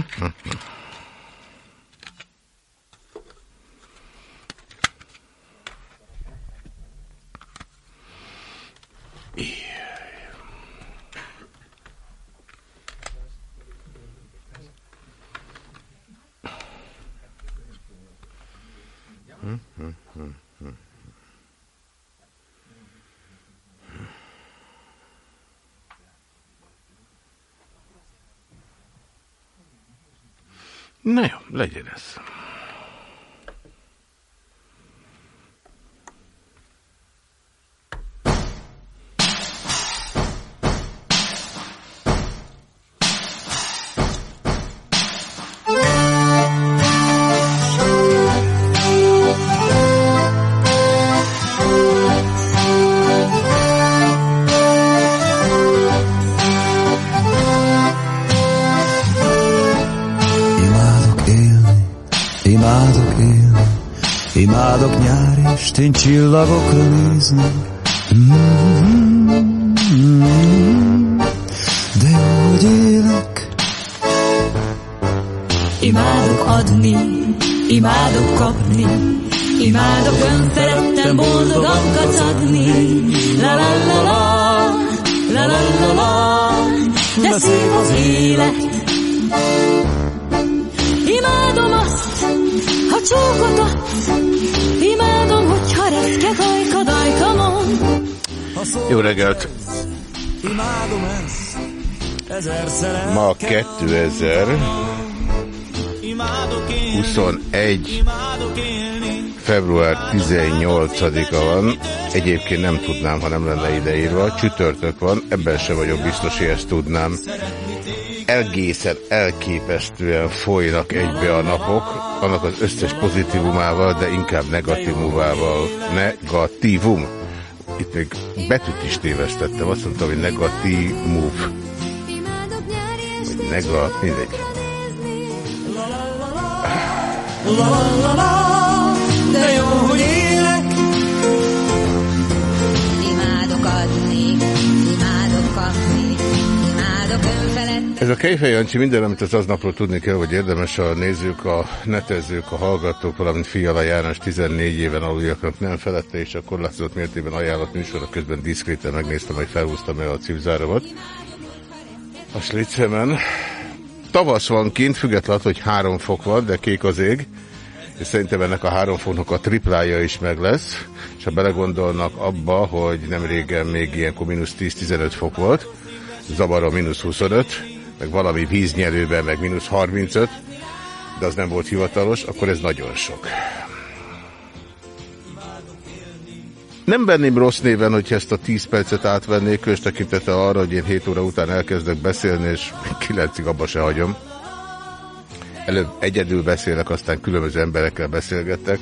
Mm-hmm. Na jó, legyen ez. Csillagokra. Mm-hmm. De hogy élek, Imádok adni, imádok kapni, imádok önfeledten boldogan kacagni. La la la la, la la la la, de szép az élet. Jó reggelt! Ma 2021. február 18-a van. Egyébként nem tudnám, ha nem lenne ideírva. Csütörtök van, ebben se vagyok biztos, hogy ezt tudnám. Egészen elképesztően folynak egybe a napok, annak az összes pozitívumával, de inkább negatívumával. Negatívum. Itt még betűt is tévesztettem, azt mondtam, hogy negatív move. Vagy nega, mindegy. La a Kejfej Jancsi minden, amit az aznapról tudni kell, hogy érdemes a nézők, a netezők, a hallgatók, valamint Fiala János 14 éven aluljaknak nem felette, és a korlátozott mértében ajánlott műsorra közben diszkréten megnéztem, hogy felhúztam el a címzáromat. A slicemen. Tavasz van kint, függetlenül, hogy három fok van, de kék az ég, és szerintem ennek a három foknak a triplája is meg lesz, és ha belegondolnak abba, hogy nem régen még ilyenkor mínusz 10-15 fok volt, Zabara mínusz 25, meg valami víznyelőben meg mínusz 35, de az nem volt hivatalos, akkor ez nagyon sok. Nem venném rossz néven, hogyha ezt a 10 percet átvennék, kös tekintete arra, hogy én 7 óra után elkezdek beszélni, és 9-ig abba se hagyom. Előbb egyedül beszélek, aztán különböző emberekkel beszélgettek.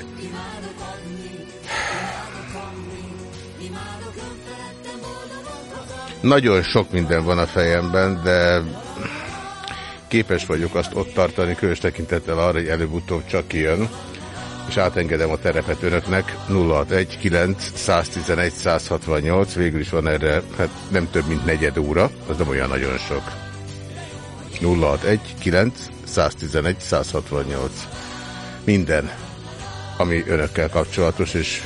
Nagyon sok minden van a fejemben, de képes vagyok azt ott tartani, különös tekintettel arra, hogy előbb-utóbb csak kijön, és átengedem a terepet önöknek. 061 9 111 168, végül is van erre hát nem több, mint negyed óra, az nem olyan nagyon sok. 061 9 111 168. Minden, ami önökkel kapcsolatos, és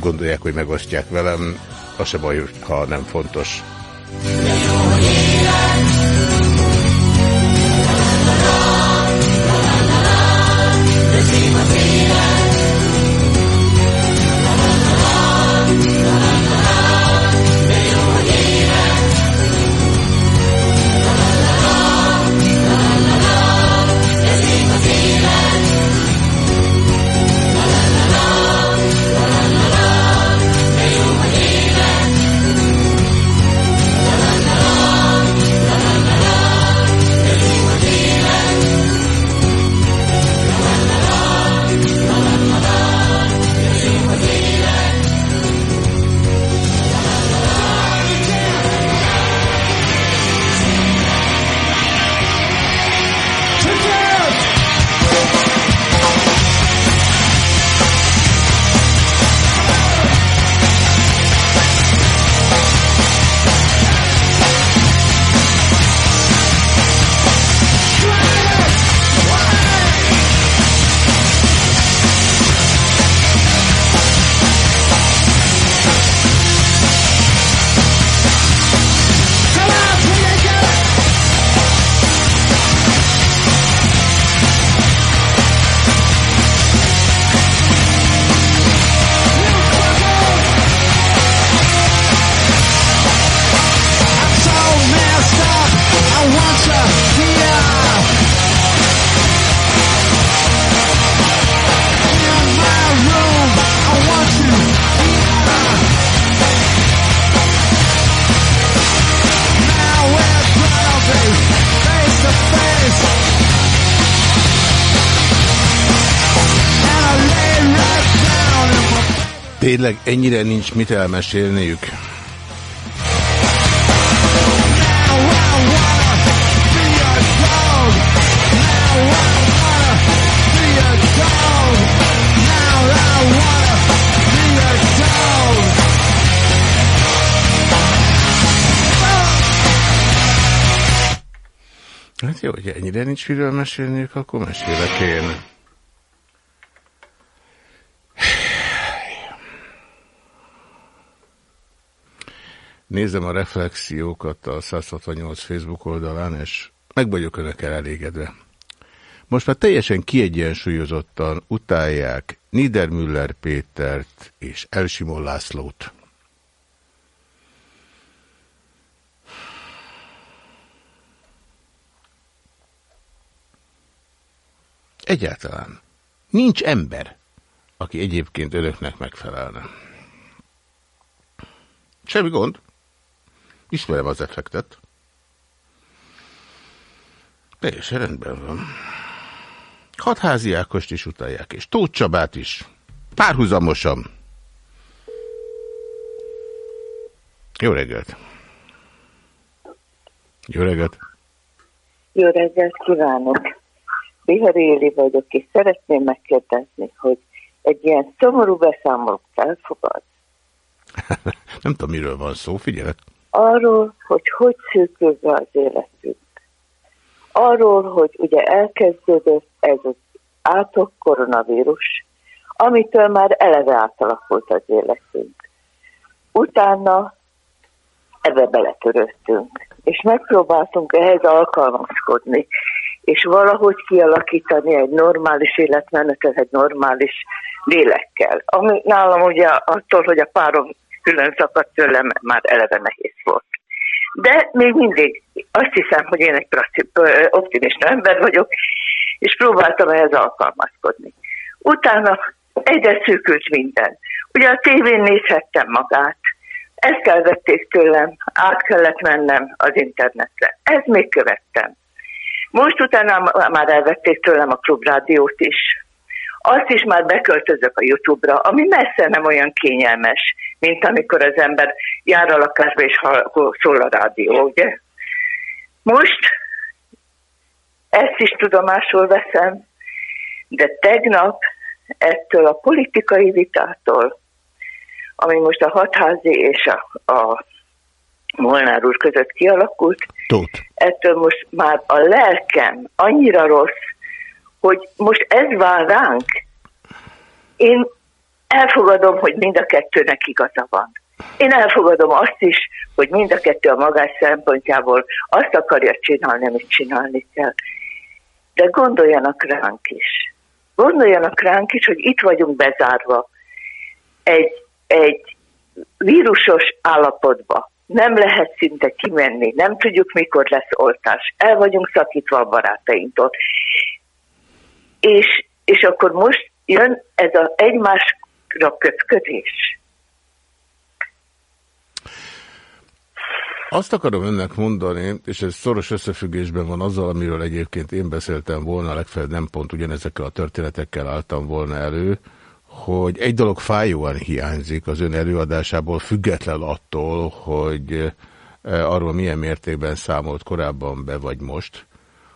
gondolják, hogy megosztják velem, az se baj, ha nem fontos. Tényleg ennyire nincs mit elmesélniük? Hát jó, hogy ennyire nincs miről mesélniük, akkor mesélek én. Nézem a reflexiókat a 168 Facebook oldalán, és meg vagyok önökkel elégedve. Most már teljesen kiegyensúlyozottan utálják Niedermüller Pétert és Elsimon Lászlót. Egyáltalán. Nincs ember, aki egyébként önöknek megfelelne. Semmi gond. Ismerem az effektet. Teljesen rendben van. Hatházi Ákost is utalják, és Tóth Csabát is. Párhuzamosan. Jó reggelt! Jó reggelt! Jó reggelt kívánok! Bihari Éli vagyok, és szeretném megkérdezni, hogy egy ilyen szomorú beszámolót elfogad. Nem tudom, miről van szó, figyelek. Arról, hogy hogy szűkül be az életünk. Arról, hogy ugye elkezdődött ez az átok koronavírus, amitől már eleve átalakult az életünk. Utána ebbe beletöröttünk, és megpróbáltunk ehhez alkalmazkodni, és valahogy kialakítani egy normális életmenetet, egy normális lélekkel. Ami nálam ugye attól, hogy a párom külön szakadt tőlem, már eleve nehéz volt. De még mindig azt hiszem, hogy én egy optimista ember vagyok, és próbáltam ehhez alkalmazkodni. Utána egyre szűkült minden. Ugye a tévén nézhettem magát, ezt elvették tőlem, át kellett mennem az internetre. Ez még követtem. Most utána már elvették tőlem a klubrádiót is. Azt is már beköltözök a YouTube-ra, ami messze nem olyan kényelmes, mint amikor az ember jár a lakásba és szól a rádió, ugye? Most ezt is tudomásul veszem, de tegnap ettől a politikai vitától, ami most a hatházi és a, a Molnár úr között kialakult, Tóth. ettől most már a lelkem annyira rossz, hogy most ez vár ránk. Én elfogadom, hogy mind a kettőnek igaza van. Én elfogadom azt is, hogy mind a kettő a magás szempontjából azt akarja csinálni, amit csinálni kell. De gondoljanak ránk is. Gondoljanak ránk is, hogy itt vagyunk bezárva egy, egy vírusos állapotba nem lehet szinte kimenni, nem tudjuk, mikor lesz oltás, el vagyunk szakítva a barátainktól. És, és akkor most jön ez az egymásra. Azt akarom önnek mondani, és ez szoros összefüggésben van azzal, amiről egyébként én beszéltem volna, legfeljebb nem pont ugyanezekkel a történetekkel álltam volna elő, hogy egy dolog fájóan hiányzik az ön előadásából, független attól, hogy e, arról milyen mértékben számolt korábban be vagy most,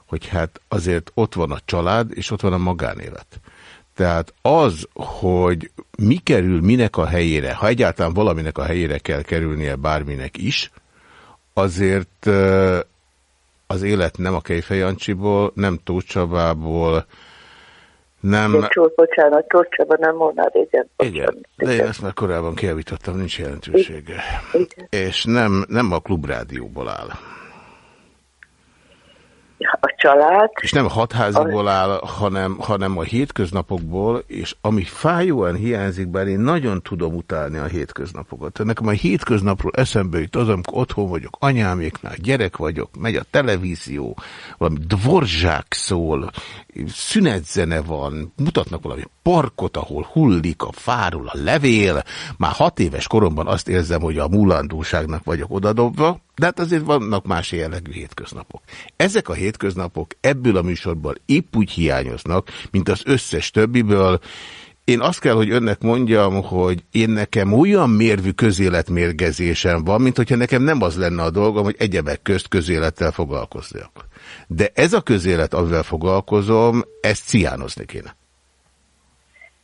hogy hát azért ott van a család, és ott van a magánélet. Tehát az, hogy mi kerül minek a helyére, ha egyáltalán valaminek a helyére kell kerülnie bárminek is, azért az élet nem a Kejfejancsiból, nem Tócsabából, nem... Én csúr, bocsánat, Tóth Csaba nem Molnár igen. Igen, de én ezt már korábban kiavítottam, nincs jelentősége. Igen. És nem, nem a klubrádióból áll. A család. És nem a hatháziból áll, hanem, hanem a hétköznapokból, és ami fájóan hiányzik, bár én nagyon tudom utálni a hétköznapokat. Nekem a hétköznapról eszembe jut az, amikor otthon vagyok, anyáméknál, gyerek vagyok, megy a televízió, valami dvorzsák szól, szünetzene van, mutatnak valami parkot, ahol hullik a fáról a levél. Már hat éves koromban azt érzem, hogy a múlandóságnak vagyok odadobva, de hát azért vannak más jellegű hétköznapok. Ezek a hétköznapok ebből a műsorból épp úgy hiányoznak, mint az összes többiből, én azt kell, hogy önnek mondjam, hogy én nekem olyan mérvű közéletmérgezésem van, mint hogyha nekem nem az lenne a dolgom, hogy egyebek közt közélettel foglalkozzak. De ez a közélet, amivel foglalkozom, ezt ciánozni kéne.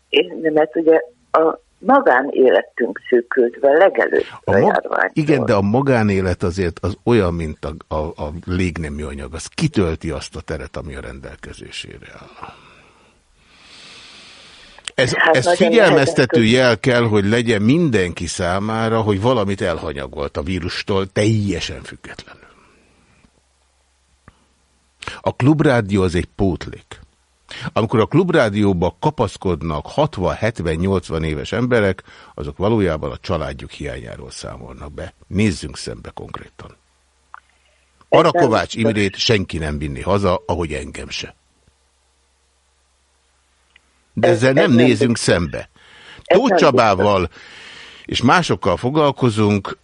Én, mert ugye a magánéletünk szűkültve legelőtt a, a. Igen, de a magánélet azért az olyan, mint a, a, a légnemű anyag. Az kitölti azt a teret, ami a rendelkezésére áll. Ez, hát ez figyelmeztető jel kell, hogy legyen mindenki számára, hogy valamit elhanyagolt a vírustól teljesen függetlenül. A klubrádió az egy pótlék. Amikor a klubrádióba kapaszkodnak 60-70-80 éves emberek, azok valójában a családjuk hiányáról számolnak be. Nézzünk szembe konkrétan. Arra Kovács Imrét senki nem vinni haza, ahogy engem se. De ezzel nem nézünk szembe. Tóth Csabával és másokkal foglalkozunk,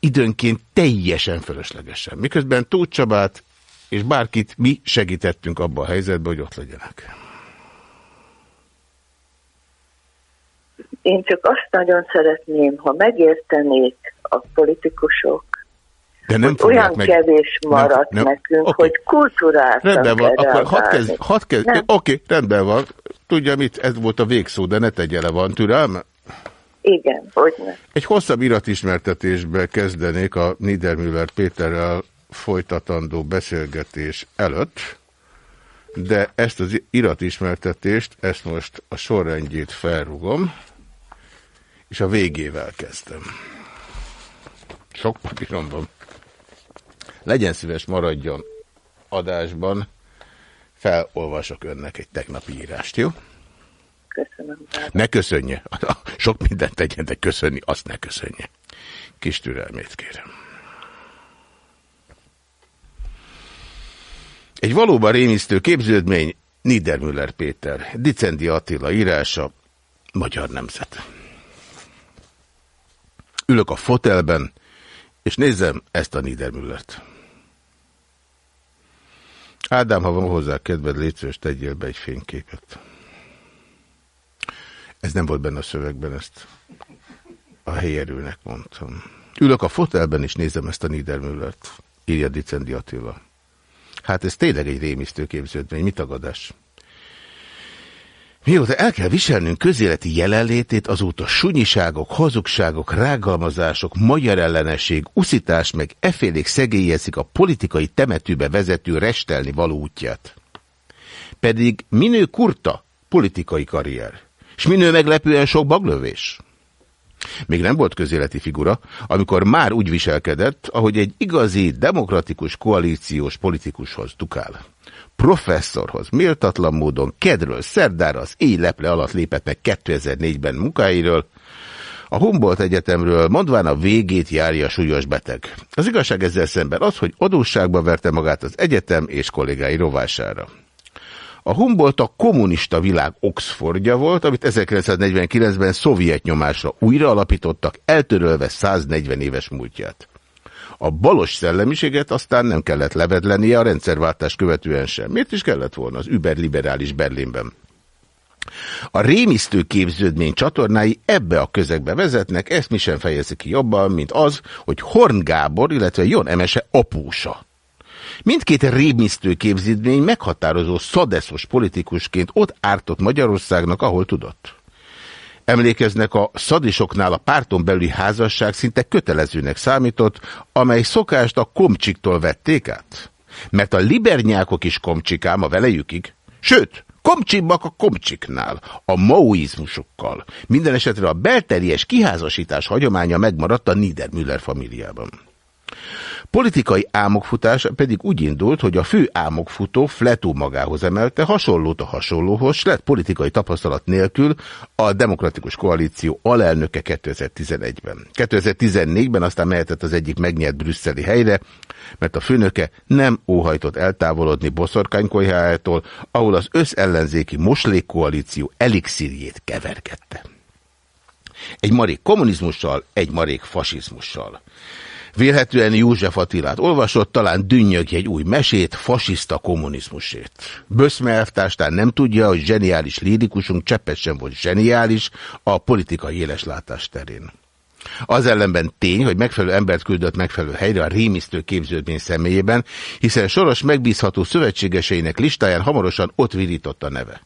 időnként teljesen fölöslegesen. Miközben Tóth Csabát és bárkit mi segítettünk abba a helyzetbe, hogy ott legyenek. Én csak azt nagyon szeretném, ha megértenék a politikusok, de nem hogy olyan meg... kevés maradt nem, nem, nekünk, okay. hogy kultúráltan Rendben van, akkor hadd kezd, had kezd, oké, okay, rendben van. Tudja mit, ez volt a végszó, de ne tegye le, van türelme? Igen, hogy ne. Egy hosszabb iratismertetésbe kezdenék a Niedermüller Péterrel folytatandó beszélgetés előtt, de ezt az iratismertetést, ezt most a sorrendjét felrugom, és a végével kezdem. Sok papírom van. Legyen szíves, maradjon adásban, felolvasok önnek egy tegnapi írást, jó? Köszönöm. Ne köszönje. Sok mindent tegyen, de köszönni, azt ne köszönje. Kis türelmét kérem. Egy valóban rémisztő képződmény, Niedermüller Péter, Dicendi Attila írása, Magyar Nemzet. Ülök a fotelben, és nézem ezt a Niedermüllert. Ádám, ha van hozzá kedved, légy tegyél be egy fényképet. Ez nem volt benne a szövegben, ezt a helyerőnek mondtam. Ülök a fotelben, és nézem ezt a Niedermüllert, írja Dicendi Attila. Hát ez tényleg egy rémisztő képződmény, mit tagadás? Mióta el kell viselnünk közéleti jelenlétét, azóta sunyiságok, hazugságok, rágalmazások, magyar ellenesség, uszítás meg efélék szegélyezik a politikai temetőbe vezető restelni való útját. Pedig minő kurta politikai karrier, és minő meglepően sok baglövés. Még nem volt közéleti figura, amikor már úgy viselkedett, ahogy egy igazi, demokratikus koalíciós politikushoz dukál. Professzorhoz méltatlan módon kedről szerdára az éj leple alatt lépett meg 2004-ben munkáiről, a Humboldt Egyetemről mondván a végét járja súlyos beteg. Az igazság ezzel szemben az, hogy adósságba verte magát az egyetem és kollégái rovására. A Humboldt a kommunista világ Oxfordja volt, amit 1949-ben szovjet nyomásra újra alapítottak, eltörölve 140 éves múltját. A balos szellemiséget aztán nem kellett levedlenie a rendszerváltás követően sem. Miért is kellett volna az überliberális Berlinben? A rémisztő képződmény csatornái ebbe a közegbe vezetnek, ezt mi sem fejezik ki jobban, mint az, hogy Horn Gábor, illetve Jon Emese apósa. Mindkét rémisztő képződmény meghatározó szadeszos politikusként ott ártott Magyarországnak, ahol tudott. Emlékeznek a szadisoknál a párton belüli házasság szinte kötelezőnek számított, amely szokást a komcsiktól vették át. Mert a libernyákok is komcsikám a velejükig. Sőt, komcsibbak a komcsiknál, a maoizmusokkal. Minden esetre a belterjes kiházasítás hagyománya megmaradt a Niedermüller familiában. Politikai álmokfutás pedig úgy indult, hogy a fő álmokfutó Fletó magához emelte, hasonlót a hasonlóhoz, s lett politikai tapasztalat nélkül a Demokratikus Koalíció alelnöke 2011-ben. 2014-ben aztán mehetett az egyik megnyert brüsszeli helyre, mert a főnöke nem óhajtott eltávolodni boszorkánykonyhájától, ahol az összellenzéki moslékkoalíció elixírjét kevergette. Egy marék kommunizmussal, egy marék fasizmussal. Vélhetően József Attilát olvasott, talán dünnyög egy új mesét, fasiszta kommunizmusét. Böszme elvtárstán nem tudja, hogy zseniális lírikusunk cseppet sem volt zseniális a politikai éleslátás terén. Az ellenben tény, hogy megfelelő embert küldött megfelelő helyre a rémisztő képződmény személyében, hiszen soros megbízható szövetségeseinek listáján hamarosan ott virított a neve.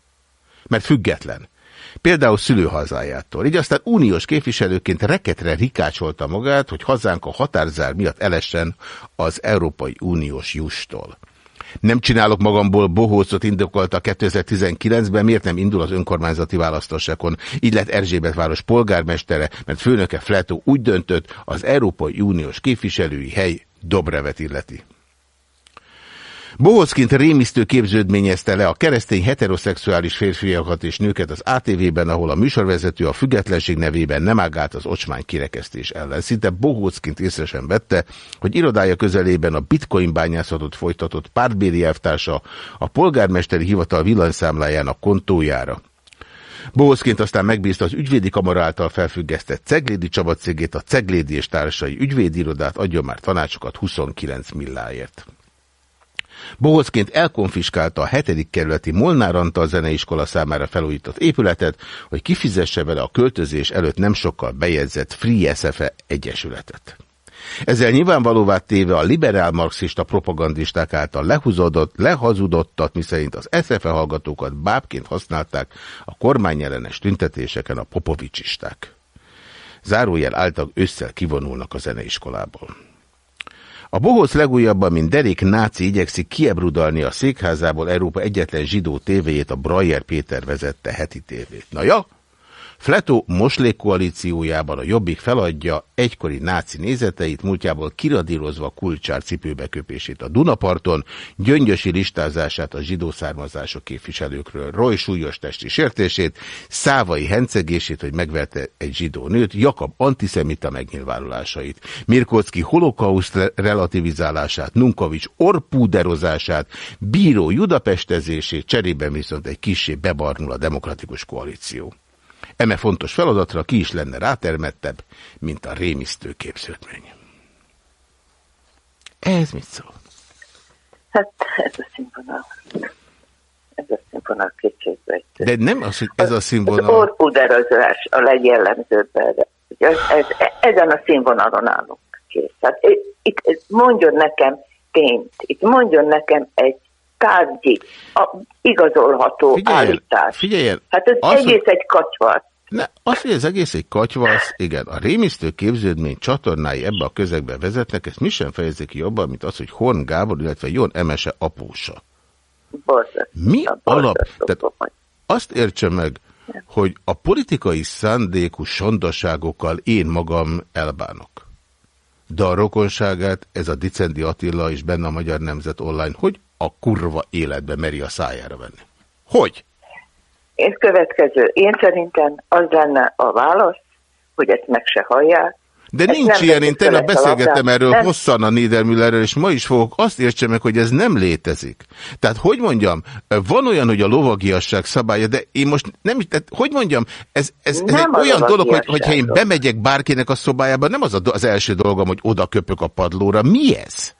Mert független. Például szülőhazájától. Így aztán uniós képviselőként reketre rikácsolta magát, hogy hazánk a határzár miatt elessen az Európai Uniós justól. Nem csinálok magamból bohócot indokolta 2019-ben, miért nem indul az önkormányzati választásákon. Így lett Erzsébet város polgármestere, mert főnöke Fletó úgy döntött, az Európai Uniós képviselői hely Dobrevet illeti. Bohocként rémisztő képződményezte le a keresztény heteroszexuális férfiakat és nőket az ATV-ben, ahol a műsorvezető a függetlenség nevében nem ágált az ocsmány kirekesztés ellen. Szinte bohócként észre sem vette, hogy irodája közelében a bitcoin bányászatot folytatott pártbéli elvtársa a polgármesteri hivatal villanyszámlájának kontójára. Bohócként aztán megbízta az ügyvédi kamara által felfüggesztett Ceglédi Csaba a Ceglédi és társai ügyvédirodát adjon már tanácsokat 29 milláért. Bohocként elkonfiskálta a 7. kerületi Molnár Antal zeneiskola számára felújított épületet, hogy kifizesse vele a költözés előtt nem sokkal bejegyzett Free SFE egyesületet. Ezzel nyilvánvalóvá téve a liberál marxista propagandisták által lehuzódott, lehazudottat, miszerint az SFE hallgatókat bábként használták a kormányellenes tüntetéseken a popovicsisták. Zárójel által összel kivonulnak a zeneiskolából. A bohóc legújabban, mint derék náci igyekszik kiebrudalni a székházából Európa egyetlen zsidó tévéjét, a Brajer Péter vezette heti tévét. Na ja, Fleto moslékkoalíciójában a Jobbik feladja egykori náci nézeteit, múltjából kiradírozva kulcsár cipőbeköpését a Dunaparton, gyöngyösi listázását a zsidó származások képviselőkről, Roy súlyos testi sértését, szávai hencegését, hogy megverte egy zsidó nőt, Jakab antiszemita megnyilvánulásait, Mirkocki holokauszt relativizálását, Nunkovics orpúderozását, bíró judapestezését, cserében viszont egy kisé bebarnul a demokratikus koalíció. Eme fontos feladatra ki is lenne rátermettebb, mint a rémisztő képződmény. Ez mit szól? Hát ez a színvonal. Ez a színvonal kétségbe. De nem az, hogy ez a színvonal... Az orpuderozás a legjellemzőbb erre. Ez, ez, ezen a színvonalon állunk kész. Hát itt mondjon nekem tényt, itt mondjon nekem egy tárgyi, a, igazolható figyeljen, állítás. Figyeljen, hát ez az, egész egy katyvasz. Ne, az, hogy ez egész egy katyvasz, igen, a rémisztő képződmény csatornái ebbe a közegbe vezetnek, ezt mi sem fejezik ki jobban, mint az, hogy Horn Gábor, illetve Jon Emese apósa. Borzasztó, mi alap? Tehát azt értse meg, hogy a politikai szándékú sondaságokkal én magam elbánok. De a rokonságát ez a Dicendi Attila és benne a Magyar Nemzet online, hogy a kurva életbe meri a szájára venni. Hogy? Én következő. Én szerintem az lenne a válasz, hogy ezt meg se hallják. De ezt nincs ilyen, én tényleg beszélgettem erről nem. hosszan a Niedermüllerrel, és ma is fogok azt értse meg, hogy ez nem létezik. Tehát, hogy mondjam, van olyan, hogy a lovagiasság szabálya, de én most nem, tehát, hogy mondjam, ez, ez, ez egy olyan dolog, hogy, hogyha én bemegyek bárkinek a szobájába, nem az a, az első dolgom, hogy oda köpök a padlóra. Mi ez?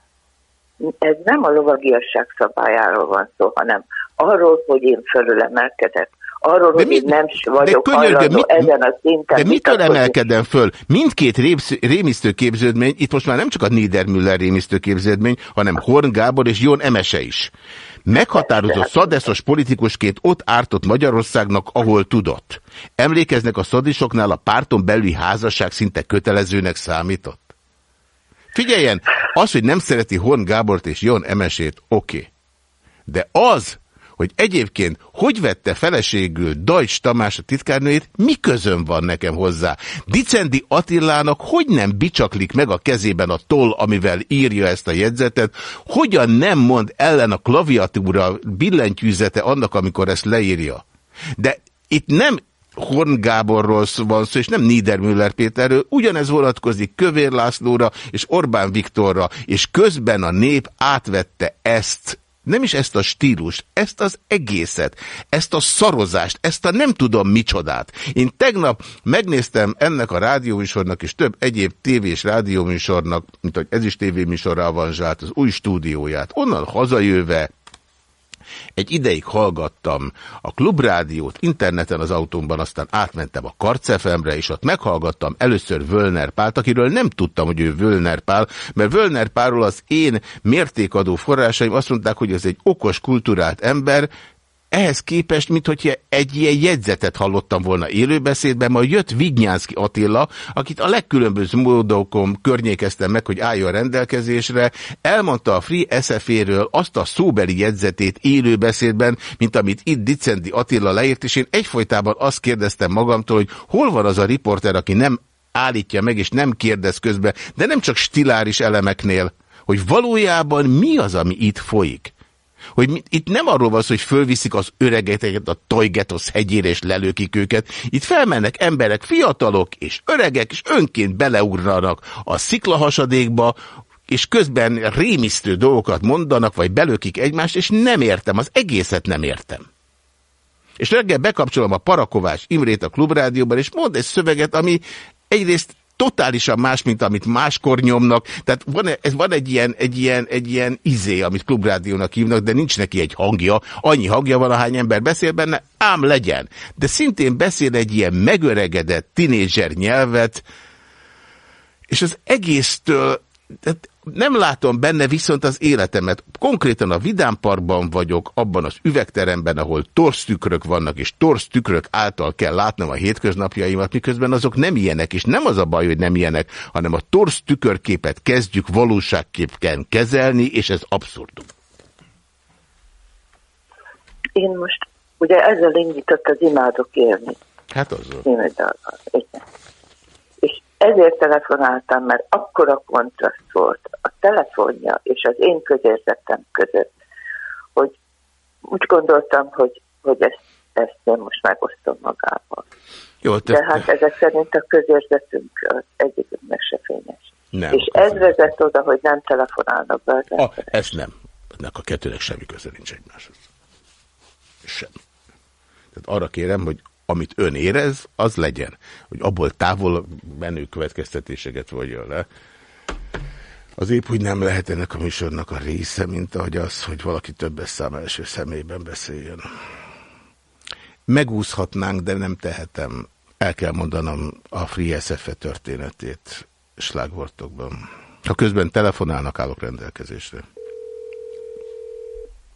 Ez nem a lovagiasság szabályáról van szó, hanem arról, hogy én fölülemelkedek. Arról, de hogy mit, én nem vagyok hajlandó mit, ezen a szinten. De mitől emelkedem föl? Mindkét rémisztő képződmény, itt most már nem csak a Niedermüller rémisztő képződmény, hanem Horn Gábor és Jón Emese is. Meghatározott szadeszos politikusként ott ártott Magyarországnak, ahol tudott. Emlékeznek a szadisoknál a párton belüli házasság szinte kötelezőnek számított? Figyeljen, az, hogy nem szereti Horn Gábort és Jon Emesét, oké. Okay. De az, hogy egyébként hogy vette feleségül Dajcs Tamás a titkárnőjét, mi van nekem hozzá? Dicendi Attilának hogy nem bicsaklik meg a kezében a toll, amivel írja ezt a jegyzetet? Hogyan nem mond ellen a klaviatúra billentyűzete annak, amikor ezt leírja? De itt nem Horn Gáborról van szó, és nem Niedermüller Péterről, ugyanez vonatkozik Kövér Lászlóra és Orbán Viktorra, és közben a nép átvette ezt nem is ezt a stílust, ezt az egészet, ezt a szarozást, ezt a nem tudom micsodát. Én tegnap megnéztem ennek a rádióműsornak és több egyéb tévés rádióműsornak, mint hogy ez is tévéműsorra avanzsált, az új stúdióját. Onnan hazajöve egy ideig hallgattam a klubrádiót, interneten az autómban, aztán átmentem a Karcefemre, és ott meghallgattam először Völner Pált, akiről nem tudtam, hogy ő Völner Pál, mert Völner Pálról az én mértékadó forrásaim azt mondták, hogy ez egy okos, kulturált ember, ehhez képest, mint hogyha egy ilyen jegyzetet hallottam volna élőbeszédben, majd jött Vignyánszki Attila, akit a legkülönböző módokon környékeztem meg, hogy álljon rendelkezésre, elmondta a Free SF-ről azt a szóbeli jegyzetét élőbeszédben, mint amit itt Dicendi Attila leírt, és én egyfolytában azt kérdeztem magamtól, hogy hol van az a riporter, aki nem állítja meg, és nem kérdez közben, de nem csak stiláris elemeknél, hogy valójában mi az, ami itt folyik hogy itt nem arról van szó, hogy fölviszik az öregeteket a Tojgetosz hegyére és lelőkik őket. Itt felmennek emberek, fiatalok és öregek, és önként beleugranak a sziklahasadékba, és közben rémisztő dolgokat mondanak, vagy belökik egymást, és nem értem, az egészet nem értem. És reggel bekapcsolom a Parakovás Imrét a Klubrádióban, és mond egy szöveget, ami egyrészt totálisan más, mint amit máskor nyomnak. Tehát van, ez van egy ilyen, egy, ilyen, egy ilyen izé, amit klubrádiónak hívnak, de nincs neki egy hangja. Annyi hangja van, ahány ember beszél benne, ám legyen. De szintén beszél egy ilyen megöregedett tinédzser nyelvet, és az egésztől tehát nem látom benne viszont az életemet. Konkrétan a Vidám Parkban vagyok, abban az üvegteremben, ahol torsztükrök vannak, és torsztükrök által kell látnom a hétköznapjaimat, miközben azok nem ilyenek, és nem az a baj, hogy nem ilyenek, hanem a torsztükörképet kezdjük valóságképken kezelni, és ez abszurdum. Én most, ugye ezzel indított az imádok élni. Hát azzal. Igen ezért telefonáltam, mert akkora kontraszt volt a telefonja és az én közérzetem között, hogy úgy gondoltam, hogy, hogy ezt, ezt én most megosztom magával. Jó, te... De hát ezek szerint a közérzetünk az egyikünknek se fényes. Nem, és ez vezet oda, hogy nem telefonálnak be az a, Ez nem. Ennek a kettőnek semmi köze nincs egymáshoz. Sem. Tehát arra kérem, hogy amit ön érez, az legyen. Hogy abból távol menő következtetéseket vagyjon le. Az épp úgy nem lehet ennek a műsornak a része, mint ahogy az, hogy valaki többes szám első személyben beszéljen. Megúszhatnánk, de nem tehetem. El kell mondanom a Free SF -e történetét slágvortokban. Ha közben telefonálnak, állok rendelkezésre.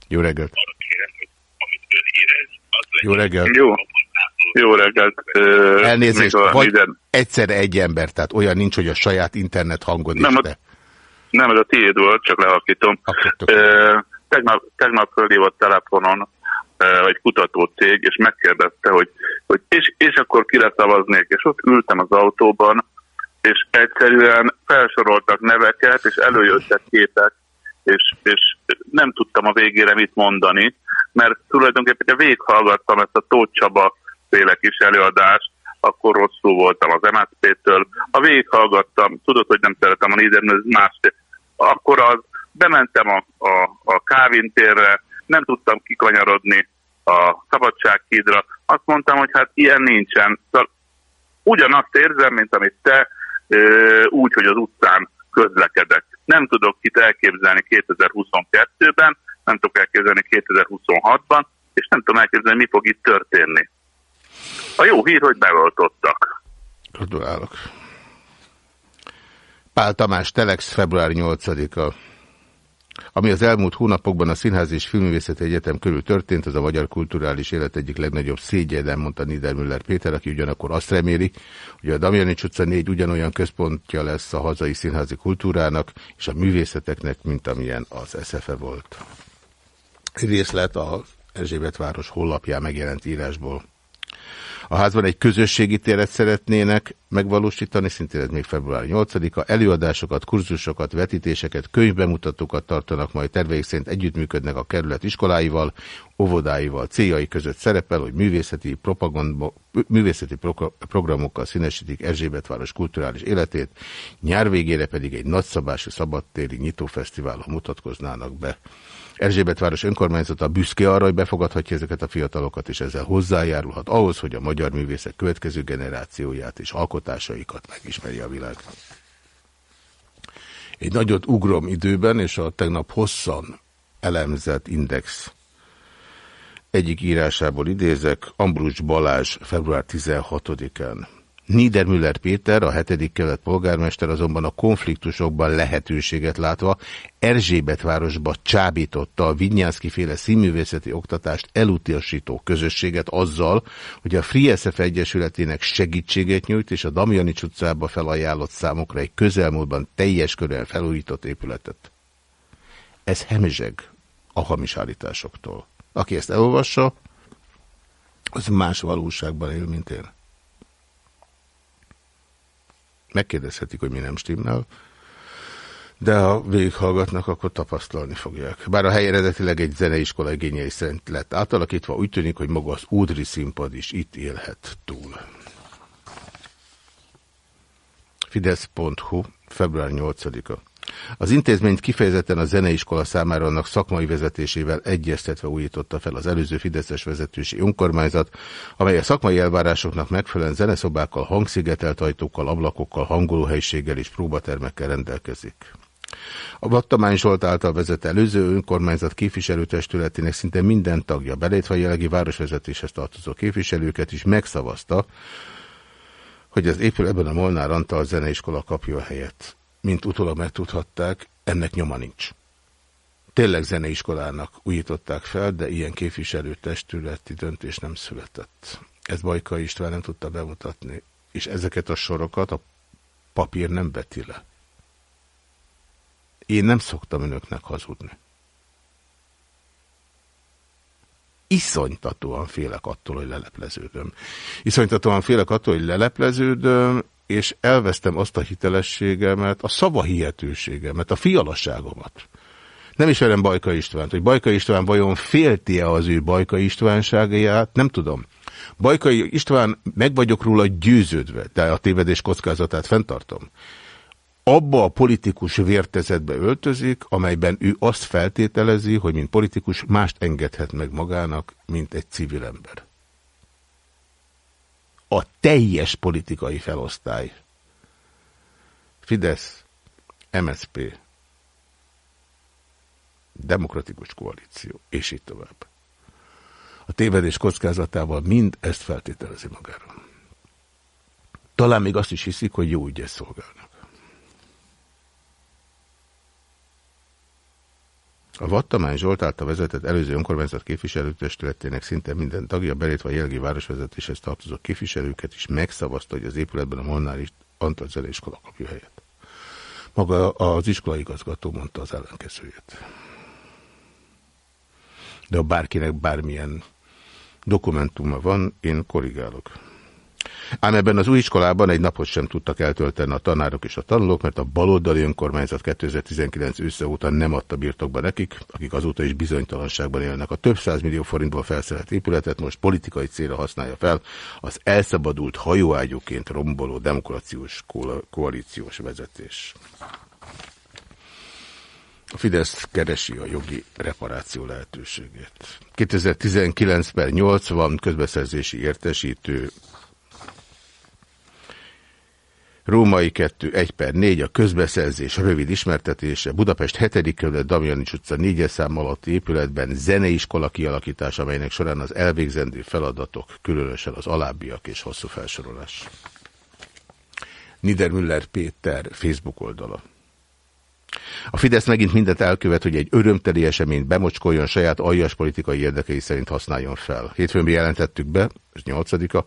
Jó reggelt! Jó reggelt! Jó. Jó reggelt. Elnézést, vagy minden... egyszer egy ember, tehát olyan nincs, hogy a saját internet hangod nem, is te. Nem, ez a tiéd volt, csak lehalkítom. Tegnap, tegnap fölhívott telefonon egy kutatócég, és megkérdezte, hogy, hogy és, és akkor kire szavaznék, és ott ültem az autóban, és egyszerűen felsoroltak neveket, és előjöttek képek, és, és nem tudtam a végére mit mondani, mert tulajdonképpen végighallgattam ezt a Tóth Csaba féle kis előadást, akkor rosszul voltam az MSZP-től. A végighallgattam, tudod, hogy nem szeretem a Niedermű, ez más. Akkor az, bementem a, a, a Kávintérre, nem tudtam kikanyarodni a Szabadsághídra. Azt mondtam, hogy hát ilyen nincsen. Szóval ugyanazt érzem, mint amit te, úgy, hogy az utcán közlekedek. Nem tudok itt elképzelni 2022-ben, nem tudok elképzelni 2026-ban, és nem tudom elképzelni, mi fog itt történni. A jó hír, hogy beoltottak. Gratulálok. Pál Tamás, Telex, február 8-a. Ami az elmúlt hónapokban a Színház és Filművészeti Egyetem körül történt, az a magyar kulturális élet egyik legnagyobb szégye, mondta Niedermüller Péter, aki ugyanakkor azt reméli, hogy a Damjanics utca 4 ugyanolyan központja lesz a hazai színházi kultúrának és a művészeteknek, mint amilyen az SZFE volt. Részlet a Erzsébet város hollapján megjelent írásból. A házban egy közösségi téret szeretnének megvalósítani, szintén ez még február 8-a. Előadásokat, kurzusokat, vetítéseket, könyvbemutatókat tartanak, majd terveik szerint együttműködnek a kerület iskoláival, óvodáival. Céljai között szerepel, hogy művészeti, művészeti programokkal színesítik Erzsébetváros kulturális életét, nyár végére pedig egy nagyszabású szabadtéri nyitófesztiválon mutatkoznának be. Erzsébetváros önkormányzata büszke arra, hogy befogadhatja ezeket a fiatalokat, és ezzel hozzájárulhat ahhoz, hogy a magyar művészek következő generációját és alkotásaikat megismerje a világ. Egy nagyot ugrom időben, és a tegnap hosszan elemzett index egyik írásából idézek, Ambrus Balázs február 16-án. Niedermüller Péter, a hetedik kelet polgármester azonban a konfliktusokban lehetőséget látva Erzsébetvárosba csábította a Vinyánszki féle színművészeti oktatást elutasító közösséget azzal, hogy a Frieszef Egyesületének segítséget nyújt és a Damjanics utcába felajánlott számokra egy közelmúltban teljes körül felújított épületet. Ez hemzseg a hamis állításoktól. Aki ezt elolvassa, az más valóságban él, mint én. Megkérdezhetik, hogy mi nem stimmel, de ha végighallgatnak, akkor tapasztalni fogják. Bár a hely eredetileg egy zeneiskola igényei szerint lett átalakítva, úgy tűnik, hogy maga az Údri színpad is itt élhet túl. Fidesz.hu, február 8-a. Az intézményt kifejezetten a zeneiskola számára annak szakmai vezetésével egyeztetve újította fel az előző Fideszes vezetősi önkormányzat, amely a szakmai elvárásoknak megfelelően zeneszobákkal, hangszigetelt ajtókkal, ablakokkal, hangolóhelyiséggel és próbatermekkel rendelkezik. A Vattamány Zsolt által vezet előző önkormányzat képviselőtestületének szinte minden tagja, belétve a jelenlegi városvezetéshez tartozó képviselőket is megszavazta, hogy az épületben a Molnár Antal zeneiskola kapja a helyet mint utólag megtudhatták, ennek nyoma nincs. Tényleg zeneiskolának újították fel, de ilyen képviselőtestületi döntés nem született. Ez Bajka István nem tudta bemutatni, és ezeket a sorokat a papír nem veti le. Én nem szoktam önöknek hazudni. Iszonytatóan félek attól, hogy lelepleződöm. Iszonytatóan félek attól, hogy lelepleződöm, és elvesztem azt a hitelességemet, a szavahihetőségemet, a fialasságomat. Nem ismerem Bajka Istvánt, hogy Bajka István vajon félti-e az ő Bajka Istvánságát, nem tudom. Bajka István, meg vagyok róla győződve, de a tévedés kockázatát fenntartom. Abba a politikus vértezetbe öltözik, amelyben ő azt feltételezi, hogy mint politikus mást engedhet meg magának, mint egy civil ember a teljes politikai felosztály. Fidesz, MSP, Demokratikus Koalíció, és így tovább. A tévedés kockázatával mind ezt feltételezi magára. Talán még azt is hiszik, hogy jó ügyes szolgálnak. A Vattamány Zsolt által vezetett előző önkormányzat képviselőtestületének szinte minden tagja, belétve a jelgi városvezetéshez tartozó képviselőket is megszavazta, hogy az épületben a Molnár Antal iskola kapja helyet. Maga az iskolai igazgató mondta az ellenkezőjét. De ha bárkinek bármilyen dokumentuma van, én korrigálok. Ám ebben az új iskolában egy napot sem tudtak eltölteni a tanárok és a tanulók, mert a baloldali önkormányzat 2019 ősze óta nem adta birtokba nekik, akik azóta is bizonytalanságban élnek. A több millió forintból felszerelt épületet most politikai célra használja fel az elszabadult hajóágyúként romboló demokraciós koalíciós vezetés. A Fidesz keresi a jogi reparáció lehetőségét. 2019 per 80 közbeszerzési értesítő Római 2, 1 per 4, a közbeszerzés rövid ismertetése, Budapest 7. kerület Damjanics utca 4 szám alatti épületben zeneiskola kialakítás, amelynek során az elvégzendő feladatok, különösen az alábbiak és hosszú felsorolás. Niedermüller Péter Facebook oldala. A Fidesz megint mindent elkövet, hogy egy örömteli eseményt bemocskoljon saját aljas politikai érdekei szerint használjon fel. Hétfőn jelentettük be, ez nyolcadika,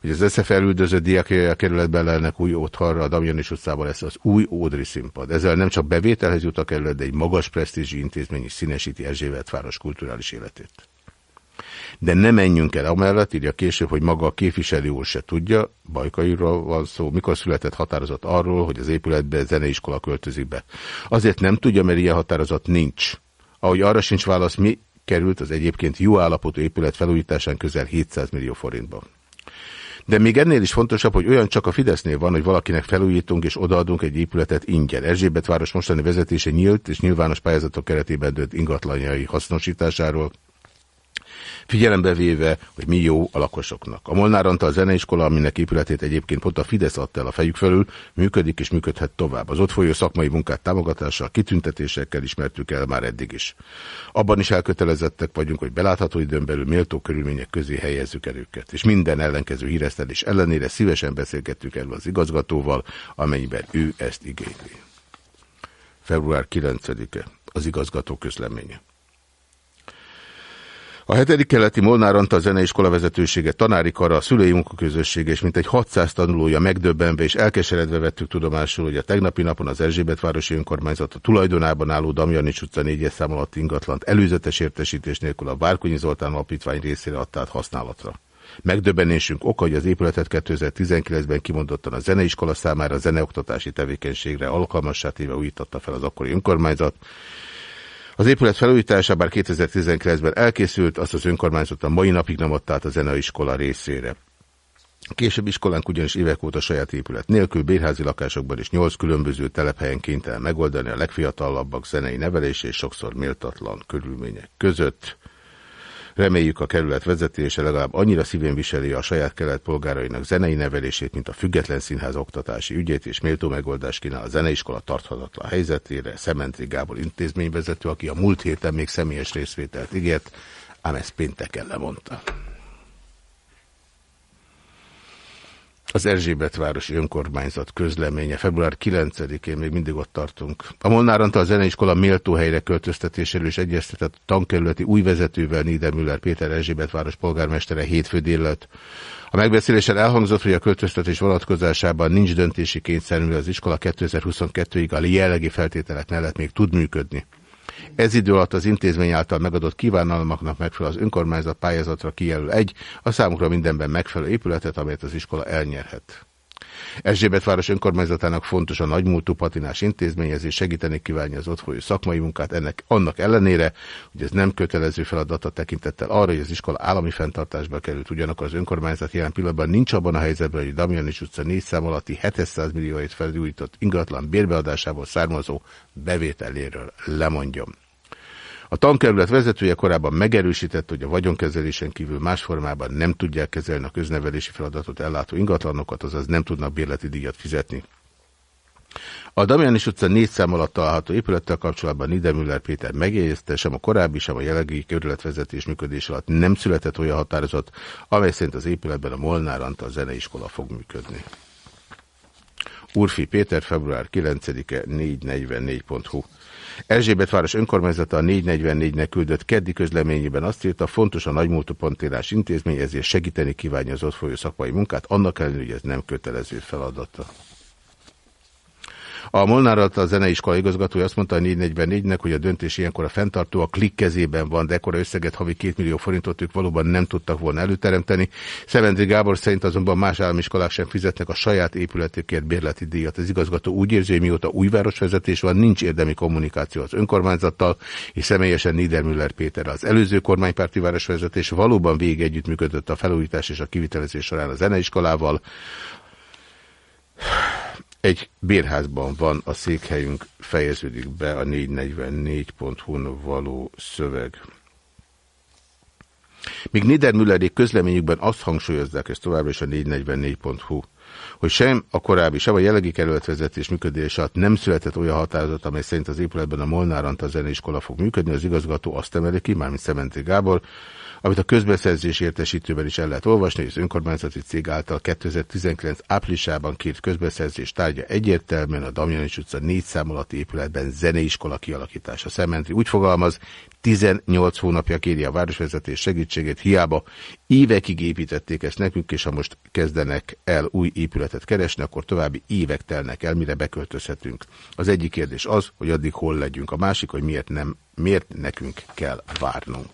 hogy az SZF elüldözött diákjai kerületben lelnek új otthonra, a Damjanis utcában lesz az új Ódri színpad. Ezzel nem csak bevételhez jut a kerület, de egy magas presztízsi intézmény is színesíti Erzsébet város kulturális életét. De ne menjünk el amellett, írja később, hogy maga a képviselő úr se tudja, Bajkairól van szó, mikor született határozat arról, hogy az épületbe zeneiskola költözik be. Azért nem tudja, mert ilyen határozat nincs. Ahogy arra sincs válasz, mi került az egyébként jó állapotú épület felújításán közel 700 millió forintba. De még ennél is fontosabb, hogy olyan csak a Fidesznél van, hogy valakinek felújítunk és odaadunk egy épületet ingyen. Erzsébet város mostani vezetése nyílt és nyilvános pályázatok keretében dönt ingatlanjai hasznosításáról, Figyelembe véve, hogy mi jó a lakosoknak. A Molnár Antal zeneiskola, aminek épületét egyébként pont a Fidesz adta el a fejük felül, működik és működhet tovább. Az ott folyó szakmai munkát támogatással, kitüntetésekkel ismertük el már eddig is. Abban is elkötelezettek vagyunk, hogy belátható időn belül méltó körülmények közé helyezzük el őket. És minden ellenkező híresztelés ellenére szívesen beszélgettük erről az igazgatóval, amennyiben ő ezt igényli. Február 9-e az igazgató közleménye. A hetedik keleti Molnár Antal zeneiskola vezetősége, tanári kara, a szülői munkaközössége és mintegy 600 tanulója megdöbbenve és elkeseredve vettük tudomásul, hogy a tegnapi napon az Erzsébetvárosi önkormányzat a tulajdonában álló Damjanics utca 4 szám alatt ingatlant előzetes értesítés nélkül a Várkonyi Zoltán alapítvány részére adta át használatra. Megdöbbenésünk oka, hogy az épületet 2019-ben kimondottan a zeneiskola számára zeneoktatási tevékenységre alkalmassá téve újította fel az akkori önkormányzat, az épület felújítása bár 2019-ben elkészült, azt az önkormányzat a mai napig nem adta át a zeneiskola részére. Később iskolánk ugyanis évek óta saját épület nélkül bérházi lakásokban is nyolc különböző telephelyen kénytelen megoldani a legfiatalabbak zenei nevelés és sokszor méltatlan körülmények között. Reméljük a kerület vezetése legalább annyira szívén viseli a saját kelet polgárainak zenei nevelését, mint a független színház oktatási ügyét, és méltó megoldást kínál a zeneiskola tarthatatlan helyzetére. Szementri Gábor intézményvezető, aki a múlt héten még személyes részvételt ígért, ám ezt pénteken lemondta. Az Erzsébet városi önkormányzat közleménye. Február 9-én még mindig ott tartunk. A Molnár Antal zeneiskola méltó helyre költöztetéséről is egyeztetett a tankerületi új vezetővel Niedermüller Péter Erzsébet város polgármestere hétfő délelőtt. A megbeszélésen elhangzott, hogy a költöztetés vonatkozásában nincs döntési kényszer, mivel az iskola 2022-ig a jellegi feltételek mellett még tud működni. Ez idő alatt az intézmény által megadott kívánalmaknak megfelel az önkormányzat pályázatra kijelöl egy, a számukra mindenben megfelelő épületet, amelyet az iskola elnyerhet. Erzsébet város önkormányzatának fontos a nagymúltú patinás intézményezés, segíteni kívánja az ott folyó szakmai munkát, ennek annak ellenére, hogy ez nem kötelező feladata tekintettel arra, hogy az iskola állami fenntartásba került, ugyanakkor az önkormányzat jelen pillanatban nincs abban a helyzetben, hogy Damjanis utca 4 szám alatti 700 millióit felújított ingatlan bérbeadásából származó bevételéről lemondjon. A tankerület vezetője korábban megerősítette, hogy a vagyonkezelésen kívül más formában nem tudják kezelni a köznevelési feladatot ellátó ingatlanokat, azaz nem tudnak bérleti díjat fizetni. A Damianis utca négy szám alatt található épülettel kapcsolatban Niedermüller Péter megjegyezte, sem a korábbi, sem a jelenlegi kerületvezetés működés alatt nem született olyan határozat, amely szerint az épületben a Molnár Antal zeneiskola fog működni. Urfi Péter, február 9-e 444.hu Erzsébet város önkormányzata a 444-nek küldött keddi közleményében azt írta, fontos a nagymúltú pontélás intézmény, ezért segíteni kívánja az ott folyó szakmai munkát, annak ellenére, hogy ez nem kötelező feladata. A Molnár a zeneiskola igazgatója azt mondta a 444-nek, hogy a döntés ilyenkor a fenntartó a klik kezében van, de ekkora összeget havi 2 millió forintot ők valóban nem tudtak volna előteremteni. Szevendri Gábor szerint azonban más államiskolák sem fizetnek a saját épületükért bérleti díjat. Az igazgató úgy érzi, hogy mióta új városvezetés van, nincs érdemi kommunikáció az önkormányzattal, és személyesen Niedermüller Péter az előző kormánypárti városvezetés valóban végig együttműködött a felújítás és a kivitelezés során a zeneiskolával. Egy bérházban van a székhelyünk, fejeződik be a 444.hu-n való szöveg. Míg Niedermüllerék közleményükben azt hangsúlyozzák, ez továbbra is a 444.hu, hogy sem a korábbi, sem a jelenlegi kerületvezetés működése alatt nem született olyan határozat, amely szerint az épületben a Molnár Antal zeneiskola fog működni, az igazgató azt emeli ki, mármint Szementi Gábor, amit a közbeszerzés értesítőben is el lehet olvasni, hogy az önkormányzati cég által 2019 áprilisában kért közbeszerzés tárgya egyértelműen a Damjanics utca 4 szám alatti épületben zeneiskola kialakítása. Szementri úgy fogalmaz, 18 hónapja kéri a városvezetés segítségét, hiába évekig építették ezt nekünk, és ha most kezdenek el új keresni, akkor további évek telnek el, mire beköltözhetünk. Az egyik kérdés az, hogy addig hol legyünk, a másik, hogy miért, nem, miért nekünk kell várnunk.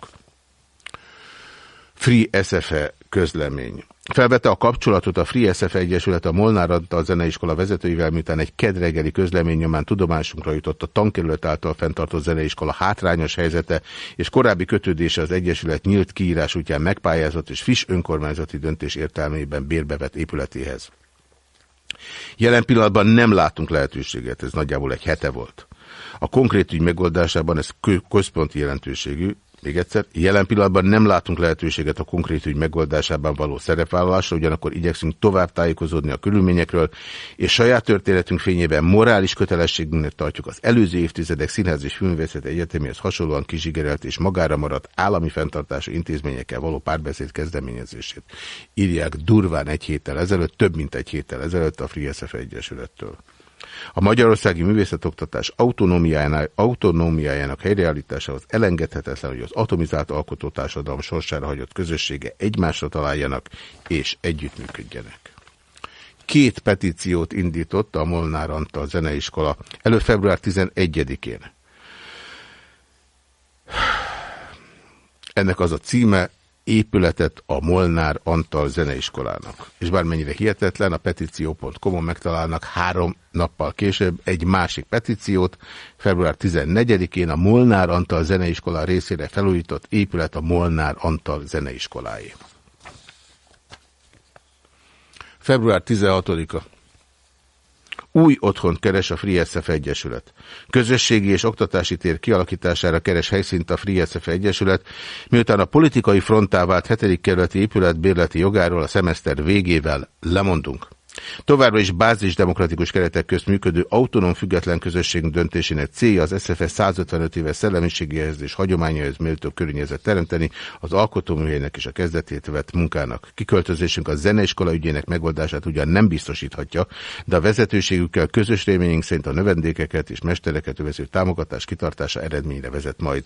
Free SFE közlemény. Felvette a kapcsolatot a Free SF Egyesület a Molnár a zeneiskola vezetőivel, miután egy kedregeli közlemény nyomán tudomásunkra jutott a tankerület által fenntartott zeneiskola hátrányos helyzete, és korábbi kötődése az Egyesület nyílt kiírás útján megpályázott és friss önkormányzati döntés értelmében bérbevet épületéhez. Jelen pillanatban nem látunk lehetőséget, ez nagyjából egy hete volt. A konkrét ügy megoldásában ez központi jelentőségű, még egyszer, jelen pillanatban nem látunk lehetőséget a konkrét ügy megoldásában való szerepvállalásra, ugyanakkor igyekszünk tovább tájékozódni a körülményekről, és saját történetünk fényében morális kötelességünknek tartjuk az előző évtizedek színház és filmvészet egyeteméhez hasonlóan kizsigerelt és magára maradt állami fenntartású intézményekkel való párbeszéd kezdeményezését. Írják durván egy héttel ezelőtt, több mint egy héttel ezelőtt a Free SF Egyesülettől. A magyarországi művészetoktatás autonómiájának, autonómiájának helyreállításához elengedhetetlen, hogy az atomizált alkotótársadalom sorsára hagyott közössége egymásra találjanak és együttműködjenek. Két petíciót indított a Molnár Antal zeneiskola elő február 11-én. Ennek az a címe, épületet a Molnár Antal zeneiskolának. És bármennyire hihetetlen, a petíció.com-on megtalálnak három nappal később egy másik petíciót, február 14-én a Molnár Antal zeneiskola részére felújított épület a Molnár Antal zeneiskoláé. Február 16-a új otthont keres a FreeSF Egyesület. Közösségi és oktatási tér kialakítására keres helyszínt a FreeSF Egyesület, miután a politikai frontá vált 7. kerületi épület bérleti jogáról a szemeszter végével lemondunk. Továbbra is bázisdemokratikus keretek közt működő autonóm független közösségünk döntésének célja az SZFS 155 éves szellemiségéhez és hagyományaihoz méltó környezet teremteni az alkotóműhelynek és a kezdetét vett munkának. Kiköltözésünk a zeneiskola ügyének megoldását ugyan nem biztosíthatja, de a vezetőségükkel közös reményünk szerint a növendékeket és mestereket övező támogatás kitartása eredményre vezet majd.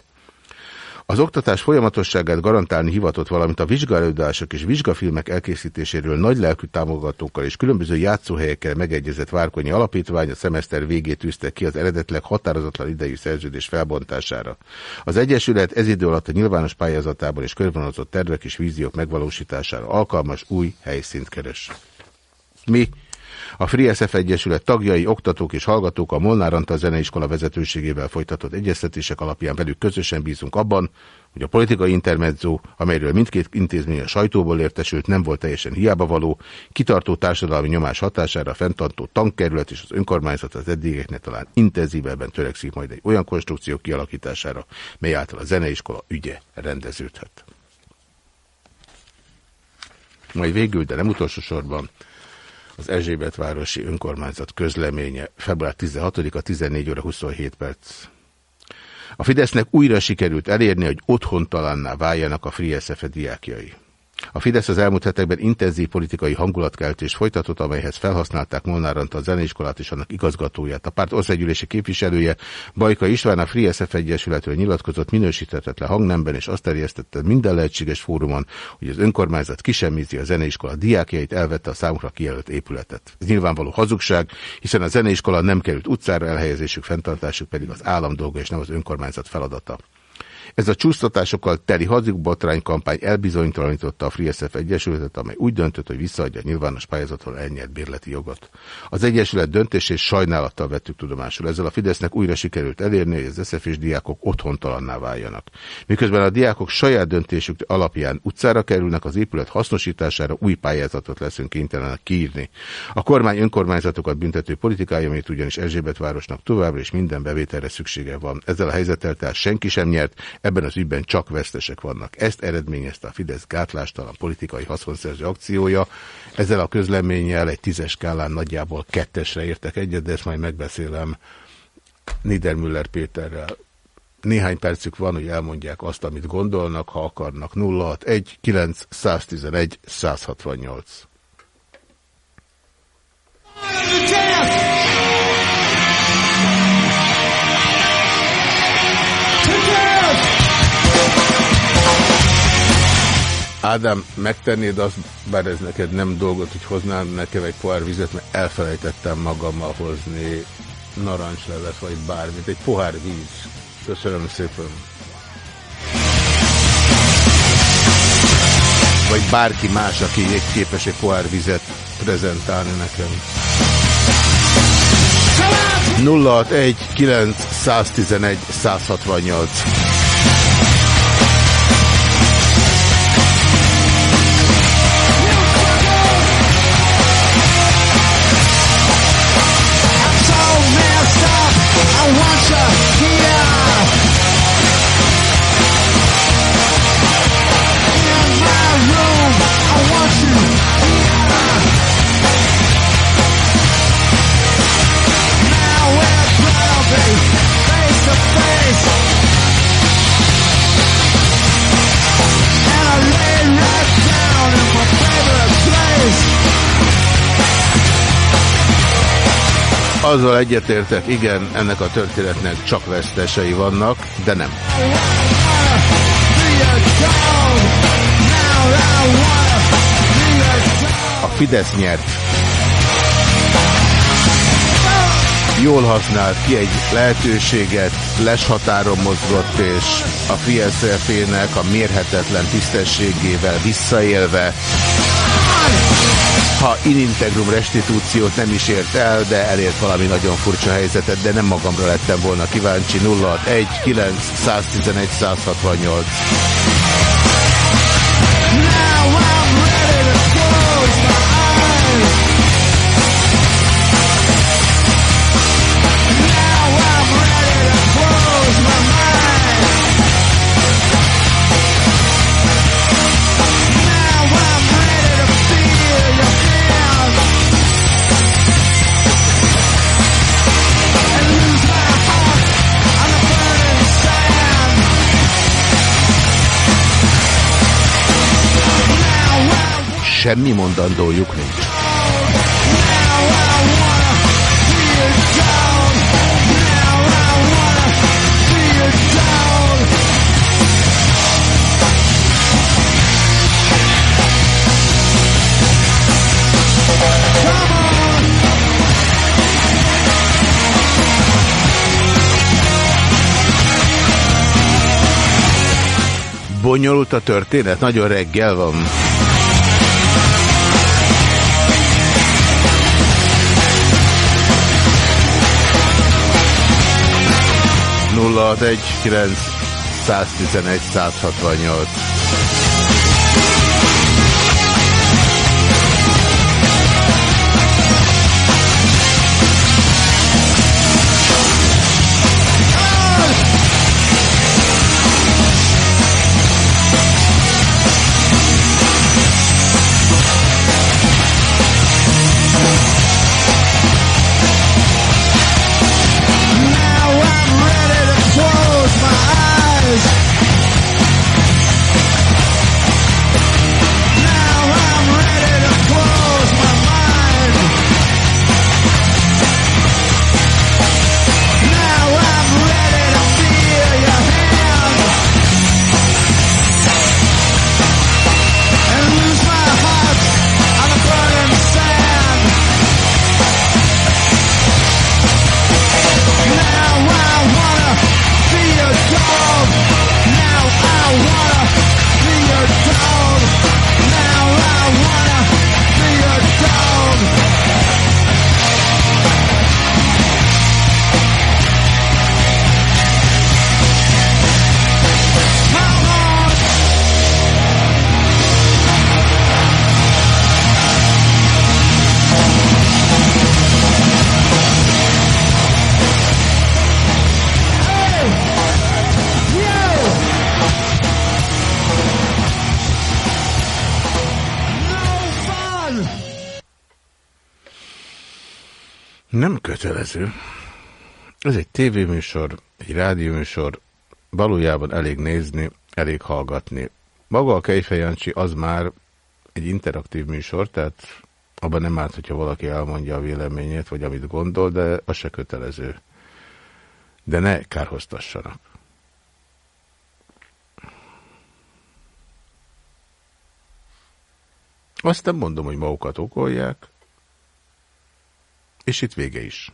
Az oktatás folyamatosságát garantálni hivatott, valamint a vizsgálódások és vizsgafilmek elkészítéséről nagy lelkű támogatókkal és különböző játszóhelyekkel megegyezett Várkonyi Alapítvány a szemeszter végét tűzte ki az eredetleg határozatlan idejű szerződés felbontására. Az Egyesület ez idő alatt a nyilvános pályázatában és körvonalazott tervek és víziók megvalósítására alkalmas új helyszínt keres. Mi a Free SF Egyesület tagjai, oktatók és hallgatók a Molnár Antal Zeneiskola vezetőségével folytatott egyeztetések alapján velük közösen bízunk abban, hogy a politikai intermedzó, amelyről mindkét intézmény a sajtóból értesült, nem volt teljesen hiába való, kitartó társadalmi nyomás hatására fenntartó tankkerület és az önkormányzat az eddigeknek talán intenzívebben törekszik majd egy olyan konstrukció kialakítására, mely által a zeneiskola ügye rendeződhet. Majd végül, de nem utolsó sorban, az Erzsébetvárosi önkormányzat közleménye február 16-a 14 óra 27 perc. A Fidesznek újra sikerült elérni, hogy otthontalanná váljanak a Free SFE diákjai. A Fidesz az elmúlt hetekben intenzív politikai hangulatkeltést folytatott, amelyhez felhasználták Molnár Antal zeneiskolát és annak igazgatóját. A párt országgyűlési képviselője Bajka István a Free SF Egyesületről nyilatkozott minősítetetlen hangnemben, és azt terjesztette minden lehetséges fórumon, hogy az önkormányzat kisemmizi a zeneiskola diákjait, elvette a számukra kijelölt épületet. Ez nyilvánvaló hazugság, hiszen a zeneiskola nem került utcára, elhelyezésük, fenntartásuk pedig az állam dolga és nem az önkormányzat feladata. Ez a csúsztatásokkal teli hazug kampány elbizonytalanította a FreeSF Egyesületet, amely úgy döntött, hogy visszaadja a nyilvános pályázatról elnyert bérleti jogot. Az Egyesület döntését sajnálattal vettük tudomásul. Ezzel a Fidesznek újra sikerült elérni, hogy az SZF és diákok otthontalanná váljanak. Miközben a diákok saját döntésük alapján utcára kerülnek, az épület hasznosítására új pályázatot leszünk kénytelenek kiírni. A kormány önkormányzatokat büntető politikája, amit ugyanis Erzsébet városnak továbbra is minden bevételre szüksége van. Ezzel a helyzettel tehát senki sem nyert, Ebben az ügyben csak vesztesek vannak. Ezt eredményezte a Fidesz gátlástalan politikai haszonszerző akciója. Ezzel a közleménnyel egy tízes skálán nagyjából kettesre értek egyet, de ezt majd megbeszélem Niedermüller Péterrel. Néhány percük van, hogy elmondják azt, amit gondolnak, ha akarnak. 061 9 111 168. Ádám, megtennéd azt, bár ez neked nem dolgot, hogy hoznám nekem egy pohár vizet, mert elfelejtettem magammal hozni narancslevet, vagy bármit. Egy pohár víz. Köszönöm szépen. vagy bárki más, aki képes egy pohár vizet prezentálni nekem. 061 911 168 Azzal egyetértek, igen, ennek a történetnek csak vesztesei vannak, de nem. A Fidesz nyert. Jól használt ki egy lehetőséget, les határon mozgott, és a Fidesz-nek a mérhetetlen tisztességével visszaélve ha in integrum restitúciót nem is ért el, de elért valami nagyon furcsa helyzetet, de nem magamra lettem volna kíváncsi. 061 9 111 168 semmi mondandójuk nincs. Bonyolult a történet, nagyon reggel van. 061 9 111 168 kötelező. Ez egy tévéműsor, egy rádióműsor, valójában elég nézni, elég hallgatni. Maga a Kejfejancsi az már egy interaktív műsor, tehát abban nem árt, hogyha valaki elmondja a véleményét, vagy amit gondol, de az se kötelező. De ne kárhoztassanak. Azt nem mondom, hogy magukat okolják, és itt vége is.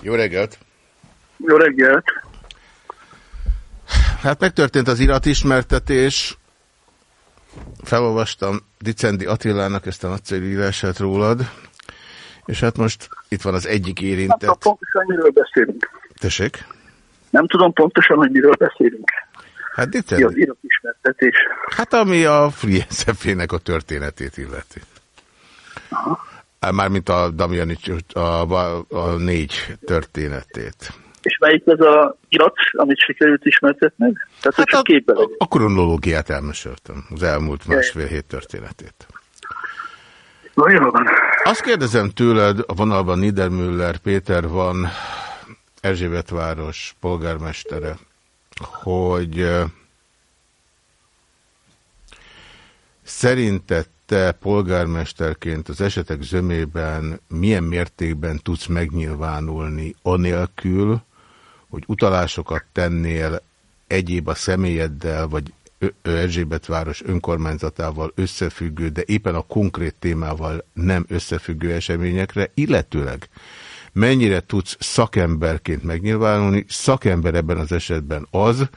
Jó reggelt! Jó reggelt! Hát megtörtént az iratismertetés. Felolvastam Dicendi Attilának ezt a nagyszerű írását rólad. És hát most itt van az egyik érintett. Nem tudom pontosan, miről beszélünk. Tessék? Nem tudom pontosan, hogy miről beszélünk. Hát Dicendi. az iratismertetés. Hát ami a Free nek a történetét illeti. Aha. Mármint a Damianics, a, a, a négy történetét. És melyik az a irat, amit sikerült ismertetni? Tehát, hát a, a, a kronológiát elmeséltem, az elmúlt másfél hét történetét. van. Azt kérdezem tőled, a vonalban Niedermüller Péter van, Erzsébetváros polgármestere, hogy szerinted te polgármesterként az esetek zömében milyen mértékben tudsz megnyilvánulni anélkül, hogy utalásokat tennél egyéb a személyeddel, vagy Erzsébetváros önkormányzatával összefüggő, de éppen a konkrét témával nem összefüggő eseményekre, illetőleg mennyire tudsz szakemberként megnyilvánulni. Szakember ebben az esetben az,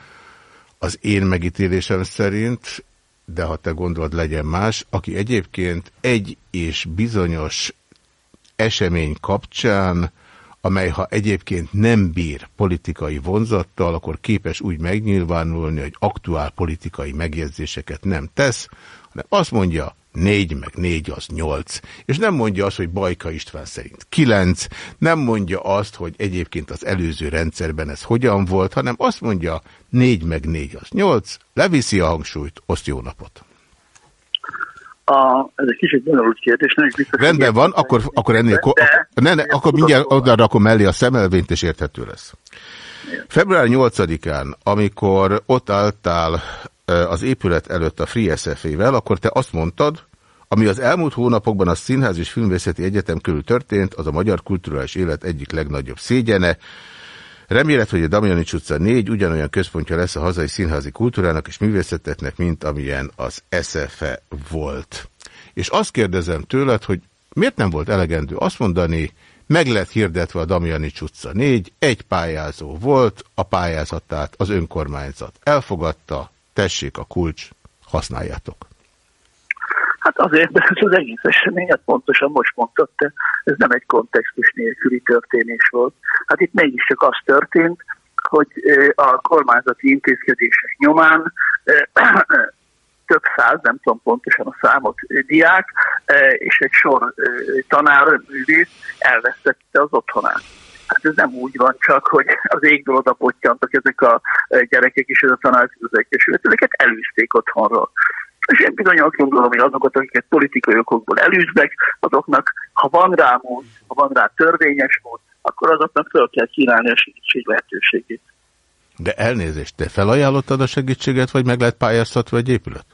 az én megítélésem szerint, de ha te gondolod, legyen más, aki egyébként egy és bizonyos esemény kapcsán, amely ha egyébként nem bír politikai vonzattal, akkor képes úgy megnyilvánulni, hogy aktuál politikai megjegyzéseket nem tesz, hanem azt mondja, négy meg négy az nyolc. És nem mondja azt, hogy Bajka István szerint kilenc, nem mondja azt, hogy egyébként az előző rendszerben ez hogyan volt, hanem azt mondja, négy meg négy az nyolc, leviszi a hangsúlyt, oszt jó napot. A, ez egy kicsit bonyolult kérdés. Nem biztos, Rendben van, akkor, akkor ennél... De, ne, ne, akkor mindjárt oda rakom mellé a szemelvényt, és érthető lesz. Február 8-án, amikor ott álltál az épület előtt a Free akkor te azt mondtad, ami az elmúlt hónapokban a Színház és Filmvészeti Egyetem körül történt, az a magyar kulturális élet egyik legnagyobb szégyene. Remélet, hogy a Damjanics utca 4 ugyanolyan központja lesz a hazai színházi kultúrának és művészeteknek, mint amilyen az SFE volt. És azt kérdezem tőled, hogy miért nem volt elegendő azt mondani, meg lett hirdetve a Damjanics utca 4, egy pályázó volt, a pályázatát az önkormányzat elfogadta, tessék a kulcs, használjátok. Hát azért, mert ez az egész eseményet pontosan most mondtad te, ez nem egy kontextus nélküli történés volt. Hát itt mégiscsak az történt, hogy a kormányzati intézkedések nyomán több száz, nem tudom pontosan a számot, diák és egy sor tanár, művész elvesztette az otthonát. Hát ez nem úgy van csak, hogy az égről oda pottyantak ezek a gyerekek és ez a tanárközök, és ezeket elűzték otthonról. És én bizony azt gondolom, hogy azokat, akiket politikai okokból elűznek, azoknak, ha van rá mód, ha van rá törvényes mód, akkor azoknak fel kell kínálni a segítség lehetőségét. De elnézést, te felajánlottad a segítséget, vagy meg lehet pályáztatva egy épület?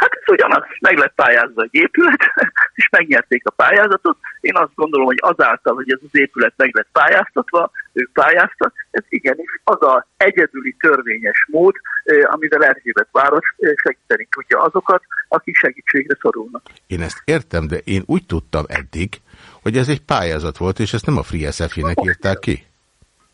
Hát ez ugyanaz, meg lett pályázva egy épület, és megnyerték a pályázatot. Én azt gondolom, hogy azáltal, hogy ez az épület meg lett pályáztatva, ők pályáztak, ez igenis az a egyedüli törvényes mód, amivel Erzsébet város segíteni tudja azokat, akik segítségre szorulnak. Én ezt értem, de én úgy tudtam eddig, hogy ez egy pályázat volt, és ezt nem a Free SF-nek írták ki.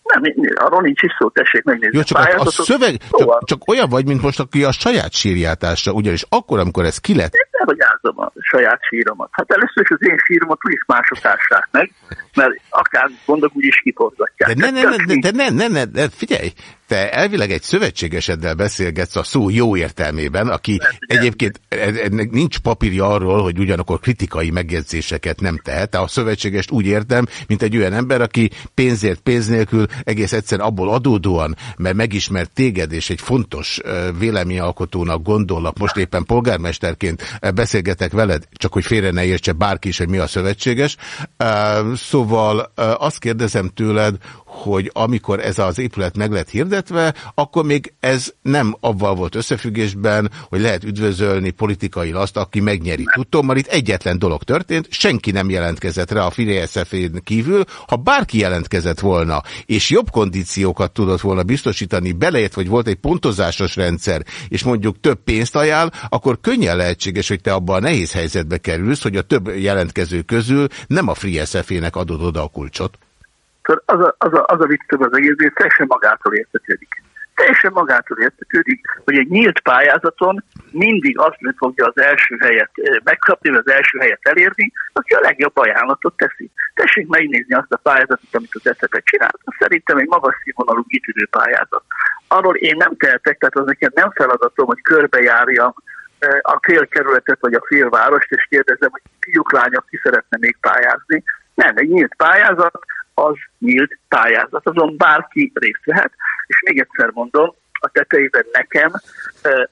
Nem, arról nincs is szó, tessék megnézni. Jó, csak a, a szöveg, csak, csak olyan vagy, mint most aki a saját sírjátásra, ugyanis akkor, amikor ez ki lett elhagyázom a saját síromat. Hát először is az én síromat úgyis mások ássák meg, mert akár gondok úgyis kiforgatják. De ne, ne, ne, de ne, ne, ne, ne, figyelj, te elvileg egy szövetségeseddel beszélgetsz a szó jó értelmében, aki Lehet, egyébként e, e, ennek nincs papírja arról, hogy ugyanakkor kritikai megjegyzéseket nem tehet. A szövetségest úgy értem, mint egy olyan ember, aki pénzért pénz nélkül egész egyszer abból adódóan, mert megismert téged és egy fontos e, véleményalkotónak gondolnak, most éppen polgármesterként beszélgetek veled, csak hogy félre ne értse bárki is, hogy mi a szövetséges. Szóval azt kérdezem tőled, hogy amikor ez az épület meg lett hirdetve, akkor még ez nem avval volt összefüggésben, hogy lehet üdvözölni politikai azt, aki megnyeri. Tudtom, itt egyetlen dolog történt, senki nem jelentkezett rá a Fidesz-n kívül. Ha bárki jelentkezett volna, és jobb kondíciókat tudott volna biztosítani, beleért, hogy volt egy pontozásos rendszer, és mondjuk több pénzt ajánl, akkor könnyen lehetséges, hogy te abban a nehéz helyzetbe kerülsz, hogy a több jelentkező közül nem a Free SF-nek adod oda a kulcsot. Az a, az a, az a vicc az egész, hogy teljesen magától értetődik. Teljesen magától értetődik, hogy egy nyílt pályázaton mindig azt fogja az első helyet eh, megkapni, vagy az első helyet elérni, aki a legjobb ajánlatot teszi. Tessék megnézni azt a pályázatot, amit az eszetet csinált. Szerintem egy magas színvonalú kitűnő pályázat. Arról én nem tehetek, tehát az nekem nem feladatom, hogy körbejárjam eh, a félkerületet vagy a félvárost, és kérdezem, hogy fiúk, lányok ki szeretne még pályázni. Nem, egy nyílt pályázat, az nyílt pályázat, azon bárki részt vehet, és még egyszer mondom, a tetejében nekem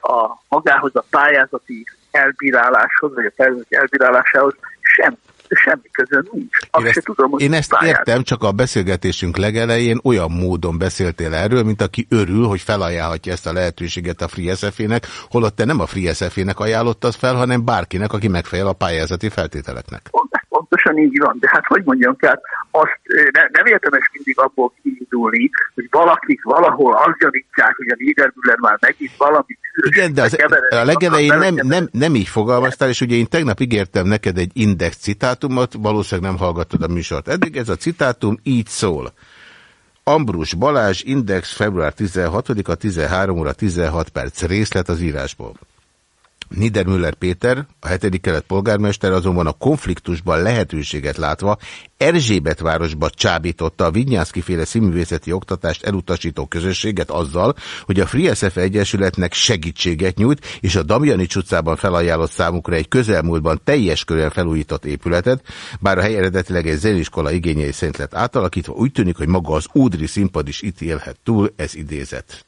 a magához a pályázati elbíráláshoz, vagy a pályázati elbírálásához sem semmi közön nincs. Azt én ezt, tudom, hogy én ezt pályázat. értem, csak a beszélgetésünk legelején olyan módon beszéltél erről, mint aki örül, hogy felajánlhatja ezt a lehetőséget a Free SF-ének, holott te nem a Free SF-ének ajánlottad fel, hanem bárkinek, aki megfelel a pályázati feltételeknek. Pontosan így van, de hát hogy mondjam, tehát azt ne, nem értemes mindig abból kiindulni, hogy valakik valahol azt gyanítják, hogy a Niedermüller már megint valamit igen, de az, a legelején nem, nem, nem így fogalmaztál, és ugye én tegnap ígértem neked egy index citátumot, valószínűleg nem hallgattad a műsort. Eddig ez a citátum így szól. Ambrus Balázs, Index, február 16-a, 13 óra 16 perc részlet az írásból. Niedermüller Péter, a hetedik kelet polgármester azonban a konfliktusban lehetőséget látva Erzsébetvárosba csábította a Vinyánszki féle színművészeti oktatást elutasító közösséget azzal, hogy a Free SF Egyesületnek segítséget nyújt, és a Damjanics utcában felajánlott számukra egy közelmúltban teljes körön felújított épületet, bár a hely eredetileg egy zeniskola igényei szerint lett átalakítva, úgy tűnik, hogy maga az Údri színpad is itt élhet túl, ez idézet.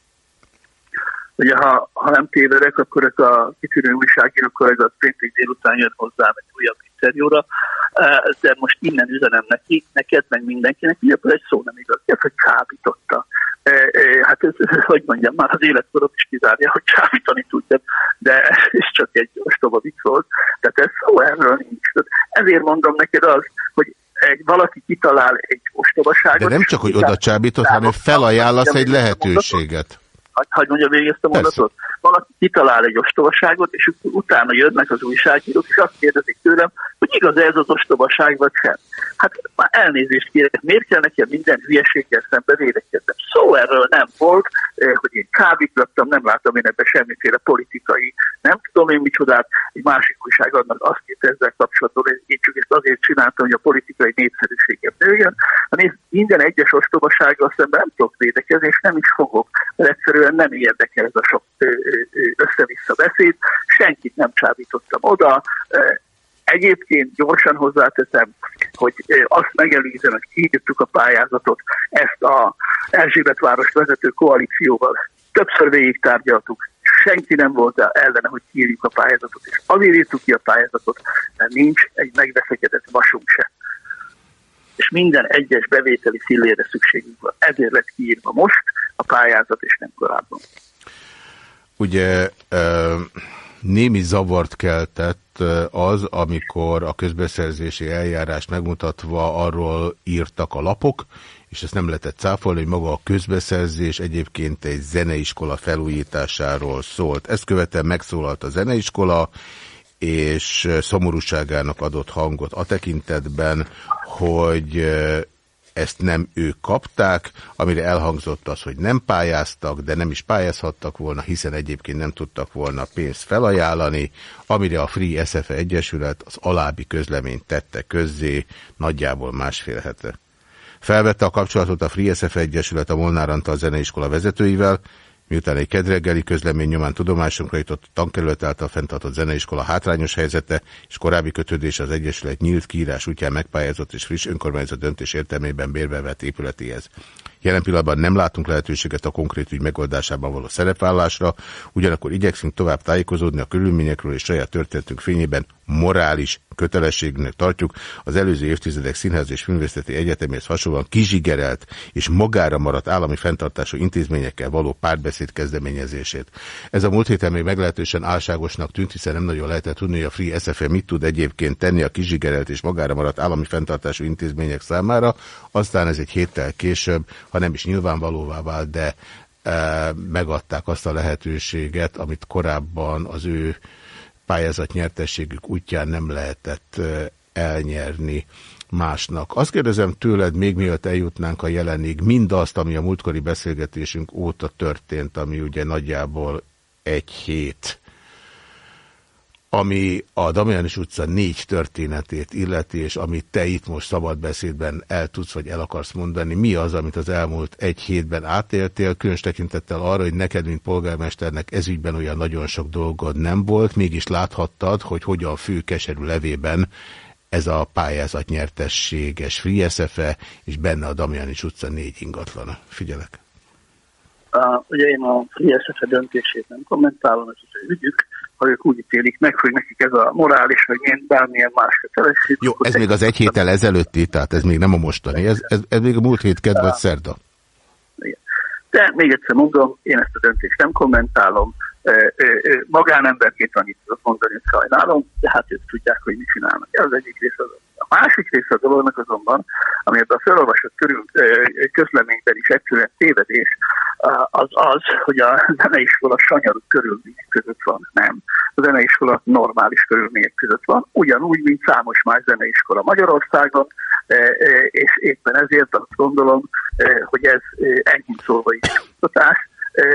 Ugye ha, ha nem tévedek, akkor ez a kitűnő újságíró kollega péntek délután jön hozzám egy újabb interjúra, de most innen üzenem neki, neked, meg mindenkinek, hogy akkor egy szó nem igaz, ez, hogy csábította. Eh, hát ez, hogy mondjam, már az életkorot is kizárja, hogy csábítani tudja, de ez csak egy ostoba vicc volt. Tehát ez szó erről nincs. Ezért mondom neked az, hogy egy, valaki kitalál egy ostobaságot. De nem csak, hogy oda csábított, hanem felajánlasz egy lehetőséget hagyd mondja végig ezt a mondatot. Valaki kitalál egy ostobaságot, és utána jönnek az újságírók, és azt kérdezik tőlem, hogy igaz ez az ostobaság, vagy sem. Hát már elnézést kérek, miért kell nekem minden hülyeséggel szembe védekeznem? Szó erről nem volt, eh, hogy én kábítottam, nem látom én ebben semmiféle politikai, nem tudom én micsodát, egy másik újság annak azt írt ezzel kapcsolatban, hogy én csak ezt azért csináltam, hogy a politikai népszerűségem nőjön. Hát minden egyes ostobasággal szemben nem tudok védekezni, és nem is fogok, mert egyszerűen nem érdekel ez a sok össze-vissza beszéd, senkit nem csábítottam oda, Egyébként gyorsan hozzáteszem, hogy azt megelőzően, hogy kiírtuk a pályázatot, ezt a Erzsébet város vezető koalícióval többször végig tárgyaltuk, senki nem volt ellene, hogy kiírjuk a pályázatot, és azért írtuk ki a pályázatot, mert nincs egy megveszekedett vasunk sem. És minden egyes bevételi fillére szükségünk van. Ezért lett kiírva most a pályázat, és nem korábban. Ugye némi zavart keltett az, amikor a közbeszerzési eljárást megmutatva arról írtak a lapok, és ezt nem lehetett cáfolni, hogy maga a közbeszerzés egyébként egy zeneiskola felújításáról szólt. Ezt követően megszólalt a zeneiskola, és szomorúságának adott hangot a tekintetben, hogy ezt nem ők kapták, amire elhangzott az, hogy nem pályáztak, de nem is pályázhattak volna, hiszen egyébként nem tudtak volna pénzt felajánlani, amire a Free SFE Egyesület az alábbi közleményt tette közzé nagyjából másfél hete. Felvette a kapcsolatot a Free SFE Egyesület a Molnár Antal Zeneiskola vezetőivel, Miután egy kedreggeli közlemény nyomán tudomásunkra jutott a tankerület által fenntartott zeneiskola hátrányos helyzete és korábbi kötődés az Egyesület nyílt kiírás útján megpályázott és friss önkormányzat döntés értelmében bérbe vett épületéhez. Jelen pillanatban nem látunk lehetőséget a konkrét ügy megoldásában való szerepvállásra, ugyanakkor igyekszünk tovább tájékozódni a körülményekről és saját történetünk fényében morális kötelességnek tartjuk az előző évtizedek színház és filmvészeti egyeteméhez hasonlóan kizsigerelt és magára maradt állami fenntartású intézményekkel való párbeszéd kezdeményezését. Ez a múlt héten még meglehetősen álságosnak tűnt, hiszen nem nagyon lehetett tudni, hogy a Free SFM mit tud egyébként tenni a kizsigerelt és magára maradt állami fenntartású intézmények számára. Aztán ez egy héttel később, ha nem is nyilvánvalóvá vált, de e, megadták azt a lehetőséget, amit korábban az ő pályázat nyertességük útján nem lehetett elnyerni. másnak. Azt kérdezem tőled, még mielőtt eljutnánk a jelenig, mindazt, ami a múltkori beszélgetésünk óta történt, ami ugye nagyjából egy hét, ami a Damianis utca négy történetét illeti, és amit te itt most szabad beszédben el tudsz, vagy el akarsz mondani, mi az, amit az elmúlt egy hétben átéltél, különös tekintettel arra, hogy neked, mint polgármesternek ezügyben olyan nagyon sok dolgod nem volt, mégis láthattad, hogy hogyan fő keserű levében ez a pályázat nyertességes Free SFE, és benne a Damianis utca négy ingatlana. Figyelek. Uh, ugye én a Free SFE döntését nem kommentálom, ez az ügyük, ha ők úgy ítélik meg, hogy nekik ez a morális, vagy én bármilyen más kötelesség. Jó, ez még az egy héttel ezelőtti, tehát ez még nem a mostani, ez, ez, ez még a múlt hét kedv vagy szerda. De még egyszer mondom, én ezt a döntést nem kommentálom, magánemberként annyit tudok mondani, hogy sajnálom, de hát ők tudják, hogy mit csinálnak. Ez az egyik része az. A másik része a dolognak azonban, ami ebben a felolvasott körül, közleményben is egyszerűen tévedés, az az, hogy a zeneiskola sanyarú körülmények között van. Nem. A zeneiskola normális körülmények között van, ugyanúgy, mint számos más zeneiskola Magyarországon, és éppen ezért azt gondolom, hogy ez enyhén szólva is oktatás,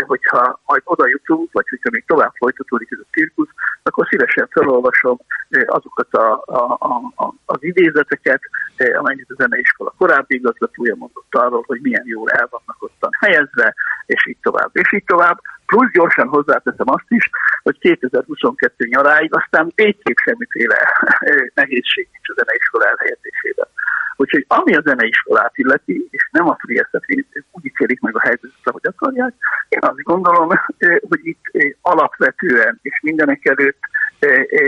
hogyha majd oda jutunk, vagy hogyha még tovább folytatódik ez a cirkusz, akkor szívesen felolvasom azokat a, a, a, az idézeteket, amennyit a zeneiskola korábbi igazgatója mondott arról, hogy milyen jól el vannak ottan helyezve, és így tovább, és így tovább. Plusz gyorsan hozzáteszem azt is, hogy 2022 nyaráig aztán végképp semmiféle nehézség nincs a zeneiskola elhelyezésében. Úgyhogy ami a zeneiskolát illeti, és nem a Free úgy ítélik meg a helyzetet, ahogy akarják, én azt gondolom, hogy itt alapvetően és mindenek előtt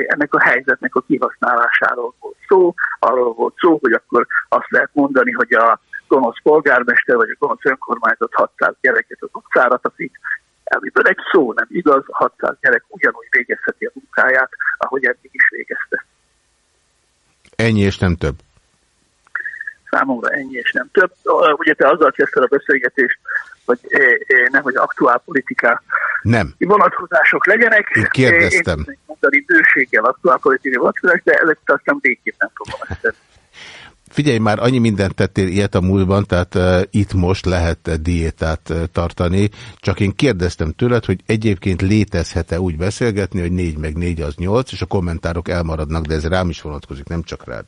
ennek a helyzetnek a kihasználásáról volt szó, arról volt szó, hogy akkor azt lehet mondani, hogy a gonosz polgármester vagy a gonosz önkormányzat 600 gyereket az utcára taszít, amiből egy szó nem igaz, 600 gyerek ugyanúgy végezheti a munkáját, ahogy eddig is végezte. Ennyi és nem több számomra ennyi és nem több. Ugye te azzal kezdted a beszélgetést, hogy nehogy aktuál politika nem. vonatkozások legyenek. Én kérdeztem. Én mondani bőséggel aktuál politikai vonatkozások, de ezeket aztán végképp nem fogom ezt Figyelj, már annyi mindent tettél ilyet a múltban, tehát uh, itt most lehet diétát uh, tartani, csak én kérdeztem tőled, hogy egyébként létezhet-e úgy beszélgetni, hogy 4 meg 4 az 8, és a kommentárok elmaradnak, de ez rám is vonatkozik, nem csak rád.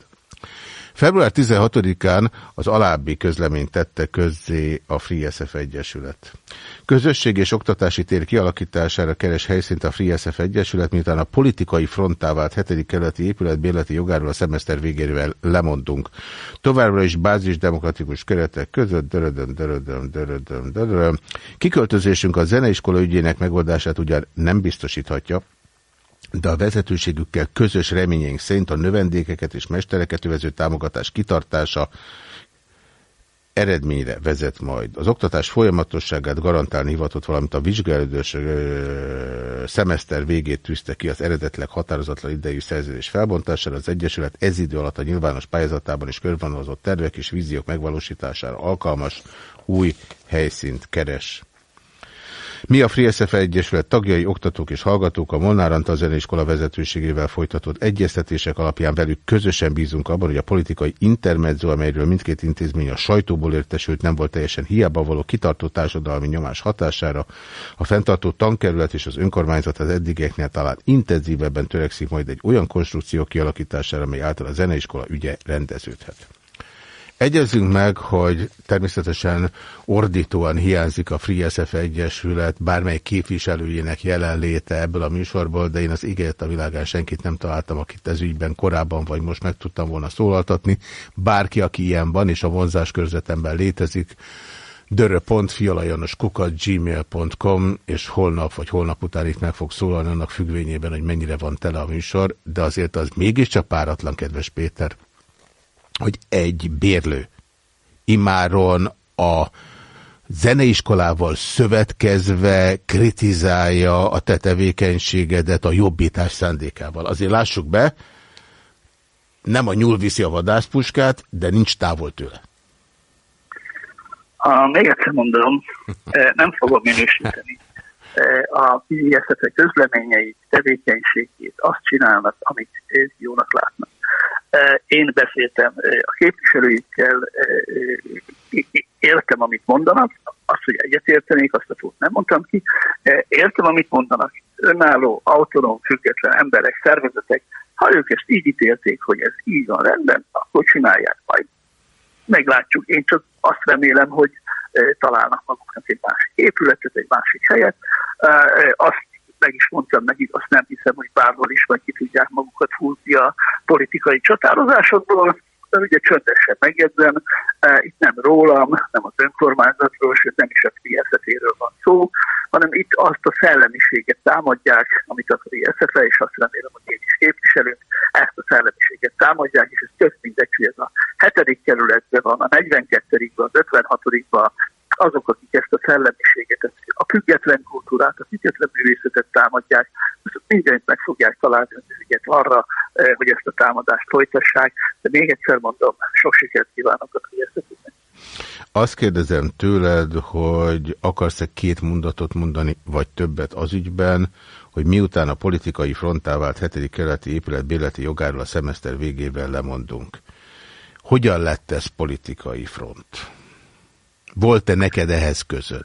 Február 16-án az alábbi közleményt tette közzé a Free SF Egyesület. Közösség és oktatási tér kialakítására keres helyszínt a Free SF Egyesület, miután a politikai frontá vált 7. keleti épület bérleti jogáról a szemeszter végéről lemondunk. Továbbra is bázis demokratikus keretek között dörödöm, dörödöm, dörödöm, dörödöm. Kiköltözésünk a zeneiskola ügyének megoldását ugyan nem biztosíthatja, de a vezetőségükkel közös reményénk szerint a növendékeket és mestereket övező támogatás kitartása eredményre vezet majd. Az oktatás folyamatosságát garantálni hivatott, valamint a vizsgálódós szemeszter végét tűzte ki az eredetleg határozatlan idejű szerződés felbontására. Az Egyesület ez idő alatt a nyilvános pályázatában is körvonalazott tervek és víziók megvalósítására alkalmas új helyszínt keres. Mi a Free SF Egyesület tagjai, oktatók és hallgatók a Molnár Antal Zeneiskola vezetőségével folytatott egyeztetések alapján velük közösen bízunk abban, hogy a politikai intermezzo, amelyről mindkét intézmény a sajtóból értesült, nem volt teljesen hiába való kitartó társadalmi nyomás hatására. A fenntartó tankerület és az önkormányzat az eddigeknél talán intenzívebben törekszik majd egy olyan konstrukció kialakítására, amely által a zeneiskola ügye rendeződhet. Egyezünk meg, hogy természetesen ordítóan hiányzik a Free SF Egyesület bármely képviselőjének jelenléte ebből a műsorból, de én az ígért a világán senkit nem találtam, akit ez ügyben korábban vagy most meg tudtam volna szólaltatni. Bárki, aki ilyen van, és a vonzás körzetemben létezik, gmail.com és holnap vagy holnap után itt meg fog szólalni annak függvényében, hogy mennyire van tele a műsor, de azért az mégiscsak páratlan, kedves Péter hogy egy bérlő imáron a zeneiskolával szövetkezve kritizálja a te tevékenységedet a jobbítás szándékával. Azért lássuk be, nem a nyúl viszi a vadászpuskát, de nincs távol tőle. A, még egyszer mondom, eh, nem fogom minősíteni. Eh, a PISZ közleményeit, tevékenységét, azt csinálnak, amit jónak látnak. Én beszéltem a képviselőikkel, értem, amit mondanak, azt, hogy egyetértenék, azt a szót nem mondtam ki, értem, amit mondanak, önálló, autonóm, független emberek, szervezetek, ha ők ezt így ítélték, hogy ez így van rendben, akkor csinálják majd. Meglátjuk. Én csak azt remélem, hogy találnak maguknak egy másik épületet, egy másik helyet. Azt meg is mondtam nekik, azt nem hiszem, hogy bárhol is vagy ki tudják magukat húzni a politikai csatározásokból. De ugye csöndesen megjegyzem, itt nem rólam, nem az önkormányzatról, sőt nem is a Fideszetéről van szó, hanem itt azt a szellemiséget támadják, amit a Fideszetre, és azt remélem, hogy én is képviselünk, ezt a szellemiséget támadják, és ez tök mindegy, hogy ez a hetedik kerületben van, a 42-ben, az 56-ban, azok, akik ezt a szellemiséget, a független kultúrát, a független művészetet támadják, mindent meg fogják találni ügyet arra, eh, hogy ezt a támadást folytassák. De még egyszer mondom, sok sikert kívánok a figyelmetetnek. Azt kérdezem tőled, hogy akarsz-e két mondatot mondani, vagy többet az ügyben, hogy miután a politikai frontá vált 7. keleti épület béleti jogáról a szemeszter végével lemondunk. Hogyan lett ez politikai front? Volt-e neked ehhez közöd?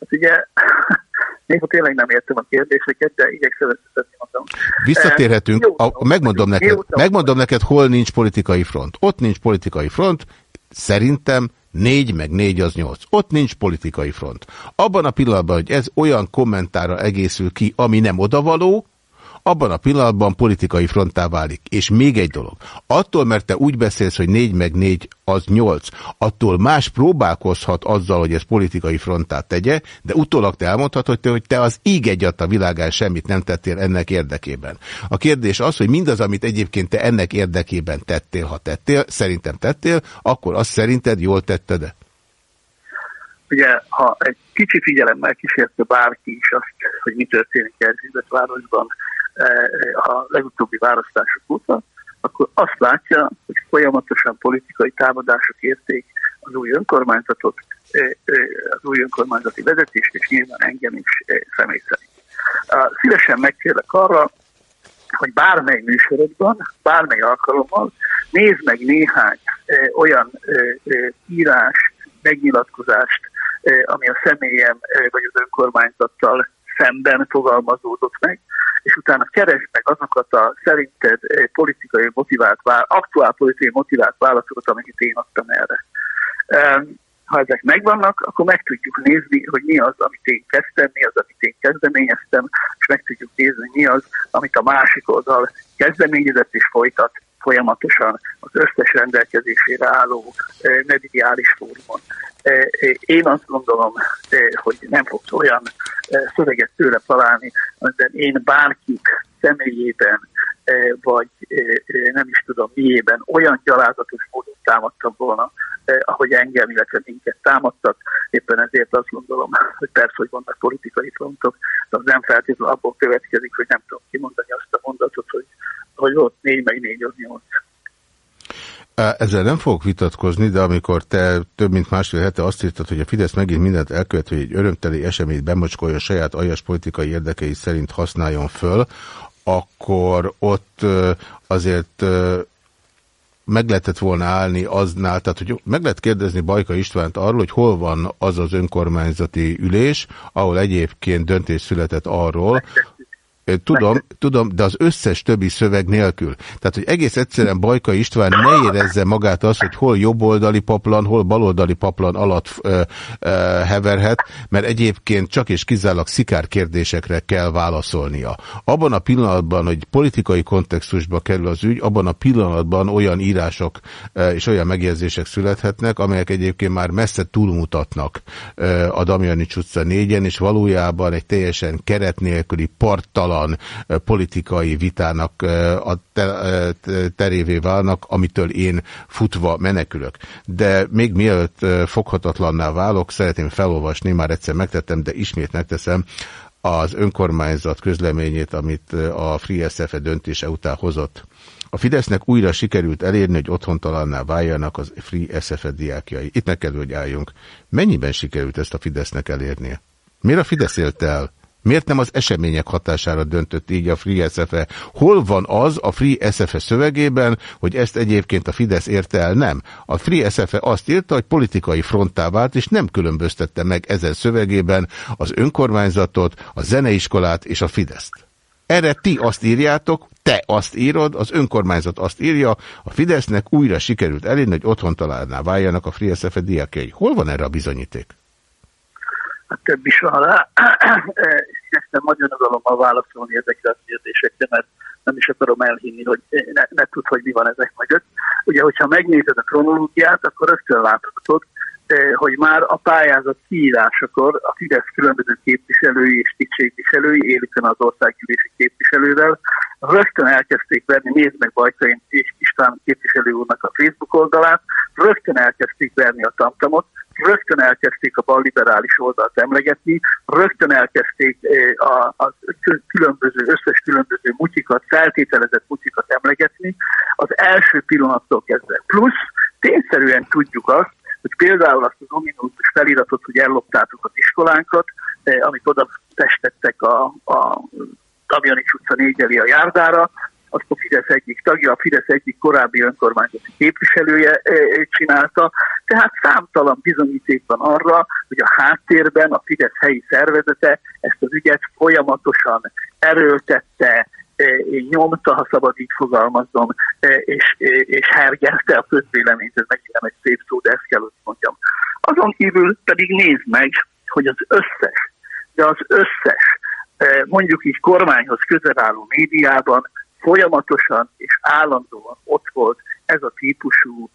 Hát ugye, még tényleg nem értem a kérdéseket, de igyekszem összetetni magam. Visszatérhetünk, a, a, megmondom, neked, megmondom neked, hol nincs politikai front. Ott nincs politikai front, szerintem négy meg négy az nyolc. Ott nincs politikai front. Abban a pillanatban, hogy ez olyan kommentára egészül ki, ami nem odavaló, abban a pillanatban politikai fronttá válik. És még egy dolog. Attól, mert te úgy beszélsz, hogy négy meg négy az nyolc, attól más próbálkozhat azzal, hogy ez politikai frontát tegye, de utólag te elmondhatod, hogy te az íg egyat a világán semmit nem tettél ennek érdekében. A kérdés az, hogy mindaz, amit egyébként te ennek érdekében tettél, ha tettél, szerintem tettél, akkor azt szerinted jól tetted -e? Ugye, ha egy kicsi figyelemmel kísérte bárki is azt, hogy mi történik Erzsébet városban, a legutóbbi választások óta, akkor azt látja, hogy folyamatosan politikai támadások érték az új önkormányzatot, az új önkormányzati vezetést, és nyilván engem is személy szerint. Szívesen megkérlek arra, hogy bármely műsorodban, bármely alkalommal nézd meg néhány olyan írás, megnyilatkozást, ami a személyem vagy az önkormányzattal szemben fogalmazódott meg, és utána keresd meg azokat a szerinted eh, politikai motivált, aktuál politikai motivált válaszokat, amiket én adtam erre. Ha ezek megvannak, akkor meg tudjuk nézni, hogy mi az, amit én kezdtem, mi az, amit én kezdeményeztem, és meg tudjuk nézni, mi az, amit a másik oldal kezdeményezett és folytat folyamatosan az összes rendelkezésére álló eh, mediális fórumon. Eh, én azt gondolom, hogy nem fogsz olyan szöveget tőle találni, amiben én bárkit személyében, vagy nem is tudom miében olyan gyalázatos módon támadtam volna, ahogy engem, illetve minket támadtak. Éppen ezért azt gondolom, hogy persze, hogy vannak politikai frontok, de az nem feltétlenül abból következik, hogy nem tudom kimondani azt a mondatot, hogy, hogy volt négy meg négy, az nyolc. Ezzel nem fogok vitatkozni, de amikor te több mint másfél hete azt írtad, hogy a Fidesz megint mindent elkövet, hogy egy örömteli eseményt bemocskolja saját aljas politikai érdekei szerint használjon föl, akkor ott azért meg lehetett volna állni aznál, tehát hogy meg lehet kérdezni Bajka Istvánt arról, hogy hol van az az önkormányzati ülés, ahol egyébként döntés született arról, Tudom, tudom, de az összes többi szöveg nélkül. Tehát, hogy egész egyszerűen Bajka István ne érezze magát az, hogy hol jobboldali paplan, hol baloldali paplan alatt ö, ö, heverhet, mert egyébként csak és kizárólag szikár kérdésekre kell válaszolnia. Abban a pillanatban, hogy politikai kontextusba kerül az ügy, abban a pillanatban olyan írások ö, és olyan megjegyzések születhetnek, amelyek egyébként már messze túlmutatnak ö, a Damjanics utca négyen, és valójában egy teljesen keret nélküli parttalan olyan politikai vitának a terévé válnak, amitől én futva menekülök. De még mielőtt foghatatlanná válok, szeretném felolvasni, már egyszer megtettem, de ismét megteszem, az önkormányzat közleményét, amit a Free SF -e döntése után hozott. A Fidesznek újra sikerült elérni, hogy otthontalanná váljanak az Free SF -e diákjai. Itt meg kell, hogy álljunk. Mennyiben sikerült ezt a Fidesznek elérnie? Miért a Fidesz élte el? Miért nem az események hatására döntött így a Free SFE? Hol van az a Free SFE szövegében, hogy ezt egyébként a Fidesz érte el? Nem. A Free SFE azt írta, hogy politikai fronttá vált, és nem különböztette meg ezen szövegében az önkormányzatot, a zeneiskolát és a Fideszt. Erre ti azt írjátok, te azt írod, az önkormányzat azt írja, a Fidesznek újra sikerült elérni, hogy otthon találná váljanak a Free SFE diákjai. Hol van erre a bizonyíték? Több is van rá. Igyekszem magyar nyugalommal válaszolni ezekre a kérdésekre, mert nem is akarom elhinni, hogy ne, ne tud, hogy mi van ezek mögött. Ugye, hogyha megnézed a kronológiát, akkor rögtön láthatod, hogy már a pályázat kiírásakor a Fidesz különböző képviselői és tisztségviselői, élükön az országgyűlési képviselővel, rögtön elkezdték verni, nézd meg Bajkain és István képviselő úrnak a Facebook oldalát, rögtön elkezdték verni a tamtamot, rögtön elkezdték a balliberális oldalt emlegetni, rögtön elkezdték a, a különböző, összes különböző mutyikat, feltételezett mutyikat emlegetni, az első pillanattól kezdve. Plusz tényszerűen tudjuk azt, hogy például azt az ominózus feliratot, hogy elloptátok az iskolánkat, eh, amit oda testettek a, a Damjanics utca 4 a járdára, azt a Fidesz egyik tagja, a Fidesz egyik korábbi önkormányzati képviselője eh, csinálta. Tehát számtalan bizonyíték van arra, hogy a háttérben a Fidesz helyi szervezete ezt az ügyet folyamatosan erőltette, nyomta, ha szabad így fogalmaznom, és, és hergelte a közvéleményt, ez megint nem egy szép szó, de ezt kell, hogy mondjam. Azon kívül pedig nézd meg, hogy az összes, de az összes, mondjuk így kormányhoz közel álló médiában folyamatosan és állandóan ott volt ez a típusú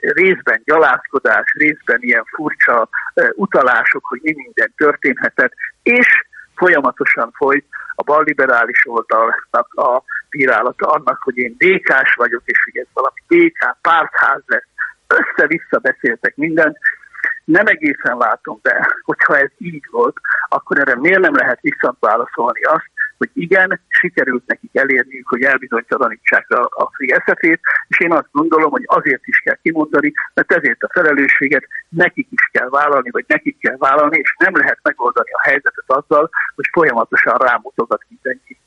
részben gyalázkodás, részben ilyen furcsa utalások, hogy mi minden történhetett, és folyamatosan folyt a balliberális oldalnak a bírálata annak, hogy én DK-s vagyok, és hogy ez valami DK pártház lesz. Össze-vissza beszéltek mindent, nem egészen látom be, hogyha ez így volt, akkor erre miért nem lehet viszont azt, hogy igen, sikerült nekik elérniük, hogy elbizonytalanítsák a, a Free SF-ét, és én azt gondolom, hogy azért is kell kimondani, mert ezért a felelősséget nekik is kell vállalni, vagy nekik kell vállalni, és nem lehet megoldani a helyzetet azzal, hogy folyamatosan rámutogat mindenki.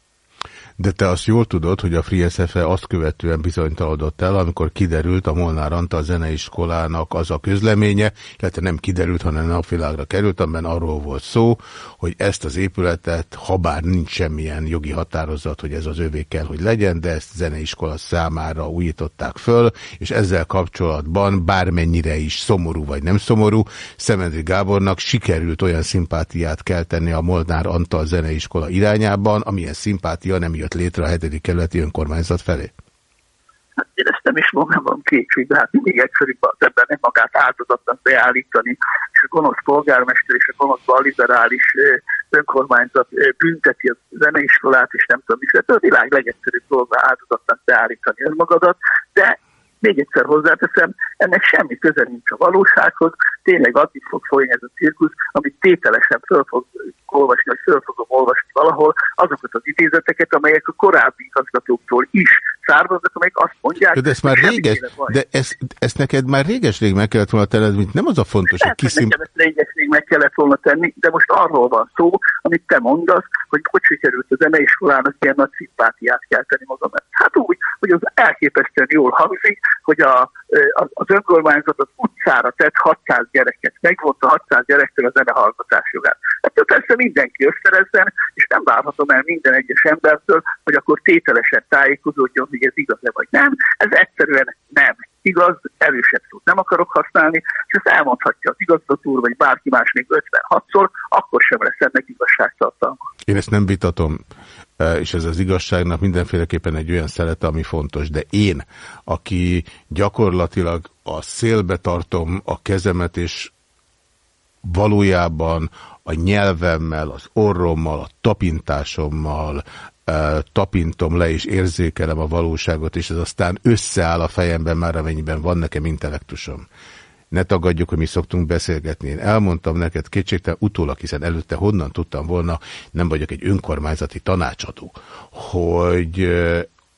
De te azt jól tudod, hogy a Free SFE azt követően bizonytalanodott el, amikor kiderült a Molnár Antal zeneiskolának az a közleménye, illetve nem kiderült, hanem napvilágra került, amiben arról volt szó, hogy ezt az épületet, ha bár nincs semmilyen jogi határozat, hogy ez az övé kell, hogy legyen, de ezt zeneiskola számára újították föl, és ezzel kapcsolatban bármennyire is szomorú vagy nem szomorú, Szemendri Gábornak sikerült olyan szimpátiát kelteni a Molnár Antal zeneiskola irányában, amilyen szimpátia nem jött létre a hetedik kerületi önkormányzat felé? Hát éreztem is magában kétségbe, hát mindig egyszerűbb az ember nem magát áldozatnak beállítani, és a gonosz polgármester és a gonosz liberális önkormányzat bünteti a zeneiskolát, és nem tudom, és a világ legegyszerűbb dolga áldozatnak beállítani önmagadat, de még egyszer hozzáteszem, ennek semmi köze nincs a valósághoz, tényleg addig fog folyni ez a cirkusz, amit tételesen föl fog olvasni, vagy föl fogom olvasni valahol, azokat az idézeteket, amelyek a korábbi igazgatóktól is származnak, amelyek azt mondják, de ez már réges, de ezt, ezt neked már réges-rég meg kellett volna tenned, mint nem az a fontos, hogy kiszim... Nekem ezt réges-rég meg kellett volna tenni, de most arról van szó, amit te mondasz, hogy hogy sikerült a zeneiskolának ilyen nagy szimpátiát kelteni magam. Hát úgy, hogy az elképesztően jól hangzik, hogy a, az önkormányzat az utcára tett 600 gyereket, megvonta 600 gyerektől a zenehallgatás jogát. Ettől persze mindenki összerezzen, és nem várhatom el minden egyes embertől, hogy akkor tételesen tájékozódjon, hogy ez igaz-e vagy nem. Ez egyszerűen nem igaz, erősebb szót nem akarok használni, és ezt elmondhatja az igazgató vagy bárki más még 56-szor, akkor sem lesz ennek igazságtartalma. Én ezt nem vitatom, e, és ez az igazságnak mindenféleképpen egy olyan szelete, ami fontos, de én, aki gyakorlatilag a szélbe tartom a kezemet, és valójában a nyelvemmel, az orrommal, a tapintásommal, tapintom le és érzékelem a valóságot, és ez aztán összeáll a fejemben már, amennyiben van nekem intellektusom. Ne tagadjuk, hogy mi szoktunk beszélgetni. Én elmondtam neked kétségtelen utólag, hiszen előtte honnan tudtam volna, nem vagyok egy önkormányzati tanácsadó, hogy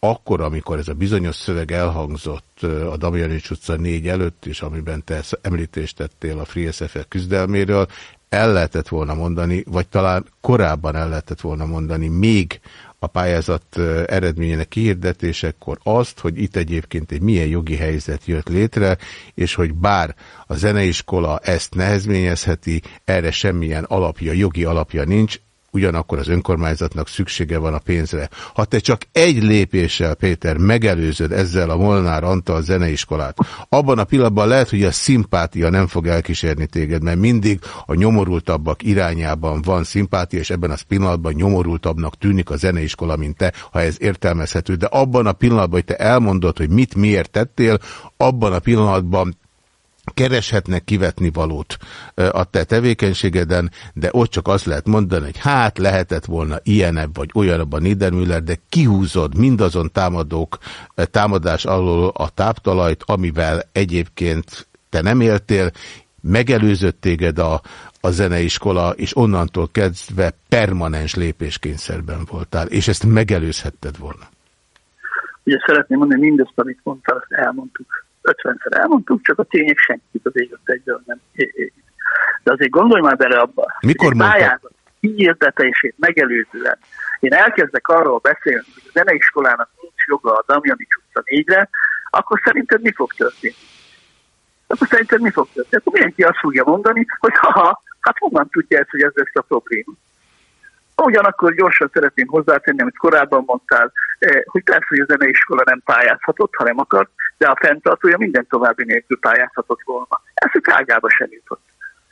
akkor, amikor ez a bizonyos szöveg elhangzott a Damjanics utca 4 előtt is, amiben te említést tettél a Free SFL küzdelméről, el lehetett volna mondani, vagy talán korábban el lehetett volna mondani, még a pályázat eredményének kihirdetésekor azt, hogy itt egyébként egy milyen jogi helyzet jött létre, és hogy bár a zeneiskola ezt nehezményezheti, erre semmilyen alapja, jogi alapja nincs, ugyanakkor az önkormányzatnak szüksége van a pénzre. Ha te csak egy lépéssel, Péter, megelőzöd ezzel a Molnár Antal zeneiskolát, abban a pillanatban lehet, hogy a szimpátia nem fog elkísérni téged, mert mindig a nyomorultabbak irányában van szimpátia, és ebben a pillanatban nyomorultabbnak tűnik a zeneiskola, mint te, ha ez értelmezhető. De abban a pillanatban, hogy te elmondod, hogy mit miért tettél, abban a pillanatban kereshetnek kivetni valót a te tevékenységeden, de ott csak azt lehet mondani, hogy hát lehetett volna ilyenebb vagy olyanabb a Niedermüller, de kihúzod mindazon támadók támadás alól a táptalajt, amivel egyébként te nem éltél, megelőzött téged a, a zeneiskola, és onnantól kezdve permanens lépéskényszerben voltál, és ezt megelőzhetted volna. Ugye szeretném mondani, mindezt, amit mondtál, azt elmondtuk 50-szer elmondtuk, csak a tények senkit az ég egyből nem. De azért gondolj már bele abba. Mikor mondtad? kihirdetését megelőzően én elkezdek arról beszélni, hogy a zeneiskolának nincs joga a Damjani utca négyre, akkor szerinted mi fog történni? Akkor szerinted mi fog történni? Akkor mindenki azt fogja mondani, hogy ha, hát honnan tudja ezt, hogy ez lesz a probléma. Ugyanakkor gyorsan szeretném hozzátenni, amit korábban mondtál, eh, hogy persze, hogy a zeneiskola nem pályázhatott, ha nem akart, de a fenntartója minden további nélkül pályázhatott volna. Eszük ágába sem jutott.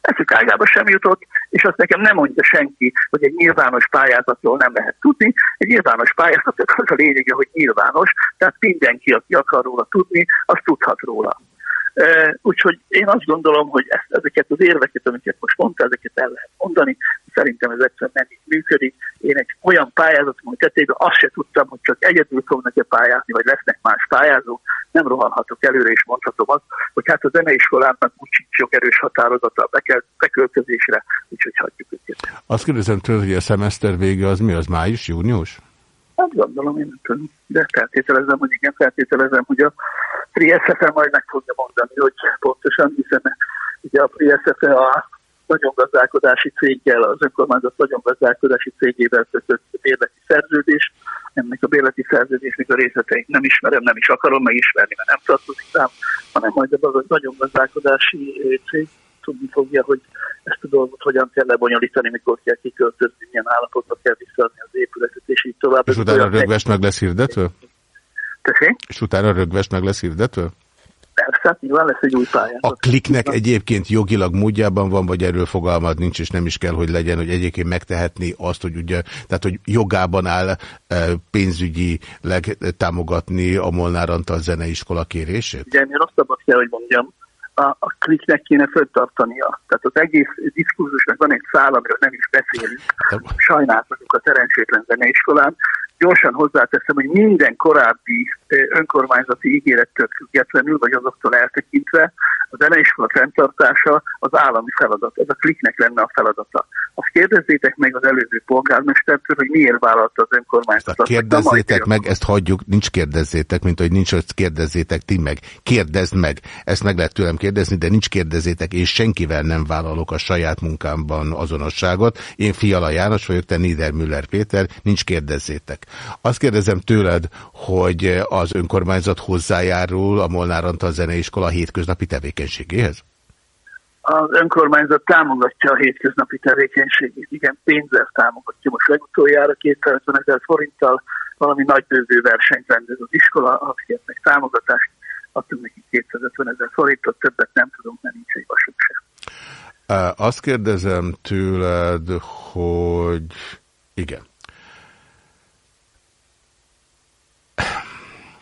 Eszük ágába sem jutott, és azt nekem nem mondja senki, hogy egy nyilvános pályázatról nem lehet tudni. Egy nyilvános pályázatnak az a lényege, hogy nyilvános, tehát mindenki, aki akar róla tudni, az tudhat róla. Úgyhogy én azt gondolom, hogy ezt, ezeket az érveket, amiket most mondta, ezeket el lehet mondani. Szerintem ez egyszerűen nem így működik. Én egy olyan pályázatom tetében azt se tudtam, hogy csak egyedül fognak-e pályázni, vagy lesznek más pályázók. Nem rohanhatok előre, és mondhatom azt, hogy hát a zeneiskolának úgy sincs erős határozata a beköltözésre, úgyhogy hagyjuk őket. Azt kérdezem tőle, hogy a szemeszter vége az mi, az május, június? Hát gondolom, én nem tudom. De feltételezem, hogy igen, feltételezem, hogy a Free SFE majd meg fogja mondani, hogy pontosan, hiszen ugye a Free SFE a gazdálkodási céggel, az önkormányzat gazdálkodási cégével kötött bérleti szerződés. Ennek a bérleti szerződésnek a részleteit nem ismerem, nem is akarom megismerni, mert nem tartozik rám, hanem majd a gazdálkodási cég tudni fogja, hogy ezt a dolgot hogyan kell lebonyolítani, mikor kell kiköltözni, milyen állapotba kell visszaadni az épületet, és így tovább. És utána rögvest meg lesz hirdetve? Tessék? És utána rögvest meg lesz hirdetve? Persze, hát nyilván lesz egy új pályázat. A kliknek egyébként jogilag módjában van, vagy erről fogalmad nincs, és nem is kell, hogy legyen, hogy egyébként megtehetni azt, hogy ugye, tehát hogy jogában áll e, pénzügyileg támogatni a Molnár Antal zeneiskola kérését? Ugye én rosszabbat kell, hogy mondjam, a, a kliknek kéne föltartania. Tehát az egész diskurzusnak van egy szál, amiről nem is beszélünk. Sajnálkozunk a szerencsétlen zeneiskolán, gyorsan hozzáteszem, hogy minden korábbi önkormányzati ígérettől függetlenül, vagy azoktól eltekintve, a zeneiskola fenntartása az állami feladat. Ez a kliknek lenne a feladata. Azt kérdezzétek meg az előző polgármestertől, hogy miért vállalta az önkormányzat. Kérdezzétek meg, ezt hagyjuk, nincs kérdezzétek, mint hogy nincs, hogy kérdezzétek ti meg. Kérdezd meg, ezt meg lehet tőlem kérdezni, de nincs kérdezzétek, és senkivel nem vállalok a saját munkámban azonosságot. Én Fiala János vagyok, te Niedermüller Péter, nincs kérdezzétek. Azt kérdezem tőled, hogy az önkormányzat hozzájárul a Molnár Antal Zeneiskola hétköznapi tevékenységéhez? Az önkormányzat támogatja a hétköznapi tevékenységét, igen, pénzzel támogatja. Most legutoljára 250 ezer forinttal valami nagy bővő versenyt rendez az iskola, akiket meg támogatást, adtunk neki 250 ezer forintot, többet nem tudunk, mert nincs egy vasunk sem. Azt kérdezem tőled, hogy igen.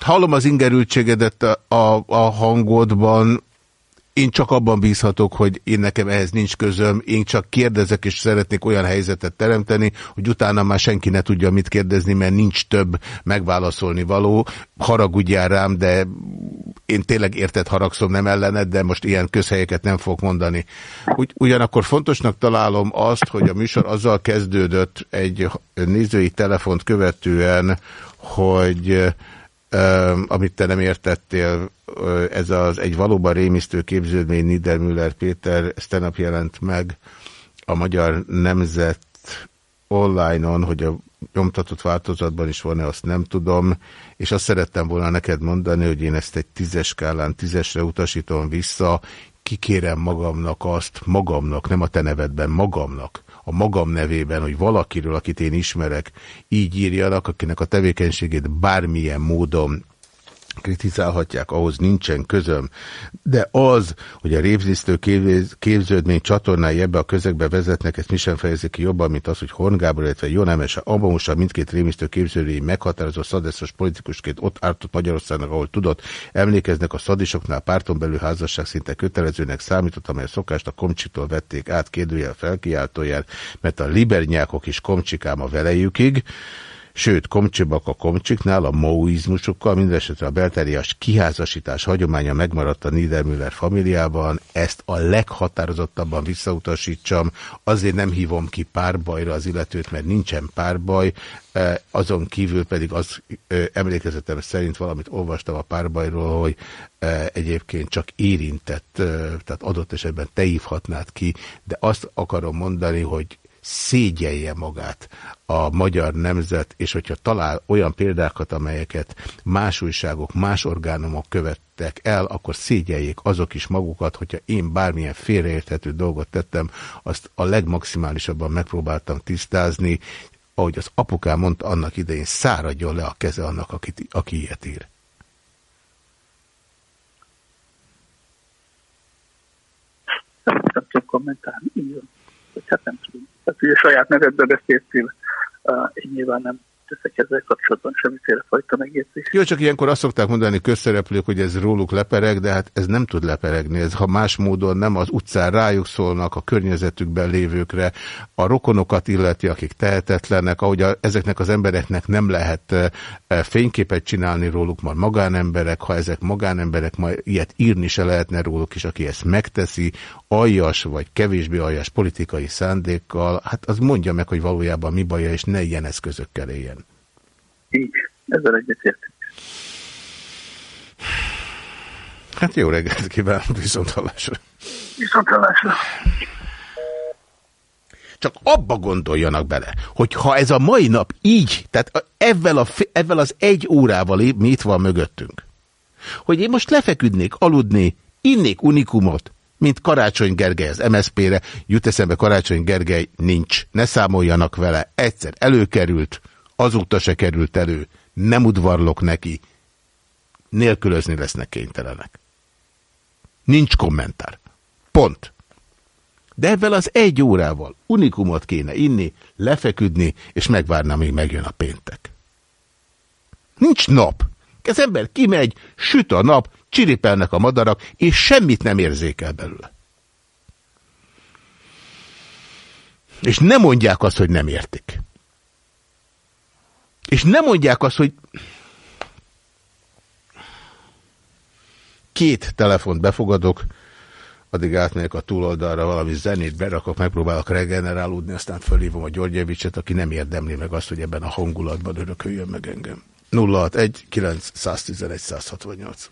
Hallom az ingerültségedet a, a, hangodban, én csak abban bízhatok, hogy én nekem ehhez nincs közöm, én csak kérdezek, és szeretnék olyan helyzetet teremteni, hogy utána már senki ne tudja mit kérdezni, mert nincs több megválaszolni való. Haragudjál rám, de én tényleg érted haragszom, nem ellened, de most ilyen közhelyeket nem fogok mondani. Ugy, ugyanakkor fontosnak találom azt, hogy a műsor azzal kezdődött egy nézői telefont követően, hogy amit te nem értettél, ez az egy valóban rémisztő képződmény Niedermüller Péter, tenap jelent meg a Magyar Nemzet online-on, hogy a nyomtatott változatban is van-e, azt nem tudom, és azt szerettem volna neked mondani, hogy én ezt egy tízes skálán tízesre utasítom vissza, kikérem magamnak azt, magamnak, nem a te nevedben, magamnak, a magam nevében, hogy valakiről, akit én ismerek, így írjanak, akinek a tevékenységét bármilyen módon kritizálhatják, ahhoz nincsen közöm. De az, hogy a révzisztő képződmény csatornái ebbe a közegbe vezetnek, ezt mi sem fejezik ki jobban, mint az, hogy Horn Gábor, illetve Jó Nemes, Abamusa mindkét rémisztő képződmény meghatározó szadeszos politikusként ott ártott Magyarországnak, ahol tudott, emlékeznek a szadisoknál párton belül házasság szinte kötelezőnek számított, amely a szokást a komcsiktól vették át kérdőjel felkiáltóján, mert a libernyákok is komcsikám a velejükig, Sőt, komcsibak a komcsiknál, a maoizmusokkal, mindesetre a belterias kiházasítás hagyománya megmaradt a Niedermüller familiában, ezt a leghatározottabban visszautasítsam, azért nem hívom ki párbajra az illetőt, mert nincsen párbaj, e, azon kívül pedig az emlékezetem szerint valamit olvastam a párbajról, hogy e, egyébként csak érintett, e, tehát adott esetben te hívhatnád ki, de azt akarom mondani, hogy szégyelje magát a magyar nemzet, és hogyha talál olyan példákat, amelyeket más újságok, más orgánumok követtek el, akkor szégyeljék azok is magukat, hogyha én bármilyen félreérthető dolgot tettem, azt a legmaximálisabban megpróbáltam tisztázni, ahogy az apukám mondta annak idején, száradjon le a keze annak, aki, aki ilyet ír. Nem tudom kommentálni, így van. Hát nem tudom. Tehát ugye saját nevedbe beszéltél, én nyilván nem teszek ezzel kapcsolatban semmiféle fajta megjegyzést. Jó, csak ilyenkor azt szokták mondani közszereplők, hogy ez róluk lepereg, de hát ez nem tud leperegni. Ez, ha más módon nem az utcán rájuk szólnak, a környezetükben lévőkre, a rokonokat illeti, akik tehetetlenek, ahogy a, ezeknek az embereknek nem lehet e, fényképet csinálni róluk, már magánemberek, ha ezek magánemberek, majd ilyet írni se lehetne róluk, és aki ezt megteszi, aljas vagy kevésbé aljas politikai szándékkal, hát az mondja meg, hogy valójában mi baja, és ne ilyen eszközökkel éljen. Így, ezzel egyetértünk. Hát jó reggelt kívánok, viszont hallásra. Viszont hallásra. Csak abba gondoljanak bele, hogy ha ez a mai nap így, tehát ezzel, a, ezzel az egy órával mi itt van mögöttünk, hogy én most lefeküdnék, aludni, innék unikumot, mint Karácsony Gergely az MSZP-re, jut eszembe Karácsony Gergely nincs, ne számoljanak vele, egyszer előkerült, azóta se került elő, nem udvarlok neki, nélkülözni lesznek kénytelenek. Nincs kommentár. Pont. De ebben az egy órával unikumot kéne inni, lefeküdni, és megvárni, amíg megjön a péntek. Nincs nap. Az ember kimegy, süt a nap, csiripelnek a madarak, és semmit nem érzékel belőle. És nem mondják azt, hogy nem értik. És nem mondják azt, hogy két telefont befogadok, addig átmegyek a túloldalra, valami zenét berakok, megpróbálok regenerálódni, aztán fölhívom a Györgyevicset, aki nem érdemli meg azt, hogy ebben a hangulatban örököljön meg engem. 061 911 168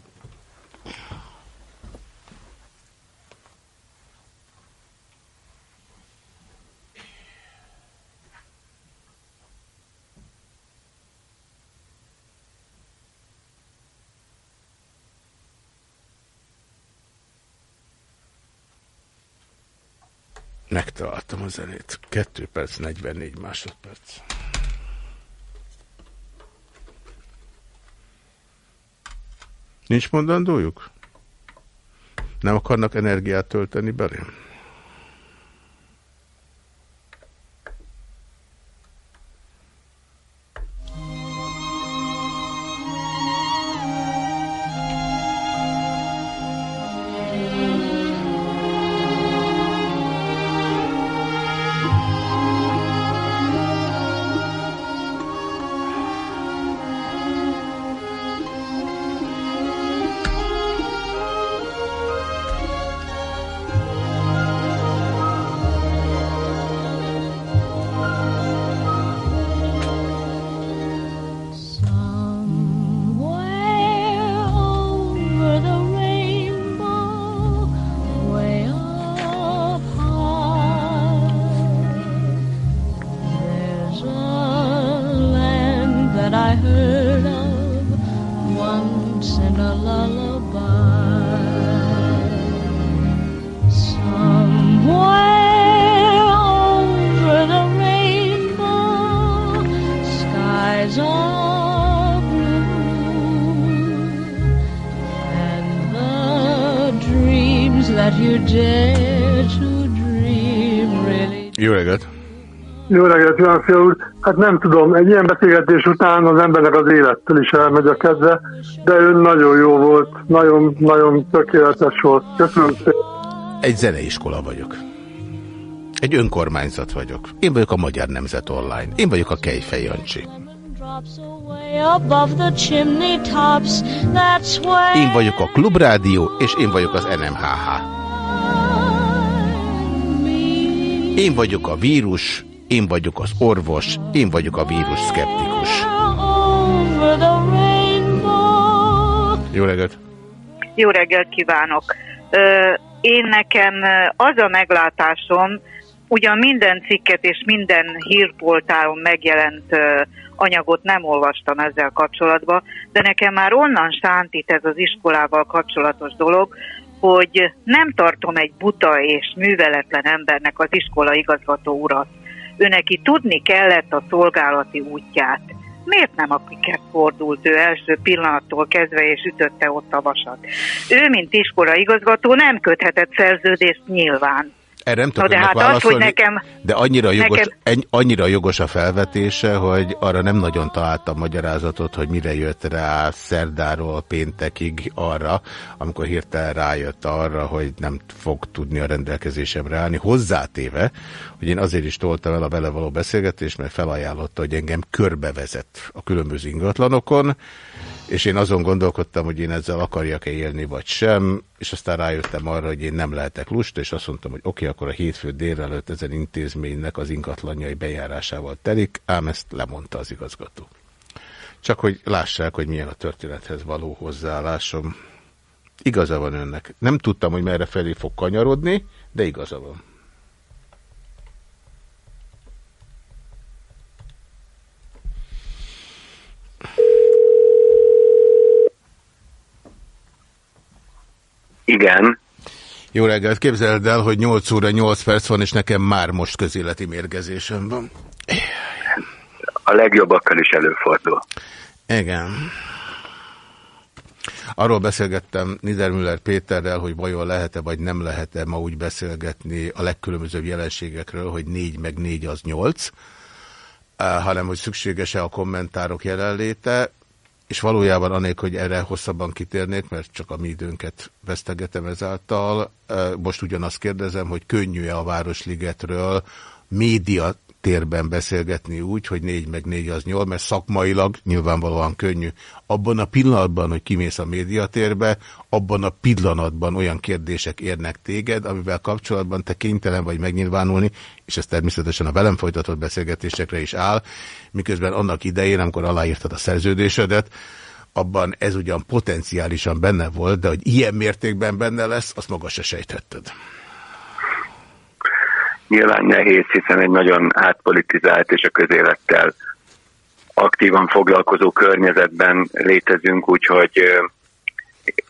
Megtaláltam a zenét. 2 perc, 44 másodperc. Nincs mondandójuk? Nem akarnak energiát tölteni belém? Hát nem tudom, egy ilyen beszélgetés után az embernek az élettől is elmegy a kedve, de ön nagyon jó volt, nagyon, nagyon tökéletes volt. Köszönöm szépen. Egy zeneiskola vagyok. Egy önkormányzat vagyok. Én vagyok a Magyar Nemzet Online. Én vagyok a Kejfej Jancsi. Én vagyok a Klubrádió, és én vagyok az NMHH. Én vagyok a vírus, én vagyok az orvos, én vagyok a vírus szkeptikus. Jó reggelt! Jó reggelt kívánok! Én nekem az a meglátásom, ugyan minden cikket és minden hírpoltáron megjelent anyagot nem olvastam ezzel kapcsolatban, de nekem már onnan sántít ez az iskolával kapcsolatos dolog, hogy nem tartom egy buta és műveletlen embernek az iskola igazgató urat. Ő neki tudni kellett a szolgálati útját. Miért nem a piket fordult ő első pillanattól kezdve és ütötte ott a vasat? Ő, mint iskola igazgató nem köthetett szerződést nyilván. Erre nem tudok de hát az, válaszolni, hogy nekem- de annyira jogos, nekem- eny- annyira jogos a felvetése, hogy arra nem nagyon találtam magyarázatot, hogy mire jött rá szerdáról péntekig arra, amikor hirtelen rájött arra, hogy nem fog tudni a rendelkezésemre állni, hozzátéve, hogy én azért is toltam el a vele való beszélgetést, mert felajánlotta, hogy engem körbevezet a különböző ingatlanokon, és én azon gondolkodtam, hogy én ezzel akarjak-e élni, vagy sem, és aztán rájöttem arra, hogy én nem lehetek lust, és azt mondtam, hogy oké, okay, akkor a hétfő délelőtt ezen intézménynek az ingatlanjai bejárásával telik, ám ezt lemondta az igazgató. Csak hogy lássák, hogy milyen a történethez való hozzáállásom. Igaza van önnek. Nem tudtam, hogy merre felé fog kanyarodni, de igaza van. Igen. Jó reggelt, képzeld el, hogy 8 óra 8 perc van, és nekem már most közéleti mérgezésem van. A legjobbakkal is előfordul. Igen. Arról beszélgettem Niedermüller Péterrel, hogy vajon lehet-e vagy nem lehet-e ma úgy beszélgetni a legkülönbözőbb jelenségekről, hogy 4 meg 4 az 8, hanem hogy szükséges-e a kommentárok jelenléte, és valójában anélkül, hogy erre hosszabban kitérnék, mert csak a mi időnket vesztegetem ezáltal, most ugyanazt kérdezem, hogy könnyű-e a Városligetről média térben beszélgetni úgy, hogy 4 meg 4 az 8, mert szakmailag nyilvánvalóan könnyű. Abban a pillanatban, hogy kimész a médiatérbe, abban a pillanatban olyan kérdések érnek téged, amivel kapcsolatban te kénytelen vagy megnyilvánulni, és ez természetesen a velem folytatott beszélgetésekre is áll, miközben annak idején, amikor aláírtad a szerződésedet, abban ez ugyan potenciálisan benne volt, de hogy ilyen mértékben benne lesz, azt maga se sejtetted. Nyilván nehéz, hiszen egy nagyon átpolitizált és a közélettel aktívan foglalkozó környezetben létezünk, úgyhogy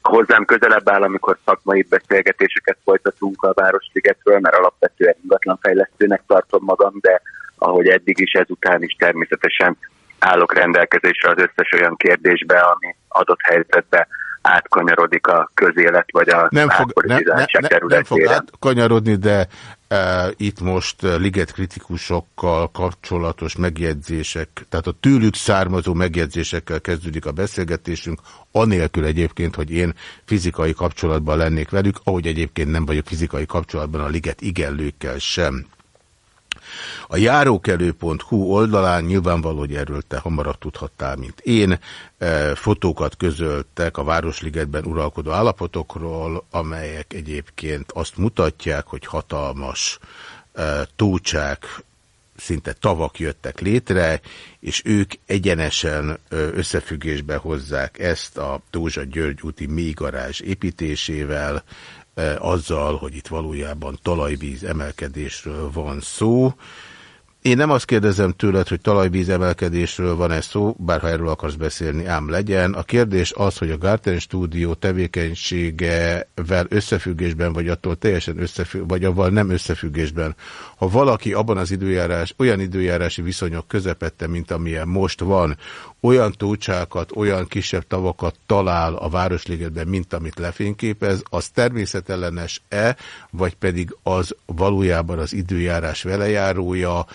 hozzám közelebb áll, amikor szakmai beszélgetéseket folytatunk a Városligetről, mert alapvetően ingatlanfejlesztőnek tartom magam, de ahogy eddig is, ezután is természetesen állok rendelkezésre az összes olyan kérdésbe, ami adott helyzetbe átkanyarodik a közélet vagy a nem fog, nem, nem, nem, nem fog átkanyarodni, de e, itt most e, liget kritikusokkal kapcsolatos megjegyzések, tehát a tőlük származó megjegyzésekkel kezdődik a beszélgetésünk, anélkül egyébként, hogy én fizikai kapcsolatban lennék velük, ahogy egyébként nem vagyok fizikai kapcsolatban a liget igenlőkkel sem. A járókelő.hu oldalán nyilvánvaló, hogy erről te hamarabb tudhattál, mint én. E, Fotókat közöltek a Városligetben uralkodó állapotokról, amelyek egyébként azt mutatják, hogy hatalmas e, tócsák, szinte tavak jöttek létre, és ők egyenesen ö, összefüggésbe hozzák ezt a Tózsa György úti mélygarázs építésével, azzal, hogy itt valójában talajvíz emelkedésről van szó. Én nem azt kérdezem tőled, hogy talajvíz emelkedésről van-e szó, bár ha erről akarsz beszélni, ám legyen. A kérdés az, hogy a Garten Studio tevékenységevel összefüggésben, vagy attól teljesen összefügg, vagy avval nem összefüggésben, ha valaki abban az időjárás, olyan időjárási viszonyok közepette, mint amilyen most van, olyan tócsákat, olyan kisebb tavakat talál a Városligetben, mint amit lefényképez, az természetellenes-e, vagy pedig az valójában az időjárás velejárója,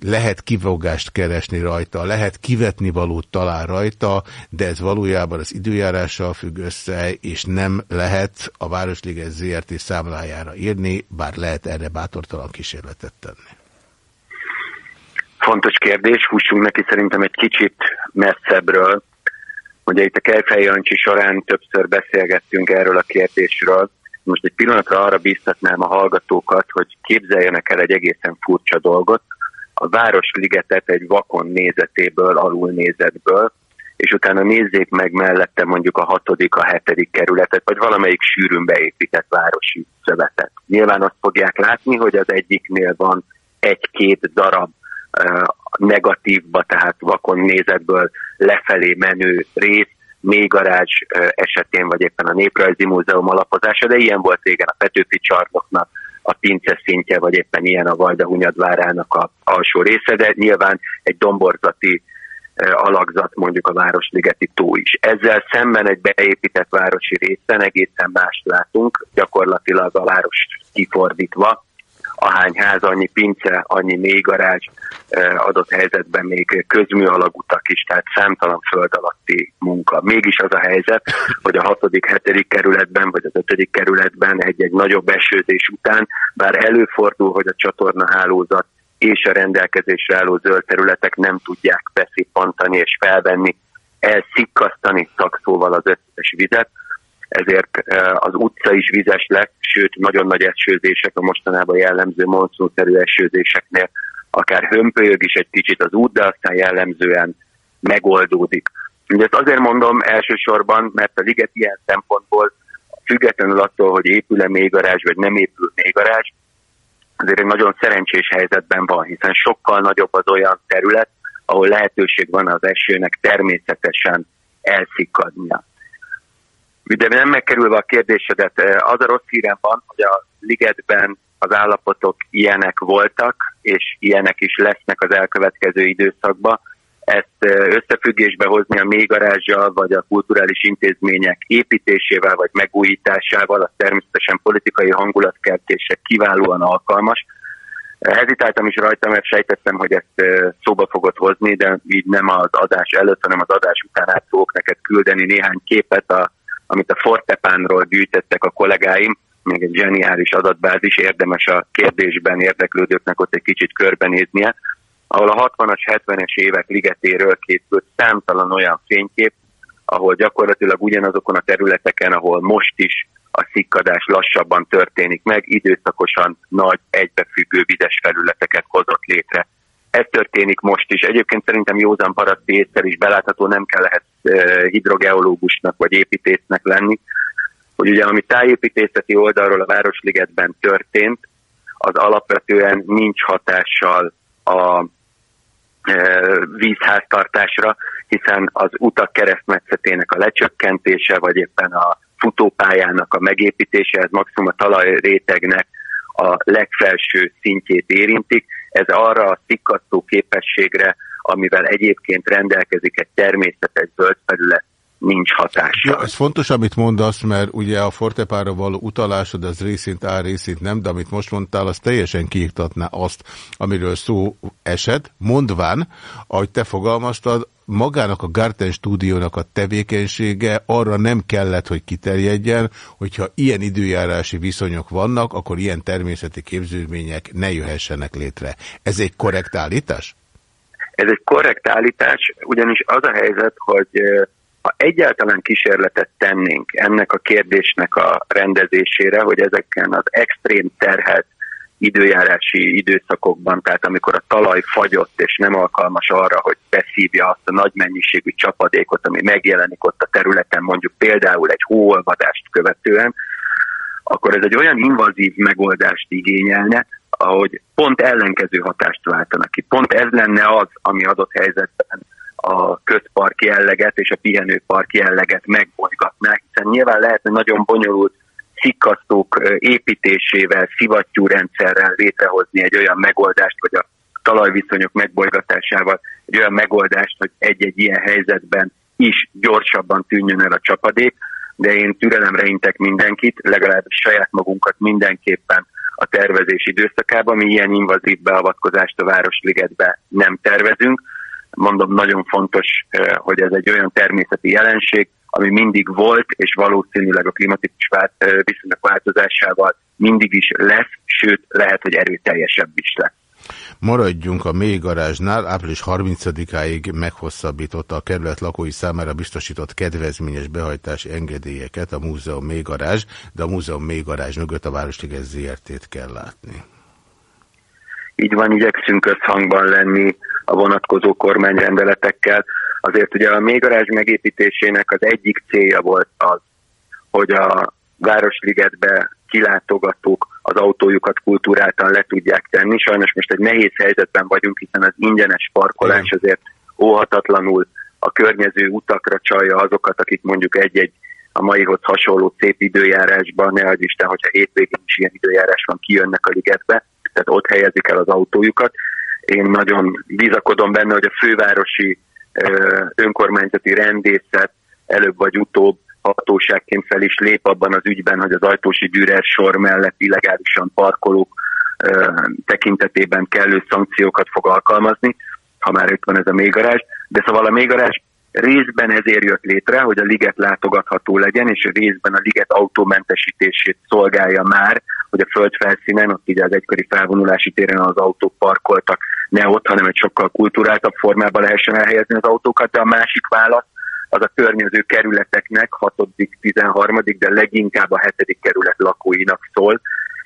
lehet kivogást keresni rajta, lehet kivetni valót talál rajta, de ez valójában az időjárással függ össze, és nem lehet a Városliget ZRT számlájára írni, bár lehet erre bátortalan kísérletet tenni. Fontos kérdés, hússunk neki szerintem egy kicsit messzebbről. Ugye itt a Kejfej Jancsi során többször beszélgettünk erről a kérdésről. Most egy pillanatra arra bíztatnám a hallgatókat, hogy képzeljenek el egy egészen furcsa dolgot. A Városligetet egy vakon nézetéből, alul nézetből, és utána nézzék meg mellette mondjuk a hatodik, a hetedik kerületet, vagy valamelyik sűrűn beépített városi szövetet. Nyilván azt fogják látni, hogy az egyiknél van egy-két darab negatívba, tehát vakon nézetből lefelé menő rész, mélygarázs esetén, vagy éppen a Néprajzi Múzeum alapozása, de ilyen volt régen a Petőfi csarnoknak, a pince szintje, vagy éppen ilyen a Valda-Hunyadvárának a alsó része, de nyilván egy domborzati alakzat mondjuk a Városligeti tó is. Ezzel szemben egy beépített városi részen egészen mást látunk, gyakorlatilag a város kifordítva, ahány ház, annyi pince, annyi mélygarázs, adott helyzetben még közműalagutak is, tehát számtalan föld alatti munka. Mégis az a helyzet, hogy a hatodik, hetedik kerületben, vagy az ötödik kerületben egy-egy nagyobb esőzés után, bár előfordul, hogy a csatornahálózat és a rendelkezésre álló zöld területek nem tudják beszippantani és felvenni, elszikkasztani szakszóval az összes vizet, ezért az utca is vizes lett, sőt nagyon nagy esőzések a mostanában jellemző monszószerű esőzéseknél, akár hömpölyög is egy kicsit az út, de aztán jellemzően megoldódik. Ezt azért mondom elsősorban, mert a liget ilyen szempontból függetlenül attól, hogy épül-e mélygarázs, vagy nem épül mélygarázs, azért egy nagyon szerencsés helyzetben van, hiszen sokkal nagyobb az olyan terület, ahol lehetőség van az esőnek természetesen elszikkadnia. De nem megkerülve a kérdésedet, eh, az a rossz hírem van, hogy a ligetben az állapotok ilyenek voltak, és ilyenek is lesznek az elkövetkező időszakban. Ezt eh, összefüggésbe hozni a mélygarázsjal, vagy a kulturális intézmények építésével, vagy megújításával, az természetesen politikai hangulatkertése kiválóan alkalmas. Hezitáltam is rajta, mert sejtettem, hogy ezt eh, szóba fogod hozni, de így nem az adás előtt, hanem az adás után át fogok neked küldeni néhány képet a amit a Fortepánról gyűjtettek a kollégáim, még egy zseniális adatbázis, érdemes a kérdésben érdeklődőknek ott egy kicsit körbenéznie, ahol a 60-as, 70-es évek ligetéről készült számtalan olyan fénykép, ahol gyakorlatilag ugyanazokon a területeken, ahol most is a szikkadás lassabban történik meg, időszakosan nagy, egybefüggő vizes felületeket hozott létre ez történik most is. Egyébként szerintem józan paraszti észre is belátható, nem kell ehhez hidrogeológusnak vagy építésznek lenni, hogy ugye ami tájépítészeti oldalról a Városligetben történt, az alapvetően nincs hatással a vízháztartásra, hiszen az utak keresztmetszetének a lecsökkentése, vagy éppen a futópályának a megépítése, ez maximum a talajrétegnek a legfelső szintjét érintik, ez arra a szikkasztó képességre, amivel egyébként rendelkezik egy természetes zöld felület, nincs hatása. Ja, ez fontos, amit mondasz, mert ugye a fortepára való utalásod az részint áll, részint nem, de amit most mondtál, az teljesen kiiktatná azt, amiről szó esett, mondván, ahogy te fogalmaztad, magának a Garten stúdiónak a tevékenysége arra nem kellett, hogy kiterjedjen, hogyha ilyen időjárási viszonyok vannak, akkor ilyen természeti képződmények ne jöhessenek létre. Ez egy korrekt állítás? Ez egy korrekt állítás, ugyanis az a helyzet, hogy ha egyáltalán kísérletet tennénk ennek a kérdésnek a rendezésére, hogy ezeken az extrém terhelt időjárási időszakokban, tehát amikor a talaj fagyott és nem alkalmas arra, hogy beszívja azt a nagy mennyiségű csapadékot, ami megjelenik ott a területen, mondjuk például egy hóolvadást követően, akkor ez egy olyan invazív megoldást igényelne, ahogy pont ellenkező hatást váltanak ki. Pont ez lenne az, ami adott helyzetben a közpark jelleget és a pihenőpark jelleget megbolygatná, hiszen nyilván lehetne nagyon bonyolult szikkasztók építésével, szivattyúrendszerrel létrehozni egy olyan megoldást, vagy a talajviszonyok megbolygatásával egy olyan megoldást, hogy egy-egy ilyen helyzetben is gyorsabban tűnjön el a csapadék, de én türelemre intek mindenkit, legalábbis saját magunkat mindenképpen a tervezés időszakában. Mi ilyen invazív beavatkozást a Városligetbe nem tervezünk. Mondom, nagyon fontos, hogy ez egy olyan természeti jelenség, ami mindig volt, és valószínűleg a klimatikus viszonyok változásával mindig is lesz, sőt, lehet, hogy erőteljesebb is lesz. Maradjunk a mély garázsnál, április 30-áig meghosszabbította a kerület lakói számára biztosított kedvezményes behajtási engedélyeket a múzeum mély garázs, de a múzeum mély garázs mögött a Városliges ZRT-t kell látni. Így van, igyekszünk összhangban lenni a vonatkozó kormányrendeletekkel. Azért ugye a mélygarázs megépítésének az egyik célja volt az, hogy a Városligetbe kilátogatók az autójukat kultúráltan le tudják tenni. Sajnos most egy nehéz helyzetben vagyunk, hiszen az ingyenes parkolás azért óhatatlanul a környező utakra csalja azokat, akik mondjuk egy-egy a maihoz hasonló szép időjárásban, ne az Isten, hogyha hétvégén is ilyen időjárás van, kijönnek a ligetbe, tehát ott helyezik el az autójukat. Én nagyon bizakodom benne, hogy a fővárosi önkormányzati rendészet előbb vagy utóbb hatóságként fel is lép abban az ügyben, hogy az ajtósi Dürer sor mellett illegálisan parkolók tekintetében kellő szankciókat fog alkalmazni, ha már itt van ez a mélygarázs. De szóval a mélygarázs részben ezért jött létre, hogy a liget látogatható legyen, és részben a liget autómentesítését szolgálja már, hogy a földfelszínen, ott ugye az egykori felvonulási téren az autók parkoltak, ne ott, hanem egy sokkal kulturáltabb formában lehessen elhelyezni az autókat, de a másik válasz az a környező kerületeknek, 6., 13., de leginkább a 7. kerület lakóinak szól,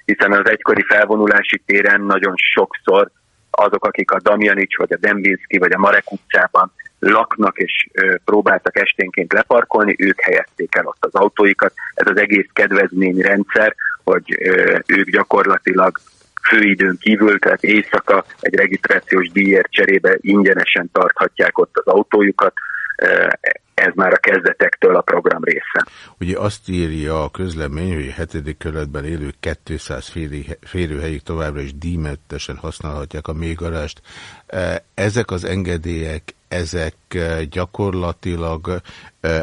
hiszen az egykori felvonulási téren nagyon sokszor azok, akik a Damjanics, vagy a Dembinski, vagy a Marek utcában laknak és próbáltak esténként leparkolni, ők helyezték el ott az autóikat. Ez az egész kedvezményrendszer, hogy ők gyakorlatilag főidőn kívül, tehát éjszaka egy regisztrációs díjért cserébe ingyenesen tarthatják ott az autójukat ez már a kezdetektől a program része. Ugye azt írja a közlemény, hogy a hetedik kerületben élő 200 férőhelyig továbbra is díjmentesen használhatják a mélygarást. Ezek az engedélyek, ezek gyakorlatilag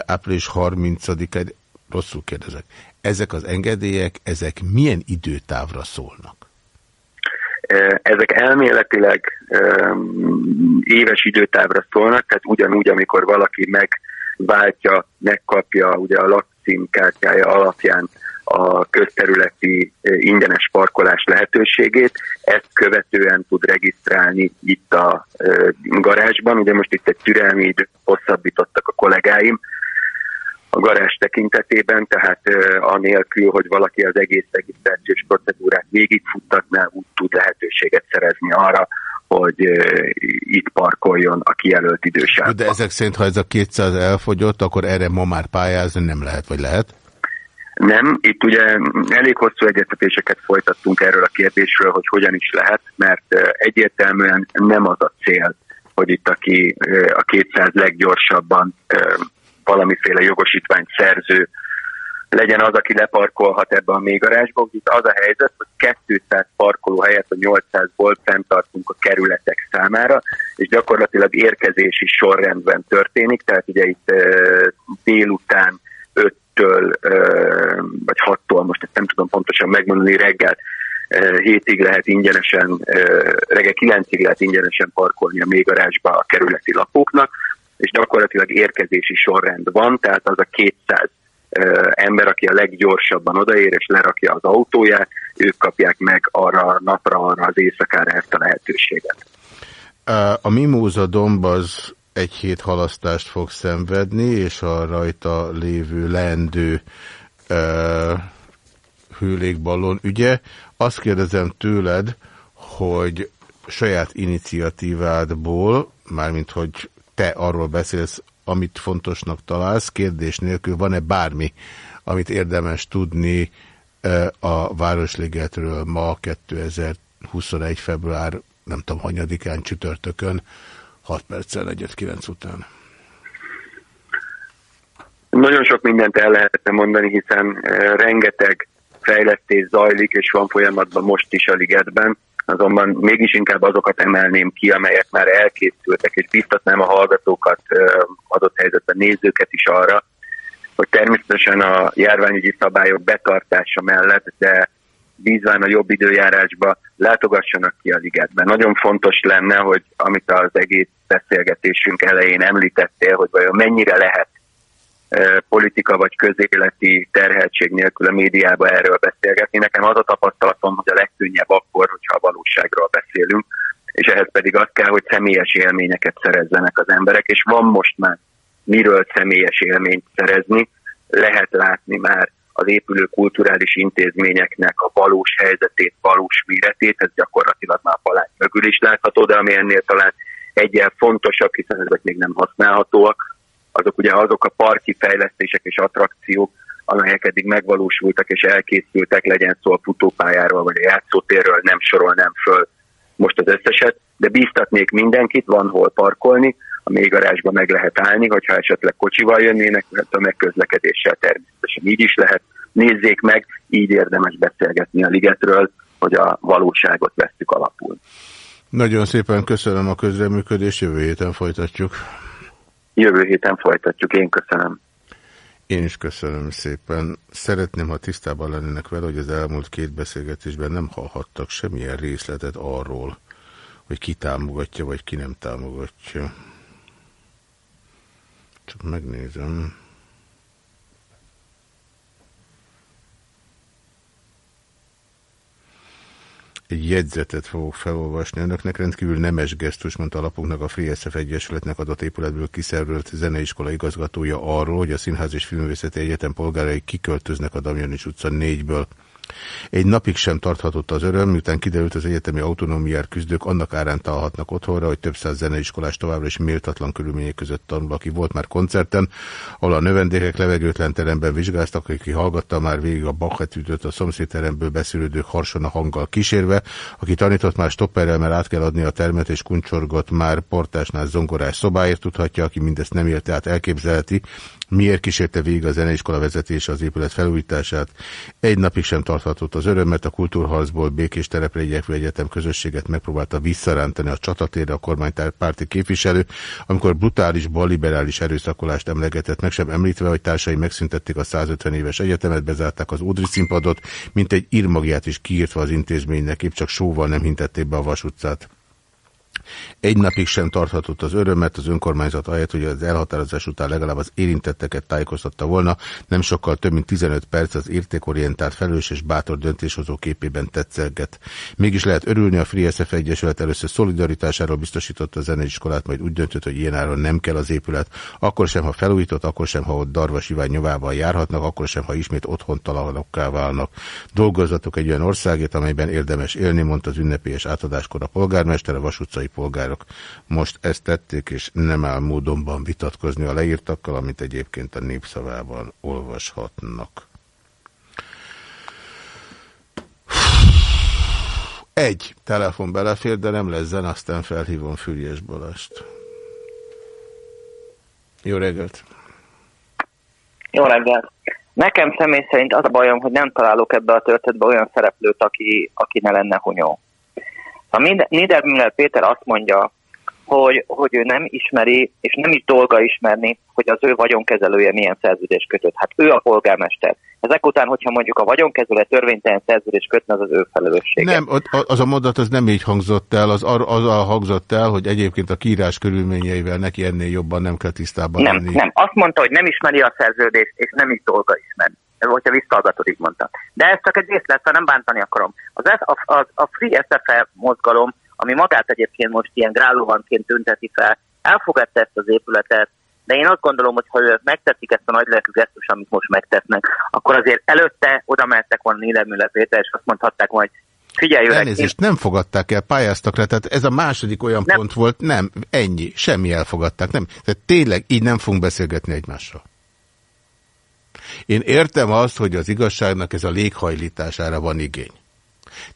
április 30-án, rosszul kérdezek, ezek az engedélyek, ezek milyen időtávra szólnak? Ezek elméletileg éves időtávra szólnak, tehát ugyanúgy, amikor valaki megváltja, megkapja ugye a lakcímkártyája alapján a közterületi ingyenes parkolás lehetőségét, ezt követően tud regisztrálni itt a garázsban. Ugye most itt egy türelmi időt hosszabbítottak a kollégáim, a garázs tekintetében, tehát anélkül, hogy valaki az egész regisztrációs procedúrát végigfuttatná, úgy tud lehetőséget szerezni arra, hogy itt parkoljon a kijelölt idősávban. De ezek szerint, ha ez a 200 elfogyott, akkor erre ma már pályázni nem lehet, vagy lehet? Nem, itt ugye elég hosszú egyeztetéseket folytattunk erről a kérdésről, hogy hogyan is lehet, mert egyértelműen nem az a cél, hogy itt aki a 200 leggyorsabban valamiféle jogosítványt szerző legyen az, aki leparkolhat ebbe a mélygarázsba. Itt az a helyzet, hogy 200 parkoló helyett a 800-ból fenntartunk a kerületek számára, és gyakorlatilag érkezési sorrendben történik, tehát ugye itt délután 5-től e, vagy 6-tól, most ezt nem tudom pontosan megmondani, reggel hétig lehet ingyenesen, reggel 9-ig lehet ingyenesen parkolni a mélygarázsba a kerületi lakóknak, és gyakorlatilag érkezési sorrend van, tehát az a 200 ember, aki a leggyorsabban odaér és lerakja az autóját, ők kapják meg arra a napra, arra az éjszakára ezt a lehetőséget. A Mimóza domb az egy hét halasztást fog szenvedni, és a rajta lévő leendő uh, hőlékballon ügye. Azt kérdezem tőled, hogy saját iniciatívádból, mármint hogy te arról beszélsz, amit fontosnak találsz, kérdés nélkül van-e bármi, amit érdemes tudni a Városligetről ma 21 február, nem tudom, hanyadikán csütörtökön, 6 perccel 4-9 után. Nagyon sok mindent el lehetne mondani, hiszen rengeteg fejlesztés zajlik, és van folyamatban most is a ligetben. Azonban mégis inkább azokat emelném ki, amelyek már elkészültek, és biztatnám a hallgatókat, adott helyzetben nézőket is arra, hogy természetesen a járványügyi szabályok betartása mellett, de bízván a jobb időjárásba látogassanak ki a ligetben. Nagyon fontos lenne, hogy amit az egész beszélgetésünk elején említettél, hogy vajon mennyire lehet politika vagy közéleti terheltség nélkül a médiába erről beszélgetni. Nekem az a tapasztalatom, hogy a legkönnyebb akkor, hogyha a valóságról beszélünk, és ehhez pedig az kell, hogy személyes élményeket szerezzenek az emberek, és van most már miről személyes élményt szerezni, lehet látni már az épülő kulturális intézményeknek a valós helyzetét, valós méretét, ez gyakorlatilag már a palány mögül is látható, de ami ennél talán egyen fontosabb, hiszen ezek még nem használhatóak, azok ugye azok a parki fejlesztések és attrakciók, amelyek eddig megvalósultak és elkészültek, legyen szó a futópályáról vagy a játszótérről, nem sorolnám föl most az összeset, de bíztatnék mindenkit, van hol parkolni, a mélygarázsba meg lehet állni, hogyha esetleg kocsival jönnének, mert a megközlekedéssel természetesen így is lehet. Nézzék meg, így érdemes beszélgetni a ligetről, hogy a valóságot vesztük alapul. Nagyon szépen köszönöm a közreműködést, jövő héten folytatjuk. Jövő héten folytatjuk, én köszönöm. Én is köszönöm szépen. Szeretném, ha tisztában lennének vele, hogy az elmúlt két beszélgetésben nem hallhattak semmilyen részletet arról, hogy ki támogatja, vagy ki nem támogatja. Csak megnézem. Egy jegyzetet fogok felolvasni önöknek. Rendkívül nemes gesztus, mondta alapoknak a Free SF Egyesületnek adott épületből kiszervült zeneiskola igazgatója arról, hogy a Színház és Filmvészeti Egyetem polgárai kiköltöznek a Damjanics utca 4-ből. Egy napig sem tarthatott az öröm, miután kiderült az egyetemi autonómiár küzdők annak árán találhatnak otthonra, hogy több száz zeneiskolás továbbra is méltatlan körülmények között tanul, aki volt már koncerten, ahol a növendékek levegőtlen teremben vizsgáztak, aki hallgatta már végig a Bachet a szomszédteremből beszélődők harson a hanggal kísérve, aki tanított már stopperrel, mert át kell adni a termet, és kuncsorgott már portásnál zongorás szobáért tudhatja, aki mindezt nem érte át elképzelheti, Miért kísérte végig a zeneiskola vezetése az épület felújítását? Egy napig sem tarthatott az öröm, mert a kultúrharcból békés terepre igyekvő egyetem közösséget megpróbálta visszarántani a csatatérre a kormánypárti képviselő, amikor brutális balliberális erőszakolást emlegetett, meg sem említve, hogy társai megszüntették a 150 éves egyetemet, bezárták az Ódri színpadot, mint egy írmagját is kiírtva az intézménynek, épp csak sóval nem hintették be a vasutcát. Egy napig sem tarthatott az örömet az önkormányzat ahelyett, hogy az elhatározás után legalább az érintetteket tájékoztatta volna, nem sokkal több mint 15 perc az értékorientált felelős és bátor döntéshozó képében tetszelget. Mégis lehet örülni, a Free SF Egyesület először szolidaritásáról biztosította a zeneiskolát, majd úgy döntött, hogy ilyen áron nem kell az épület. Akkor sem, ha felújított, akkor sem, ha ott darva sivány nyomával járhatnak, akkor sem, ha ismét otthon talanokká válnak. Dolgozatok egy olyan országét, amelyben érdemes élni, mondta az ünnepélyes átadáskor a polgármester, a vasutcai polgárok most ezt tették, és nem áll módonban vitatkozni a leírtakkal, amit egyébként a népszavában olvashatnak. Egy telefon belefér, de nem lesz zen, aztán felhívom Füriás Balást. Jó reggelt! Jó reggelt! Nekem személy szerint az a bajom, hogy nem találok ebbe a történetbe olyan szereplőt, aki, aki ne lenne hunyó. A Niedermüller Péter azt mondja, hogy, hogy ő nem ismeri, és nem is dolga ismerni, hogy az ő vagyonkezelője milyen szerződés kötött. Hát ő a polgármester. Ezek után, hogyha mondjuk a vagyonkezelő törvénytelen szerződés kötne, az az ő felelőssége. Nem, az a mondat az nem így hangzott el, az, az a hangzott el, hogy egyébként a kiírás körülményeivel neki ennél jobban nem kell tisztában nem, lenni. Nem, azt mondta, hogy nem ismeri a szerződést, és nem is dolga ismerni hogyha visszahallgatod, így mondta. De ez csak egy rész lesz, ha nem bántani akarom. Az, a, a, a Free SFE mozgalom, ami magát egyébként most ilyen grálóvanként tünteti fel, elfogadta ezt az épületet, de én azt gondolom, hogy ha ők megteszik ezt a nagylelkű gesztus, amit most megtesznek, akkor azért előtte oda mehettek volna Péter, és azt mondhatták hogy figyelj, öreg, Elnézést, én... nem fogadták el, pályáztak rá, tehát ez a második olyan nem. pont volt, nem, ennyi, semmi elfogadták, nem. Tehát tényleg így nem fogunk beszélgetni egymással. Én értem azt, hogy az igazságnak ez a léghajlítására van igény.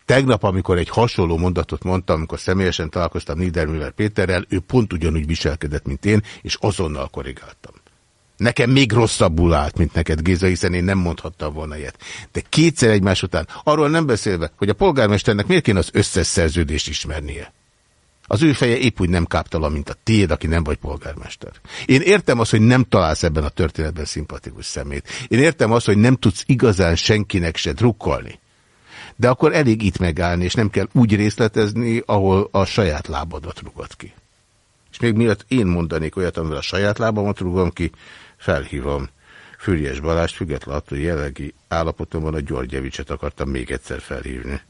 Tegnap, amikor egy hasonló mondatot mondtam, amikor személyesen találkoztam Niedermüller Péterrel, ő pont ugyanúgy viselkedett, mint én, és azonnal korrigáltam. Nekem még rosszabbul állt, mint neked, Géza, hiszen én nem mondhattam volna ilyet. De kétszer egymás után, arról nem beszélve, hogy a polgármesternek miért kéne az összes szerződést ismernie. Az ő feje épp úgy nem káptalan, mint a tiéd, aki nem vagy polgármester. Én értem azt, hogy nem találsz ebben a történetben szimpatikus szemét. Én értem azt, hogy nem tudsz igazán senkinek se drukkolni. De akkor elég itt megállni, és nem kell úgy részletezni, ahol a saját lábadat rugod ki. És még miatt én mondanék olyat, amivel a saját lábamat rugom ki, felhívom Füriyes Balást, függetlenül attól jellegi állapotomban a Györgyevicset akartam még egyszer felhívni.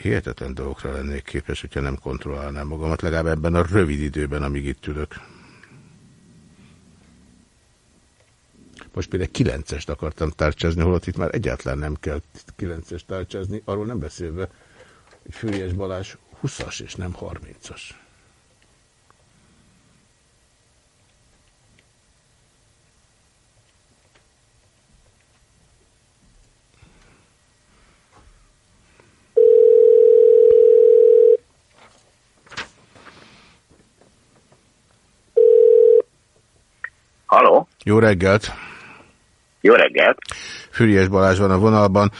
Hihetetlen dolgokra lennék képes, hogyha nem kontrollálnám magamat, legalább ebben a rövid időben, amíg itt ülök. Most például 9-est akartam tárcsázni, holott itt már egyáltalán nem kell 9-est tárcsázni, arról nem beszélve, hogy Füriyes Balázs 20-as és nem 30-as. Jó reggelt! Jó reggelt! Füriás Balázs van a vonalban.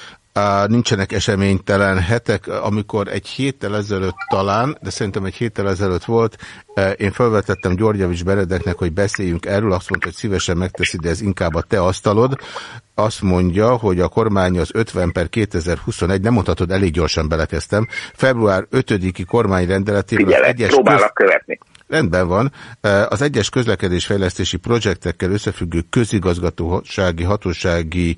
Nincsenek eseménytelen hetek, amikor egy héttel ezelőtt talán, de szerintem egy héttel ezelőtt volt, én felvetettem Györgyevics Beredeknek, hogy beszéljünk erről, azt mondta, hogy szívesen megteszi, de ez inkább a te asztalod. Azt mondja, hogy a kormány az 50 per 2021, nem mondhatod, elég gyorsan belekezdtem, február 5-i kormányrendeletében Figyelek, egyes próbálok köz... követni. Rendben van. Az egyes közlekedésfejlesztési projektekkel összefüggő közigazgatósági, hatósági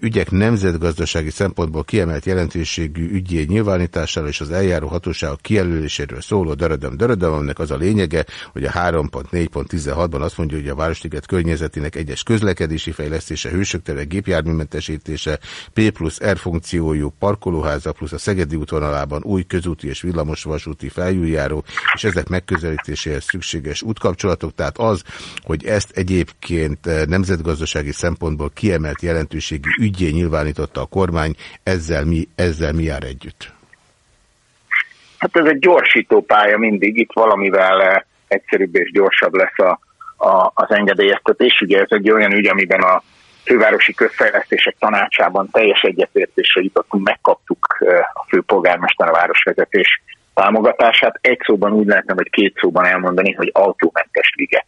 ügyek nemzetgazdasági szempontból kiemelt jelentőségű ügyé nyilvánítására és az eljáró hatóságok kijelöléséről szóló dörödöm dörödöm, aminek az a lényege, hogy a 3.4.16-ban azt mondja, hogy a Városliget környezetének egyes közlekedési fejlesztése, hősöktere, gépjárműmentesítése, P plusz R funkciójú parkolóháza plusz a Szegedi útvonalában új közúti és villamosvasúti felüljáró, és ezek megközelítése működéséhez szükséges útkapcsolatok, tehát az, hogy ezt egyébként eh, nemzetgazdasági szempontból kiemelt jelentőségi ügyé nyilvánította a kormány, ezzel mi, ezzel mi jár együtt? Hát ez egy gyorsító pálya mindig, itt valamivel eh, egyszerűbb és gyorsabb lesz a, a, az engedélyeztetés. Ugye ez egy olyan ügy, amiben a fővárosi közfejlesztések tanácsában teljes egyetértésre jutottunk, megkaptuk eh, a főpolgármester, a városvezetés támogatását egy szóban úgy lehetne, vagy két szóban elmondani, hogy autómentes liget.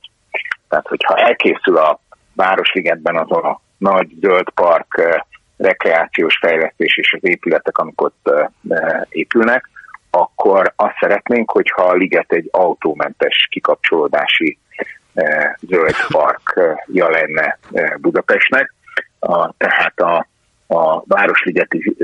Tehát, hogyha elkészül a Városligetben azon a nagy zöld park, eh, rekreációs fejlesztés és az épületek, amik ott eh, eh, épülnek, akkor azt szeretnénk, hogyha a liget egy autómentes kikapcsolódási zöld parkja lenne Budapestnek. A, tehát a a Városligeti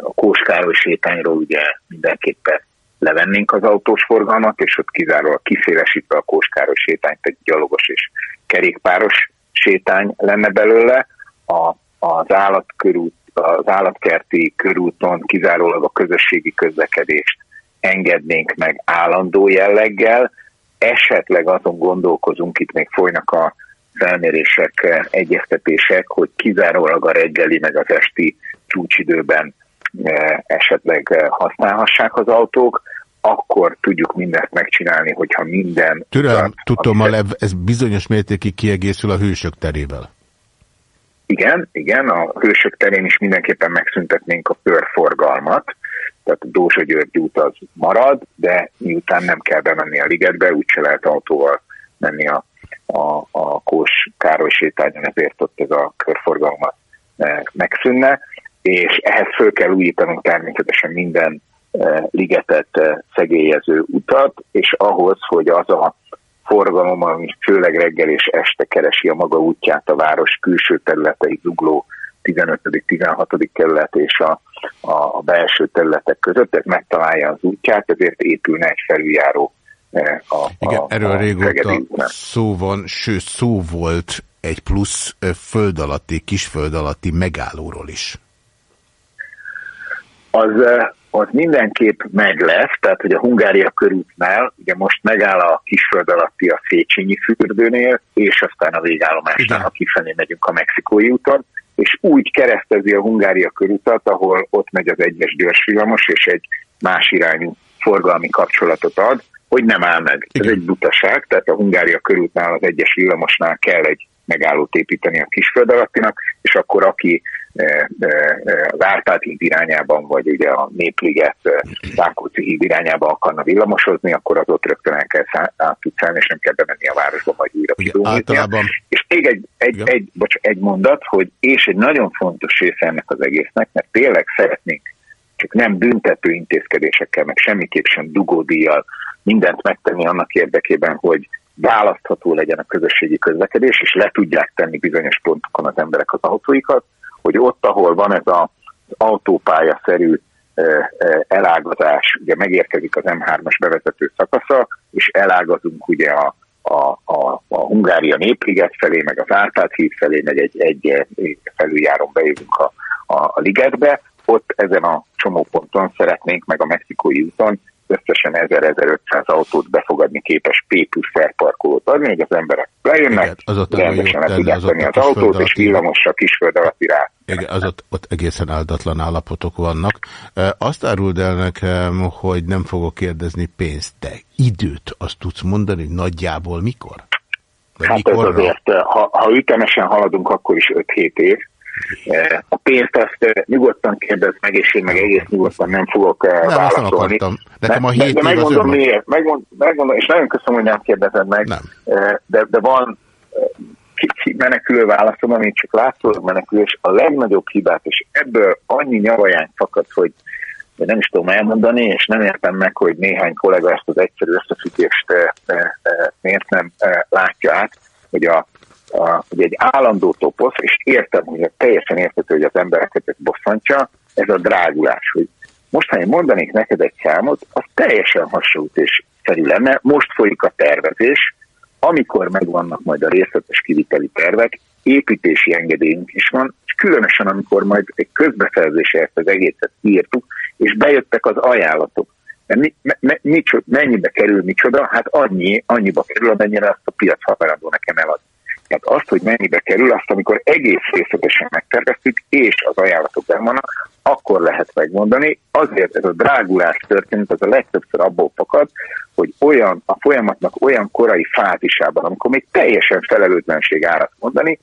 a Kóskároly sétányról ugye mindenképpen levennénk az autós forgalmat, és ott kizárólag kiszélesítve a Kóskároly sétányt egy gyalogos és kerékpáros sétány lenne belőle. A, az állatkörút, az állatkerti körúton kizárólag a közösségi közlekedést engednénk meg állandó jelleggel, esetleg azon gondolkozunk, itt még folynak a felmérések, egyeztetések, hogy kizárólag a reggeli meg az esti csúcsidőben e, esetleg használhassák az autók, akkor tudjuk mindezt megcsinálni, hogyha minden... Türelem, tudom, ez bizonyos mértékig kiegészül a hősök terével. Igen, igen, a hősök terén is mindenképpen megszüntetnénk a körforgalmat, tehát a Dózsa György út az marad, de miután nem kell bemenni a ligetbe, úgyse lehet autóval menni a a, a Kós Károly sétányon, ezért ott ez a körforgalmat e, megszűnne, és ehhez föl kell újítanunk természetesen minden e, ligetet e, szegélyező utat, és ahhoz, hogy az a forgalom, ami főleg reggel és este keresi a maga útját a város külső területei zugló 15.-16. kerület és a, a, a belső területek között, ez megtalálja az útját, ezért épülne egy felüljáró E, a, Igen, a, erről a régóta szó van, sőt szó volt egy plusz föld alatti, kisföld alatti megállóról is. Az, az mindenképp meg lesz, tehát hogy a Hungária körútnál, ugye most megáll a kisföld alatti a Széchenyi fürdőnél, és aztán a végállomásnál, ha kifelé megyünk a Mexikói úton, és úgy keresztezi a Hungária körutat, ahol ott megy az egyes gyorsvillamos, és egy más irányú forgalmi kapcsolatot ad, hogy nem áll meg. Igen. Ez egy butaság, tehát a Hungária körútnál az egyes villamosnál kell egy megállót építeni a kisföld alattinak, és akkor aki e, e, e, az Árpád híd irányában, vagy ugye a Népliget Rákóczi híd irányában akarna villamosozni, akkor az ott rögtön el kell át tud szállni, és nem kell bemenni a városba, majd újra általában... És még egy, egy, egy, bocs, egy mondat, hogy és egy nagyon fontos része ennek az egésznek, mert tényleg szeretnénk csak nem büntető intézkedésekkel, meg semmiképp sem dugódíjjal mindent megtenni annak érdekében, hogy választható legyen a közösségi közlekedés, és le tudják tenni bizonyos pontokon az emberek az autóikat, hogy ott, ahol van ez az autópálya-szerű elágazás, ugye megérkezik az M3-as bevezető szakasza, és elágazunk ugye a, a, a, a Hungária népliget felé, meg az Árpád híd felé, meg egy, egy felüljáron bejövünk a, a, a ligetbe, ott ezen a csomóponton szeretnénk meg a mexikói úton összesen 1000-1500 autót befogadni képes P plusz felparkolót adni, hogy az emberek lejönnek, Igen, az ott rendesen le tudják tenni az autót, és villamosra kisföld alatti rá. Igen, az ott, ott egészen áldatlan állapotok vannak. Azt áruld el nekem, hogy nem fogok kérdezni pénzt, de időt azt tudsz mondani, hogy nagyjából mikor? De hát mikorra? ez azért, ha, ha ütemesen haladunk, akkor is 5-7 év. A pénzt azt nyugodtan kérdez meg, és én meg egész nyugodtan nem fogok nem, válaszolni. Nem Nekem a hét de, de megmondom miért, megmond, megmondom, és nagyon köszönöm, hogy nem kérdezed meg, nem. De, de van kicsi menekülő válaszom, amit csak látszólag menekülő, és a legnagyobb hibát, és ebből annyi nyavajány fakad, hogy de nem is tudom elmondani, és nem értem meg, hogy néhány kollega ezt az egyszerű összefüggést miért nem látja át, hogy a a, hogy egy állandó toposz, és értem, hogy teljesen értető, hogy az embereket ez bosszantja, ez a drágulás, hogy most, ha én mondanék neked egy számot, az teljesen hasonló és szerű lenne. Most folyik a tervezés, amikor megvannak majd a részletes kiviteli tervek, építési engedélyünk is van, és különösen amikor majd egy közbeszerzésért az egészet írtuk, és bejöttek az ajánlatok. Mi, me, me, mennyibe kerül micsoda? Hát annyi, annyiba kerül, amennyire azt a piac hajlandó nekem eladni. Tehát azt, hogy mennyibe kerül, azt amikor egész részletesen megterveztük, és az ajánlatok vannak, akkor lehet megmondani. Azért ez a drágulás történik, az a legtöbbször abból fakad, hogy olyan, a folyamatnak olyan korai fázisában, amikor még teljesen felelőtlenség árat mondani,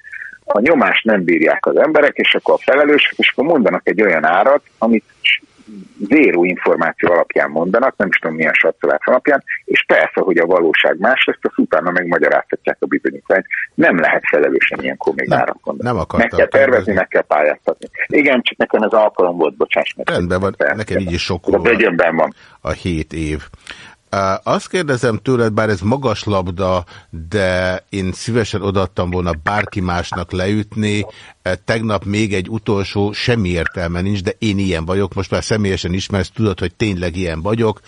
a nyomást nem bírják az emberek, és akkor a felelősök, és akkor mondanak egy olyan árat, amit zéró információ alapján mondanak, nem is tudom milyen satszolás alapján, és persze, hogy a valóság más lesz, azt utána megmagyaráztatják a bizonyítványt. Nem lehet felelősen ilyenkor még nem, Nem akartam. Meg kell tervezni, meg kell pályáztatni. Igen, csak nekem ez alkalom volt, bocsáss meg. Rendben van, nekem így is sok van. A hét év. Azt kérdezem tőled, bár ez magas labda, de én szívesen odaadtam volna bárki másnak leütni. Tegnap még egy utolsó, semmi értelme nincs, de én ilyen vagyok. Most már személyesen ismersz, tudod, hogy tényleg ilyen vagyok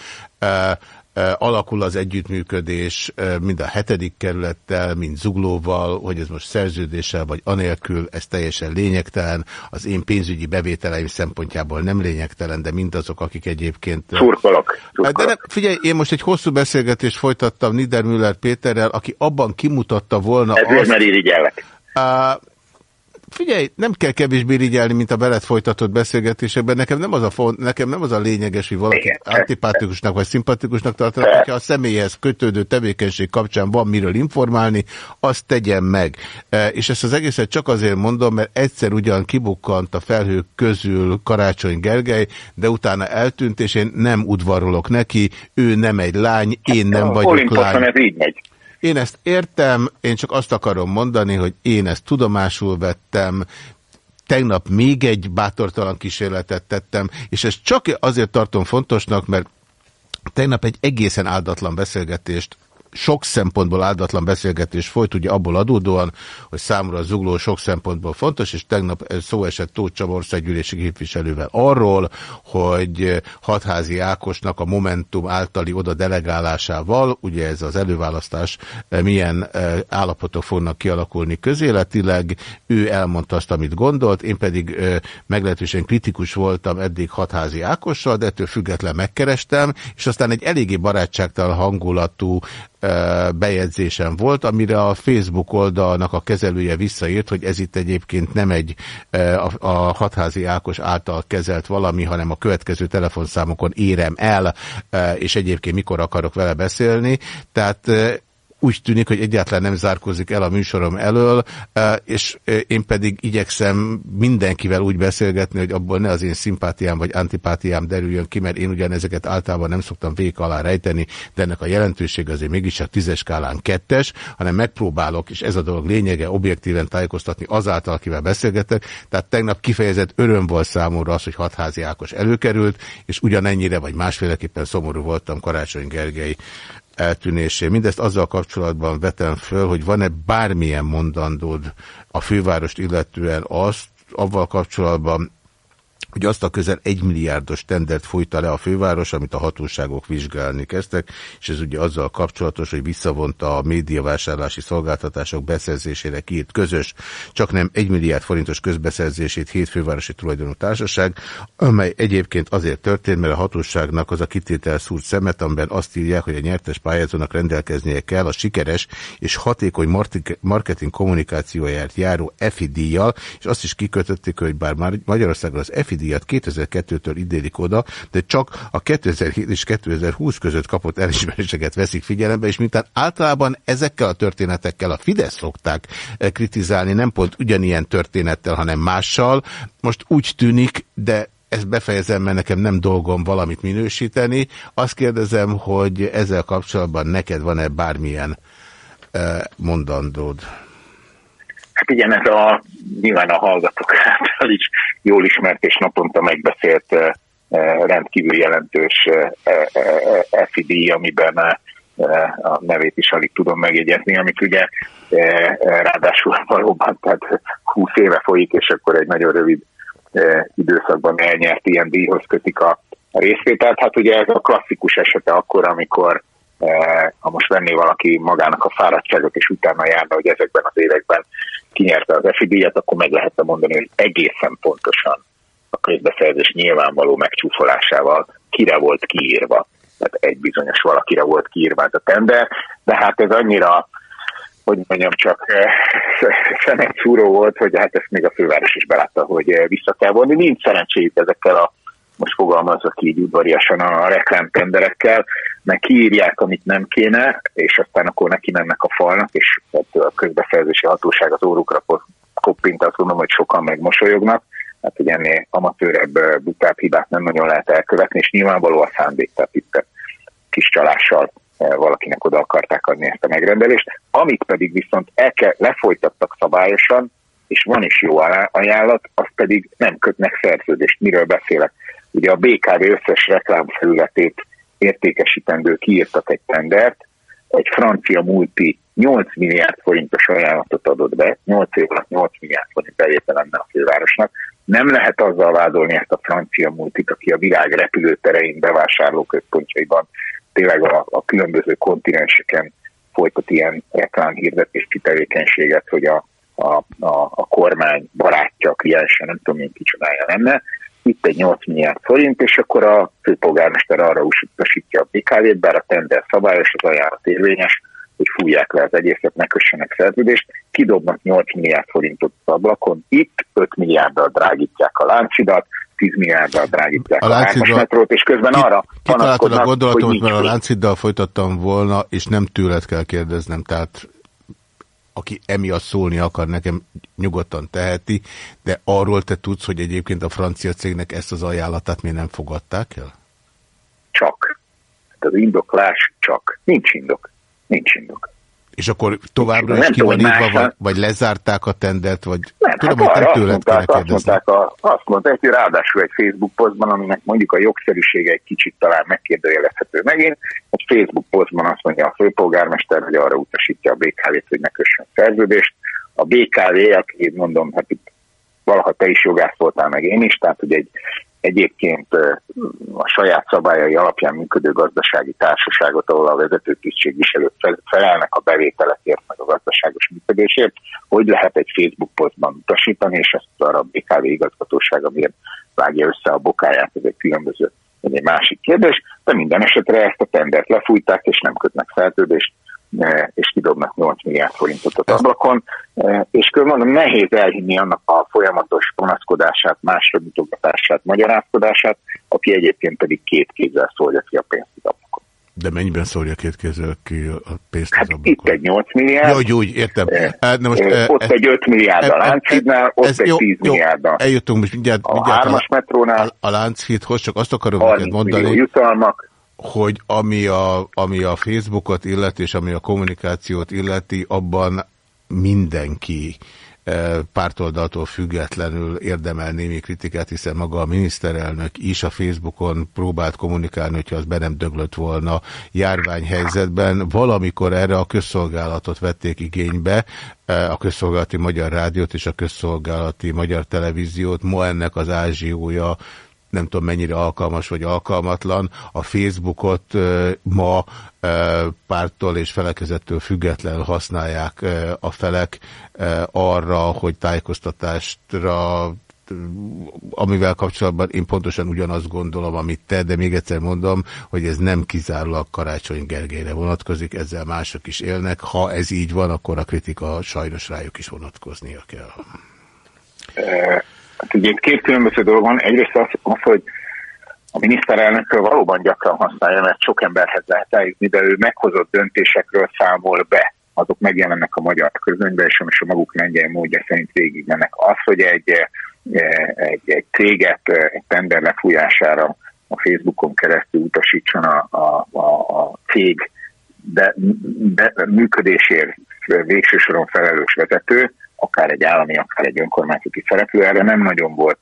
alakul az együttműködés mind a hetedik kerülettel, mind Zuglóval, hogy ez most szerződéssel vagy anélkül, ez teljesen lényegtelen. Az én pénzügyi bevételeim szempontjából nem lényegtelen, de mindazok, akik egyébként... Szurkolok. De nem, figyelj, én most egy hosszú beszélgetést folytattam Niedermüller Péterrel, aki abban kimutatta volna... Ezért azt, irigyellek. Figyelj, nem kell kevésbé rigyelni, mint a veled folytatott beszélgetésekben. Nekem nem az a, font, nekem nem az a lényeges, hogy valaki antipátikusnak vagy szimpatikusnak tartanak, hogyha a személyhez kötődő tevékenység kapcsán van miről informálni, azt tegyen meg. E, és ezt az egészet csak azért mondom, mert egyszer ugyan kibukkant a felhők közül Karácsony Gergely, de utána eltűnt, és én nem udvarolok neki, ő nem egy lány, én nem vagyok lány. ez így megy. Én ezt értem, én csak azt akarom mondani, hogy én ezt tudomásul vettem, tegnap még egy bátortalan kísérletet tettem, és ezt csak azért tartom fontosnak, mert tegnap egy egészen áldatlan beszélgetést sok szempontból áldatlan beszélgetés folyt, ugye abból adódóan, hogy számomra a zugló sok szempontból fontos, és tegnap szó esett Tóth Csaba országgyűlési képviselővel arról, hogy Hatházi Ákosnak a Momentum általi oda delegálásával, ugye ez az előválasztás milyen eh, állapotok fognak kialakulni közéletileg, ő elmondta azt, amit gondolt, én pedig eh, meglehetősen kritikus voltam eddig Hatházi Ákossal, de ettől független megkerestem, és aztán egy eléggé barátságtalan hangulatú bejegyzésem volt, amire a Facebook oldalnak a kezelője visszaírt, hogy ez itt egyébként nem egy a hatházi Ákos által kezelt valami, hanem a következő telefonszámokon érem el, és egyébként mikor akarok vele beszélni. Tehát úgy tűnik, hogy egyáltalán nem zárkozik el a műsorom elől, e, és e, én pedig igyekszem mindenkivel úgy beszélgetni, hogy abból ne az én szimpátiám vagy antipátiám derüljön ki, mert én ugyanezeket általában nem szoktam vék alá rejteni, de ennek a jelentőség azért mégiscsak tízes skálán kettes, hanem megpróbálok, és ez a dolog lényege, objektíven tájékoztatni azáltal, akivel beszélgetek. Tehát tegnap kifejezett öröm volt számomra az, hogy hatházi Ákos előkerült, és ugyanennyire vagy másféleképpen szomorú voltam Karácsony Gergely eltűnésé. Mindezt azzal kapcsolatban vetem föl, hogy van-e bármilyen mondandód a fővárost illetően azt, avval kapcsolatban, hogy azt a közel egy milliárdos tendert folyta le a főváros, amit a hatóságok vizsgálni kezdtek, és ez ugye azzal kapcsolatos, hogy visszavonta a médiavásárlási szolgáltatások beszerzésére kiírt közös, csak nem egy milliárd forintos közbeszerzését hét fővárosi tulajdonú társaság, amely egyébként azért történt, mert a hatóságnak az a kitétel szúrt szemet, amiben azt írják, hogy a nyertes pályázónak rendelkeznie kell a sikeres és hatékony marketing kommunikációját járó EFI díjjal, és azt is kikötötték, hogy bár Magyarországon az EFI díjat 2002-től idélik oda, de csak a 2007 és 2020 között kapott elismeréseket veszik figyelembe, és mintán általában ezekkel a történetekkel a Fidesz szokták eh, kritizálni, nem pont ugyanilyen történettel, hanem mással. Most úgy tűnik, de ezt befejezem, mert nekem nem dolgom valamit minősíteni. Azt kérdezem, hogy ezzel kapcsolatban neked van-e bármilyen eh, mondandód? Hát igen, ez a, nyilván a hallgatók által is jól ismert és naponta megbeszélt eh, eh, rendkívül jelentős eh, FID, amiben a nevét is alig tudom megjegyezni, amit ugye ráadásul valóban tehát 20 éve folyik, és akkor egy nagyon rövid időszakban elnyert ilyen díjhoz kötik a részvételt. Hát ugye ez a klasszikus esete akkor, amikor ha most venné valaki magának a fáradtságot, és utána járna, hogy ezekben az években kinyerte az EFI díjat, akkor meg lehetne mondani, hogy egészen pontosan a közbeszerzés nyilvánvaló megcsúfolásával kire volt kiírva. Tehát egy bizonyos valakire volt kiírva ez a tender, de hát ez annyira, hogy mondjam, csak szemet szúró volt, hogy hát ezt még a főváros is belátta, hogy vissza kell vonni. Nincs szerencséjük ezekkel a most fogalmazok így udvariasan a reklámtenderekkel, mert kiírják, amit nem kéne, és aztán akkor neki mennek a falnak, és a közbeszerzési hatóság az órukra koppint, azt gondolom, hogy sokan megmosolyognak, hát hogy ennél amatőrebb, butább hibát nem nagyon lehet elkövetni, és nyilvánvaló a szándék, tehát itt kis csalással valakinek oda akarták adni ezt a megrendelést, amit pedig viszont el kell, lefolytattak szabályosan, és van is jó ajánlat, az pedig nem kötnek szerződést. Miről beszélek? Ugye a BKV összes reklámfelületét értékesítendő kiírtak egy tendert, egy francia multi 8 milliárd forintos ajánlatot adott be, 8 év alatt 8 milliárd forint bevétel lenne a fővárosnak. Nem lehet azzal vádolni ezt a francia multit, aki a világ repülőterein, bevásárlóközpontjaiban, tényleg a, a különböző kontinenseken folytat ilyen reklámhirdetési tevékenységet, hogy a, a, a, a kormány barátja, kliense, nem tudom én kicsodája lenne, itt egy 8 milliárd forint, és akkor a főpolgármester arra utasítja a BKV-t, bár a tender szabályos, az ajánlat érvényes, hogy fújják le az egészet, ne kössenek szerződést, kidobnak 8 milliárd forintot az ablakon, itt 5 milliárddal drágítják a láncidat, 10 milliárddal drágítják a, a Láncidal, és közben ki, arra panaszkodnak, a gondolatot, mert a Lánciddal folytattam volna, és nem tőled kell kérdeznem, tehát aki emiatt szólni akar, nekem nyugodtan teheti, de arról te tudsz, hogy egyébként a francia cégnek ezt az ajánlatát miért nem fogadták el? Csak. Hát az indoklás csak. Nincs indok. Nincs indok. És akkor továbbra is ki van írva, vagy, vagy lezárták a tendert, vagy nem, tudom, hát hogy nem tőled kéne azt mondták, a, azt mondták, hogy ráadásul egy Facebook posztban, aminek mondjuk a jogszerűsége egy kicsit talán megkérdőjelezhető megint, egy Facebook posztban azt mondja a főpolgármester, hogy arra utasítja a BKV-t, hogy ne kössön szerződést. A BKV, aki mondom, hát itt valaha te is jogász voltál, meg én is, tehát hogy egy egyébként a saját szabályai alapján működő gazdasági társaságot, ahol a vezető tisztségviselők felelnek a bevételekért, meg a gazdaságos működésért, hogy lehet egy Facebook posztban utasítani, és ezt arra a BKV igazgatósága miért vágja össze a bokáját, ez egy különböző, egy másik kérdés, de minden esetre ezt a tendert lefújták, és nem kötnek szerződést, és kidobnak 8 milliárd forintot az ablakon, és külön mondom, nehéz elhinni annak a folyamatos panaszkodását, másra mutogatását, magyarázkodását, aki egyébként pedig két kézzel szólja ki a pénzt az ablakon. De mennyiben szólja két kézzel ki a pénzt hát ablakon? Itt egy 8 milliárd. Jó, úgy, értem. Hát, na most, ott ez, egy 5 milliárd a Lánchídnál, ott ez, egy jó, 10 milliárd a, eljutunk most mindjárt, a mindjárt 3-as metrónál. A, a Lánchídhoz csak azt akarom neked mondani. jutalmak hogy ami a, ami a Facebookot illeti, és ami a kommunikációt illeti, abban mindenki e, pártoldaltól függetlenül érdemel némi kritikát, hiszen maga a miniszterelnök is a Facebookon próbált kommunikálni, hogyha az be nem döglött volna járványhelyzetben. Valamikor erre a közszolgálatot vették igénybe, e, a közszolgálati magyar rádiót és a közszolgálati magyar televíziót. Ma ennek az ázsiója nem tudom mennyire alkalmas vagy alkalmatlan, a Facebookot ma pártól és felekezettől függetlenül használják a felek arra, hogy tájékoztatásra amivel kapcsolatban én pontosan ugyanazt gondolom, amit te, de még egyszer mondom, hogy ez nem kizárólag Karácsony Gergelyre vonatkozik, ezzel mások is élnek. Ha ez így van, akkor a kritika sajnos rájuk is vonatkoznia kell. Hát ugye itt két különböző dolog van. Egyrészt az, az hogy a miniszterelnökről valóban gyakran használja, mert sok emberhez lehet eljutni, de ő meghozott döntésekről számol be. Azok megjelennek a magyar közönyben, és a maguk lengyel módja szerint végigmennek. Az, hogy egy, egy, egy céget egy tender lefújására a Facebookon keresztül utasítson a, a, a, a cég de, de működésért végső soron felelős vezető, akár egy állami, akár egy önkormányzati szereplő, erre nem nagyon volt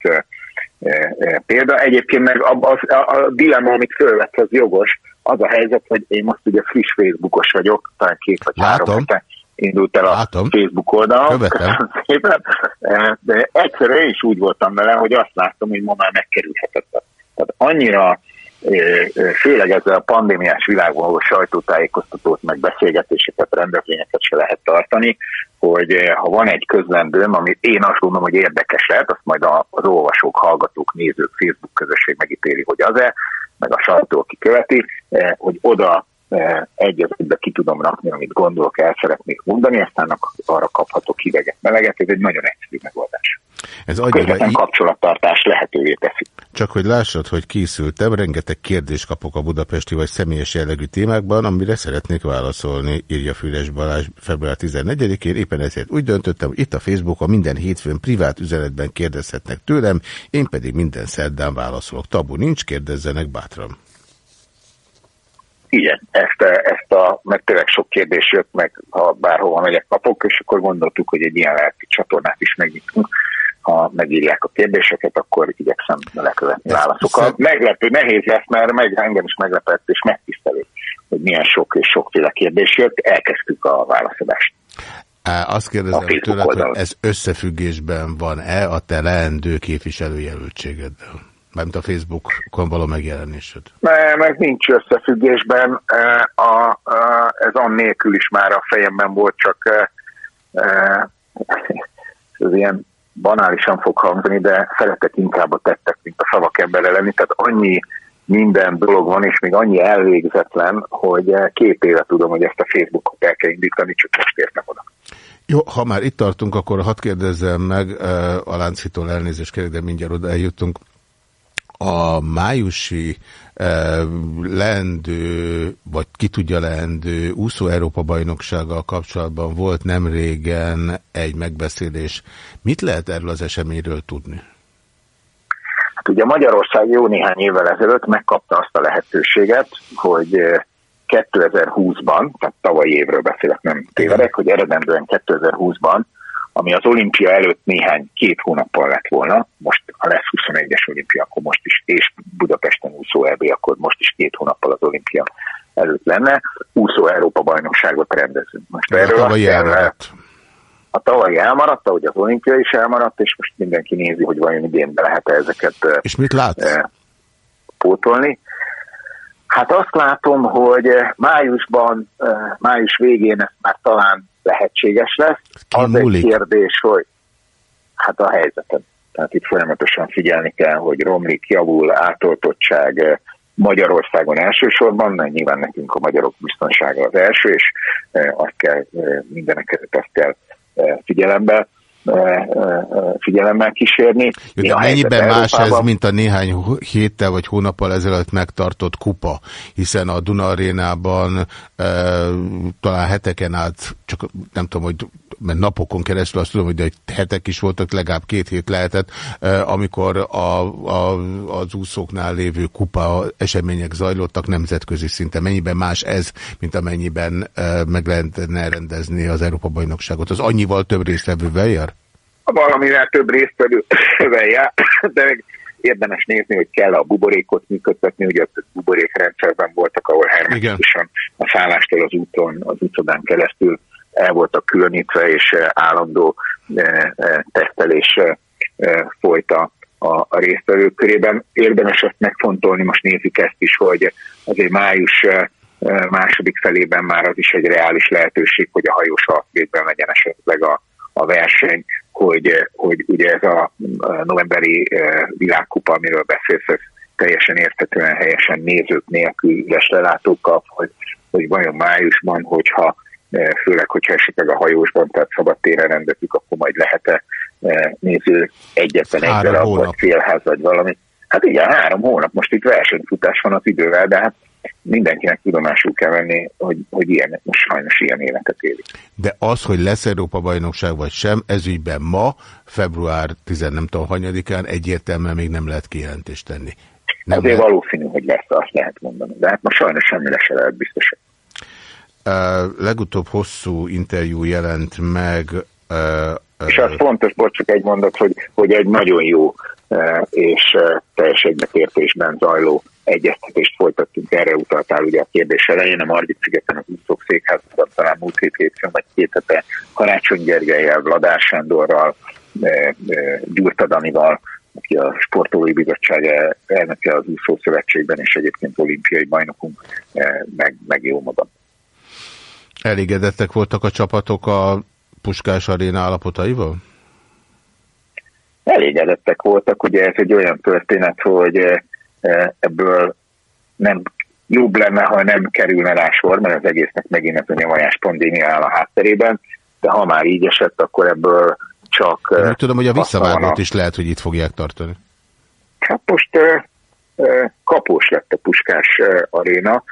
példa. Egyébként meg a, a, a dilemma, amit fölvett, az jogos. Az a helyzet, hogy én most ugye friss Facebookos vagyok, talán két vagy Látom. három hete indult el a Látom. Facebook oldalon. De egyszerűen én is úgy voltam vele, hogy azt láttam, hogy ma már megkerülhetetlen. Tehát annyira főleg ezzel a pandémiás világban, ahol sajtótájékoztatót, meg beszélgetéseket, rendezvényeket se lehet tartani, hogy ha van egy közlendőm, amit én azt gondolom, hogy érdekes lehet, azt majd az olvasók, hallgatók, nézők, Facebook közösség megítéli, hogy az-e, meg a sajtó, aki követi, hogy oda egy az egybe ki tudom rakni, amit gondolok, el szeretnék mondani, aztán arra kaphatok hideget, meleget, ez egy nagyon egyszerű megoldás. Ez Közvetlen kapcsolattartás lehetővé teszi. Csak hogy lássad, hogy készültem, rengeteg kérdést kapok a budapesti vagy személyes jellegű témákban, amire szeretnék válaszolni, írja Füles Balázs február 14-én. Éppen ezért úgy döntöttem, hogy itt a Facebookon minden hétfőn privát üzenetben kérdezhetnek tőlem, én pedig minden szerdán válaszolok. Tabu nincs, kérdezzenek bátran. Igen, ezt, ezt a, mert tényleg sok kérdés jött meg, ha bárhova megyek kapok, és akkor gondoltuk, hogy egy ilyen lelki csatornát is megnyitunk. Ha megírják a kérdéseket, akkor igyekszem lekövetni válaszokat. Meglepő, nehéz lesz, mert meg, engem is meglepett és megtisztelő, hogy milyen sok és sokféle kérdés jött. Elkezdtük a válaszadást. Azt kérdezem tőled, hogy ez összefüggésben van-e a te leendő képviselőjelöltségeddel? Mármint a Facebookon való megjelenésed. Nem, meg nincs összefüggésben. E, a, a, ez annélkül is már a fejemben volt, csak e, e, ez ilyen banálisan fog hangzani, de szeretek inkább a tettek, mint a szavak embere lenni. Tehát annyi minden dolog van, és még annyi elvégzetlen, hogy két éve tudom, hogy ezt a Facebookot el kell indítani, csak most értem oda. Jó, ha már itt tartunk, akkor hadd kérdezzem meg, a Lánchitól elnézést kérek, de mindjárt oda eljutunk a májusi e, leendő, vagy ki tudja leendő úszó Európa bajnoksággal kapcsolatban volt nem régen egy megbeszélés. Mit lehet erről az eseményről tudni? Hát ugye Magyarország jó néhány évvel ezelőtt megkapta azt a lehetőséget, hogy 2020-ban, tehát tavalyi évről beszélek, nem tévedek, hogy eredendően 2020-ban ami az olimpia előtt néhány két hónappal lett volna, most ha lesz 21-es olimpia, akkor most is, és Budapesten úszó EB, akkor most is két hónappal az olimpia előtt lenne, úszó Európa bajnokságot rendezünk. Most a erről tavalyi elmaradt. A tavalyi elmaradt, ahogy az olimpia is elmaradt, és most mindenki nézi, hogy vajon idén be lehet -e ezeket és mit látsz? Pótolni. Hát azt látom, hogy májusban, május végén ezt már talán lehetséges lesz. Az egy kérdés, hogy hát a helyzetem. Tehát itt folyamatosan figyelni kell, hogy romlik, javul, átoltottság, Magyarországon elsősorban, mert nyilván nekünk a magyarok biztonsága az első, és azt kell mindeneket azt kell figyelembe figyelemmel kísérni. Jó, de mennyiben más ez, mint a néhány héttel vagy hónappal ezelőtt megtartott kupa, hiszen a Duna arénában e, talán heteken át, csak nem tudom, hogy mert napokon keresztül azt tudom, hogy egy hetek is voltak, legalább két hét lehetett, amikor a, a, az úszóknál lévő kupa események zajlottak nemzetközi szinten. Mennyiben más ez, mint amennyiben meg lehetne rendezni az Európa-bajnokságot? Az annyival több résztvevővel jár? Valamivel több résztvevővel jár, de érdemes nézni, hogy kell a buborékot működtetni, ugye a buborékrendszerben voltak, ahol hermetikusan a szállástól az úton, az utcodán keresztül el voltak különítve, és eh, állandó eh, eh, tesztelés folyt a, a résztvevők körében. Érdemes ezt megfontolni, most nézzük ezt is, hogy azért május második felében már az is egy reális lehetőség, hogy a hajós alapvétben legyen esetleg a, a verseny, hogy, hogy ugye ez a novemberi világkupa, amiről beszélsz, ez teljesen értetően helyesen nézők nélkül, üres lelátókkal, hogy, hogy vajon májusban, hogyha főleg, hogyha esetleg a hajósban, tehát szabad téren rendezik, akkor majd lehet-e néző egyetlen egy darab, vagy félház, vagy valami. Hát igen, három hónap, most itt versenyfutás van az idővel, de hát mindenkinek tudomásul kell venni, hogy, hogy ilyen, most sajnos ilyen életet élik. De az, hogy lesz Európa-bajnokság vagy sem, ezügyben ma, február 10 nem tudom, hanyadikán egyértelműen még nem lehet kijelentést tenni. Nem Azért lehet... valószínű, hogy lesz, azt lehet mondani. De hát most sajnos semmire se lehet biztosan. Uh, legutóbb hosszú interjú jelent meg. Uh, és az fontos, bocs, csak egy mondat, hogy, hogy egy nagyon jó és teljes egyetértésben zajló egyeztetést folytattunk, erre utaltál ugye a kérdés elején, a Margit szigeten az úszók székházban talán múlt hét hétfőn vagy két hete Karácsony Gergelyel, Vladár Sándorral, Gyurta Danival, aki a Sportolói Bizottság elnöke az úszó szövetségben, és egyébként olimpiai bajnokunk, meg, meg jó magam. Elégedettek voltak a csapatok a Puskás aréna állapotaival? Elégedettek voltak, ugye ez egy olyan történet, hogy eh, ebből nem jobb lenne, ha nem kerülne rá sor, mert az egésznek megint ez a nyomajás pandémia áll a hátterében, de ha már így esett, akkor ebből csak... Én úgy tudom, hogy a visszavágót a... is lehet, hogy itt fogják tartani. Hát most uh, kapós lett a Puskás aréna,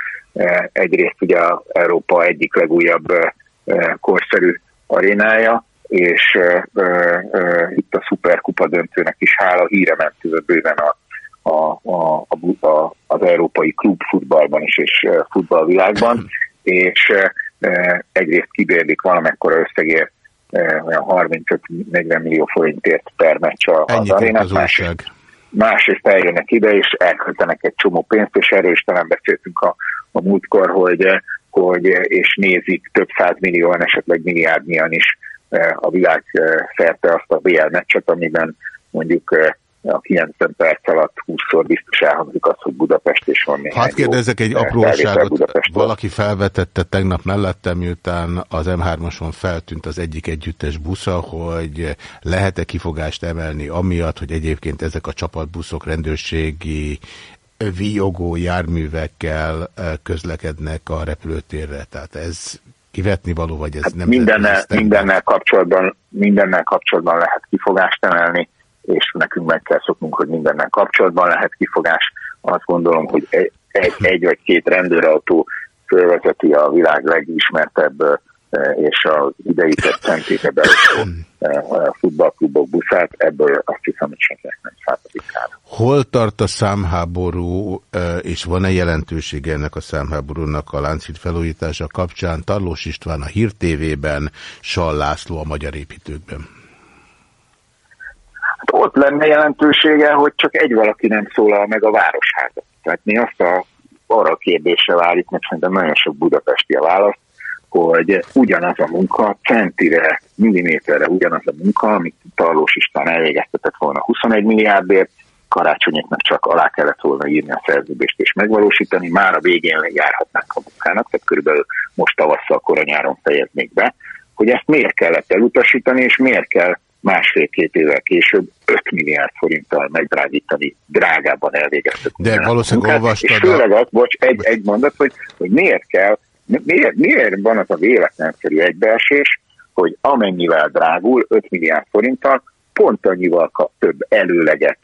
egyrészt ugye a Európa egyik legújabb korszerű arénája, és itt a szuperkupa döntőnek is hála híre ment bőven a, a, a, a, az európai klubfutballban is, és futballvilágban, és egyrészt kibérlik valamekkora összegért olyan 35-40 millió forintért per meccs az arénát. Az másrészt eljönnek ide, és elköltenek egy csomó pénzt, és erről is talán beszéltünk a, a múltkor, hogy, hogy és nézik több millióan, esetleg milliárdnyian is eh, a világ eh, szerte azt a BL meccset, amiben mondjuk eh, a 90 perc alatt 20-szor biztos elhangzik az, hogy Budapest is van néhány Hát kérdezek egy apróságot. Valaki felvetette tegnap mellettem, miután az M3-oson feltűnt az egyik együttes busza, hogy lehet-e kifogást emelni amiatt, hogy egyébként ezek a csapatbuszok rendőrségi viogó járművekkel közlekednek a repülőtérre. Tehát ez kivetni való, vagy ez hát nem... Mindennel, mindennel, kapcsolatban, mindennel kapcsolatban lehet kifogást emelni és nekünk meg kell szoknunk, hogy mindennel kapcsolatban lehet kifogás. Azt gondolom, hogy egy, egy, vagy két rendőrautó fölvezeti a világ legismertebb és az idei centébe beosztó futballklubok buszát, ebből azt hiszem, hogy senkinek nem származik Hol tart a számháború, és van-e jelentősége ennek a számháborúnak a láncít felújítása kapcsán? Tarlós István a Hír TV-ben, Sal László a Magyar Építőkben. Hát ott lenne jelentősége, hogy csak egy valaki nem szólal meg a városházat. Tehát mi azt a, arra a kérdésre várjuk, mert szerintem nagyon sok budapesti a válasz, hogy ugyanaz a munka, centire, milliméterre ugyanaz a munka, amit Tarlós István elvégeztetett volna 21 milliárdért, karácsonyoknak csak alá kellett volna írni a szerződést és megvalósítani, már a végén járhatnánk a munkának, tehát körülbelül most tavasszal, kora nyáron fejeznék be, hogy ezt miért kellett elutasítani, és miért kell másfél-két évvel később 5 milliárd forinttal megdrágítani, drágában elvégeztek. De valószínűleg olvastad És főleg az, bocs, egy, egy mondat, hogy, hogy miért kell, miért, miért van az a véletlenszerű egybeesés, hogy amennyivel drágul 5 milliárd forinttal, pont annyival kap több előleget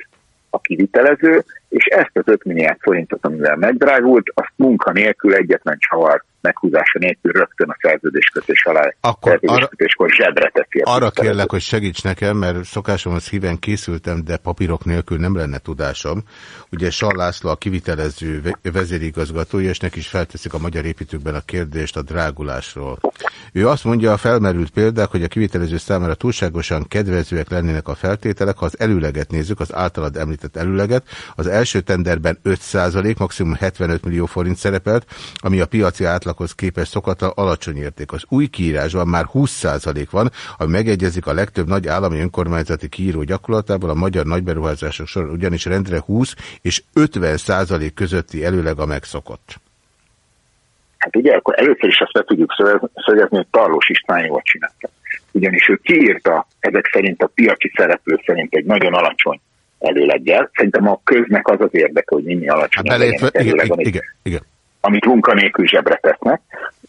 a kivitelező, és ezt az 5 milliárd forintot, amivel megdrágult, azt munka nélkül egyetlen csavar meghúzása nélkül rögtön a szerződéskötés alá, Akkor szerződéskötéskor zsebre teszi. Arra kérlek, hogy segíts nekem, mert szokásomhoz híven készültem, de papírok nélkül nem lenne tudásom. Ugye Sal László a kivitelező vezérigazgatója, és neki is felteszik a magyar építőkben a kérdést a drágulásról. Ő azt mondja, a felmerült példák, hogy a kivitelező számára túlságosan kedvezőek lennének a feltételek, ha az előleget nézzük, az általad említett előleget, az első tenderben 5 maximum 75 millió forint szerepelt, ami a piaci átlaghoz képest szokata alacsony érték. Az új kiírásban már 20% van, ami megegyezik a legtöbb nagy állami önkormányzati kiíró gyakorlatával, a magyar nagyberuházások során ugyanis rendre 20 és 50% közötti előleg a megszokott. Hát ugye akkor először is azt le tudjuk szögezni, hogy Tarlós István jól csinálta. Ugyanis ő kiírta ezek szerint a piaci szereplő szerint egy nagyon alacsony előleggel. Szerintem a köznek az az érdeke, hogy minél alacsonyabb hát előleg, amit, igen, igen. Amit munkanélkül zsebre tesznek.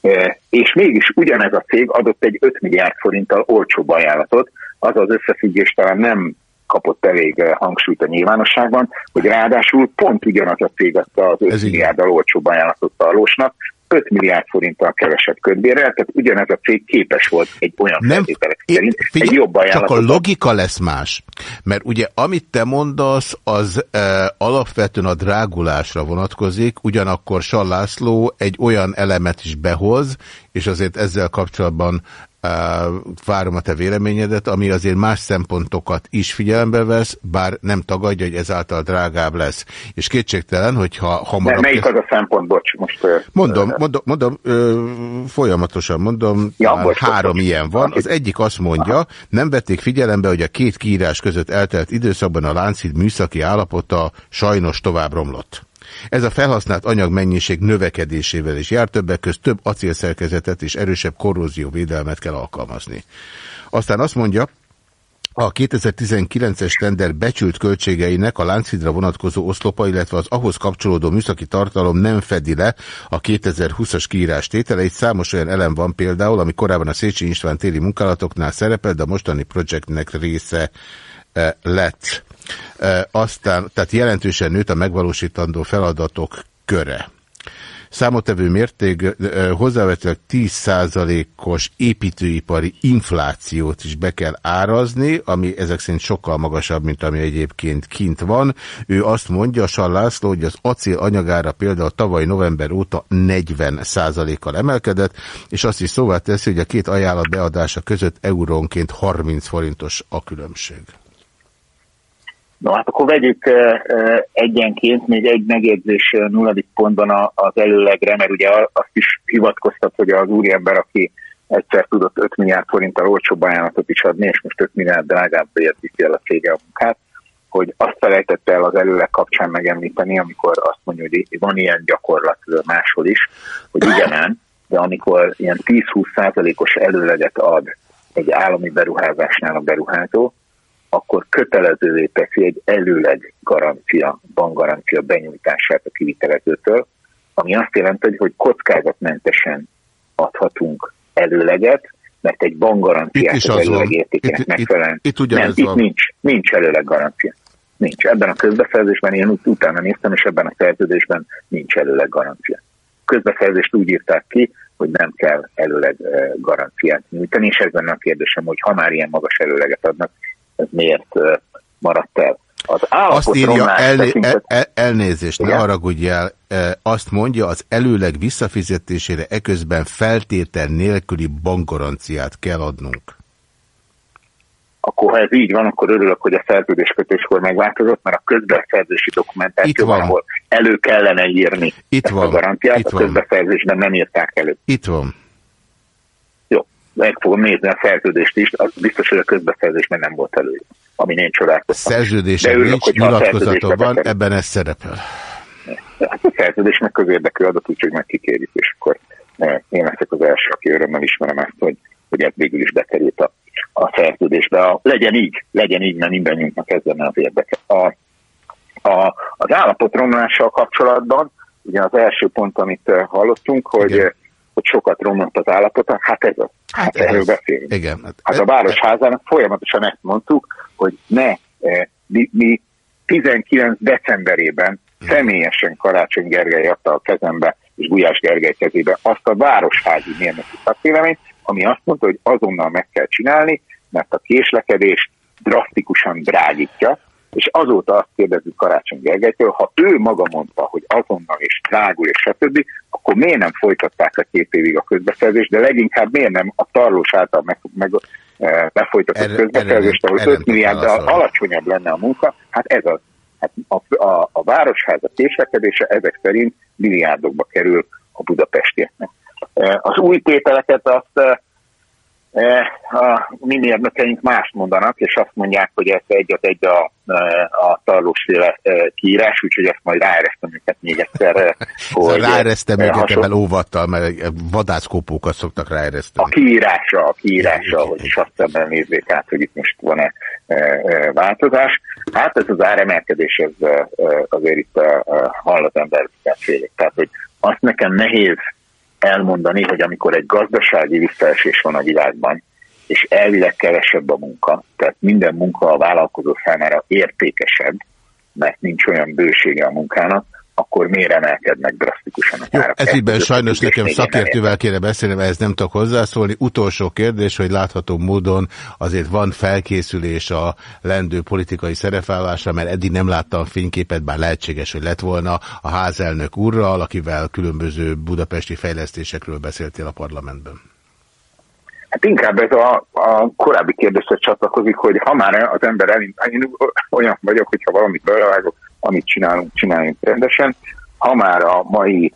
E, és mégis ugyanez a cég adott egy 5 milliárd forinttal olcsóbb ajánlatot, az az összefüggés talán nem kapott elég e, hangsúlyt a nyilvánosságban, hogy ráadásul pont ugyanaz a cég adta az 5 milliárddal olcsóbb ajánlatot Tarlósnak, 5 milliárd forinttal kevesebb ködbérrel, tehát ugyanez a cég képes volt egy olyan nem, szerint figyelj, egy jobb ajánlatot. Csak a logika lesz más, mert ugye amit te mondasz, az e, alapvetően a drágulásra vonatkozik, ugyanakkor Sallászló egy olyan elemet is behoz, és azért ezzel kapcsolatban várom a te véleményedet, ami azért más szempontokat is figyelembe vesz, bár nem tagadja, hogy ezáltal drágább lesz. És kétségtelen, hogyha hamarabb... De melyik az a szempont, bocs, most... Mondom, mondom, mondom ö, folyamatosan mondom, ja, bocs, három bocs, ilyen van. Az egyik azt mondja, Aha. nem vették figyelembe, hogy a két kiírás között eltelt időszakban a Lánchíd műszaki állapota sajnos tovább romlott. Ez a felhasznált anyagmennyiség növekedésével is jár, többek közt több acélszerkezetet és erősebb korrózióvédelmet kell alkalmazni. Aztán azt mondja, a 2019-es tender becsült költségeinek a Lánchidra vonatkozó oszlopa, illetve az ahhoz kapcsolódó műszaki tartalom nem fedi le a 2020-as kiírás tételeit. Számos olyan elem van például, ami korábban a Széchenyi István téli munkálatoknál szerepel, de a mostani projektnek része lett. Aztán, tehát jelentősen nőtt a megvalósítandó feladatok köre. Számottevő mérték hozzávetőleg 10%-os építőipari inflációt is be kell árazni, ami ezek szerint sokkal magasabb, mint ami egyébként kint van. Ő azt mondja, Sal László, hogy az acél anyagára például tavaly november óta 40%-kal emelkedett, és azt is szóvá teszi, hogy a két ajánlat beadása között eurónként 30 forintos a különbség. No hát akkor vegyük egyenként még egy megjegyzés nulladik pontban az előlegre, mert ugye azt is hivatkoztat, hogy az úriember, aki egyszer tudott 5 milliárd forinttal olcsóbb ajánlatot is adni, és most 5 milliárd drágább viszi el a cége a munkát, hogy azt felejtette el az előleg kapcsán megemlíteni, amikor azt mondja, hogy van ilyen gyakorlat máshol is, hogy igen, de amikor ilyen 10-20 százalékos előleget ad egy állami beruházásnál a beruházó, akkor kötelezővé teszi egy előleg garancia, bankgarancia benyújtását a kivitelezőtől, ami azt jelenti, hogy kockázatmentesen adhatunk előleget, mert egy bankgaranciát az előleg értékének megfelelően. Itt, itt, itt, nem, itt nincs, nincs előleg garancia. Nincs. Ebben a közbeszerzésben én ut utána néztem, és ebben a szerződésben nincs előleg garancia. Közbeszerzést úgy írták ki, hogy nem kell előleg eh, garanciát nyújtani, és ez benne a kérdésem, hogy ha már ilyen magas előleget adnak, ez miért maradt el. Az azt írja, el, el, el, elnézést, Igen? ne haragudj el, azt mondja, az előleg visszafizetésére eközben feltétel nélküli bankgaranciát kell adnunk. Akkor ha ez így van, akkor örülök, hogy a szerződéskötéskor megváltozott, mert a közbeszerzési dokumentációban elő kellene írni Itt ezt van. a garanciát, Itt a közbeszerzésben nem írták elő. Itt van meg fogom nézni a szerződést is, az biztos, hogy a közbeszerzésben nem volt elő, ami én csodálkoztam. Szerződésen nincs, nyilatkozatom van, ebben ez szerepel. Hát a szerződés meg közérdekű adat, úgyhogy meg kikérjük, és akkor eh, én leszek az első, aki örömmel ismerem ezt, hogy hogy ez végül is bekerült a, a szerződésbe. A, legyen így, legyen így, mert mindannyiunknak ez lenne az érdeke. A, a, az állapotromlással kapcsolatban, ugye az első pont, amit hallottunk, hogy, Igen. hogy sokat romlott az állapota, hát ez az. Hát, hát erről beszélünk. Igen. Hát, hát a Városházának folyamatosan ezt mondtuk, hogy ne, mi, mi 19 decemberében személyesen Karácsony Gergely adta a kezembe, és Gulyás Gergely kezébe azt a városházi mérnöki szakvéleményt, ami azt mondta, hogy azonnal meg kell csinálni, mert a késlekedés drasztikusan drágítja, és azóta azt kérdezzük Karácsony Gergelytől, ha ő maga mondta, hogy azonnal és drágul és stb., akkor miért nem folytatták a két évig a közbeszerzést, de leginkább miért nem a tarlós által meg, meg befolytatott közbeszerzést, ahol 5 milliárddal alacsonyabb lenne a munka, hát ez az. Hát a, a, a városháza késlekedése ezek szerint milliárdokba kerül a budapestieknek. Az új tételeket azt a mi mérnökeink mást mondanak, és azt mondják, hogy ez egyet egy a, a tarlósféle kiírás, úgyhogy ezt majd ráeresztem őket még egyszer. Hogy ráeresztem őket hasonl... ebben óvattal, mert vadászkópókat szoktak ráereszteni. A kiírásra, a kiírásra, hogy is azt ebben nézzék át, hogy itt most van-e változás. Hát ez az áremelkedés, ez azért itt hall az ember Tehát, hogy azt nekem nehéz elmondani, hogy amikor egy gazdasági visszaesés van a világban, és elvileg kevesebb a munka, tehát minden munka a vállalkozó számára értékesebb, mert nincs olyan bősége a munkának, akkor miért emelkednek drasztikusan a Jó, ez ígyben sajnos nekem szakértővel kéne beszélni, mert ez nem tudok hozzászólni. Utolsó kérdés, hogy látható módon azért van felkészülés a lendő politikai szerepvállásra, mert eddig nem láttam fényképet, bár lehetséges, hogy lett volna a házelnök úrral, akivel különböző budapesti fejlesztésekről beszéltél a parlamentben. Hát inkább ez a, a korábbi kérdésre csatlakozik, hogy ha már az ember elint, én olyan vagyok, hogyha valamit belevágok, amit csinálunk, csináljunk rendesen. Ha már a mai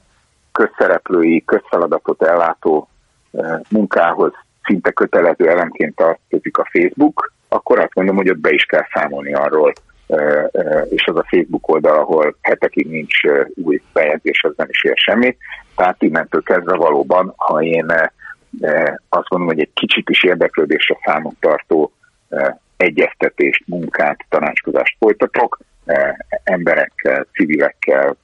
közszereplői, közfeladatot ellátó eh, munkához szinte kötelező elemként tartozik a Facebook, akkor azt mondom, hogy ott be is kell számolni arról, eh, eh, és az a Facebook oldal, ahol hetekig nincs új bejegyzés, az nem is ér semmit. Tehát innentől kezdve valóban, ha én azt mondom, hogy egy kicsit is érdeklődésre számot tartó egyeztetést, munkát, tanácskozást folytatok, emberekkel, civilekkel,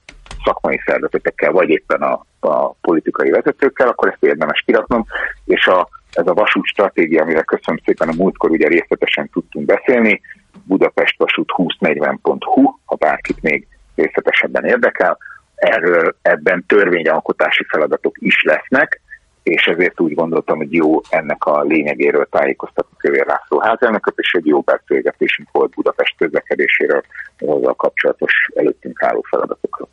szakmai szervezetekkel, vagy éppen a, a politikai vezetőkkel, akkor ezt érdemes kiraknom, és a, ez a vasút stratégia, amire köszönöm szépen a múltkor ugye részletesen tudtunk beszélni, budapestvasút 2040.hu, ha bárkit még részletesebben érdekel, erről ebben törvényalkotási feladatok is lesznek, és ezért úgy gondoltam, hogy jó ennek a lényegéről tájékoztatni Kövér László házelnököt, és egy jó beszélgetésünk volt Budapest közlekedéséről, azzal kapcsolatos előttünk álló feladatokról.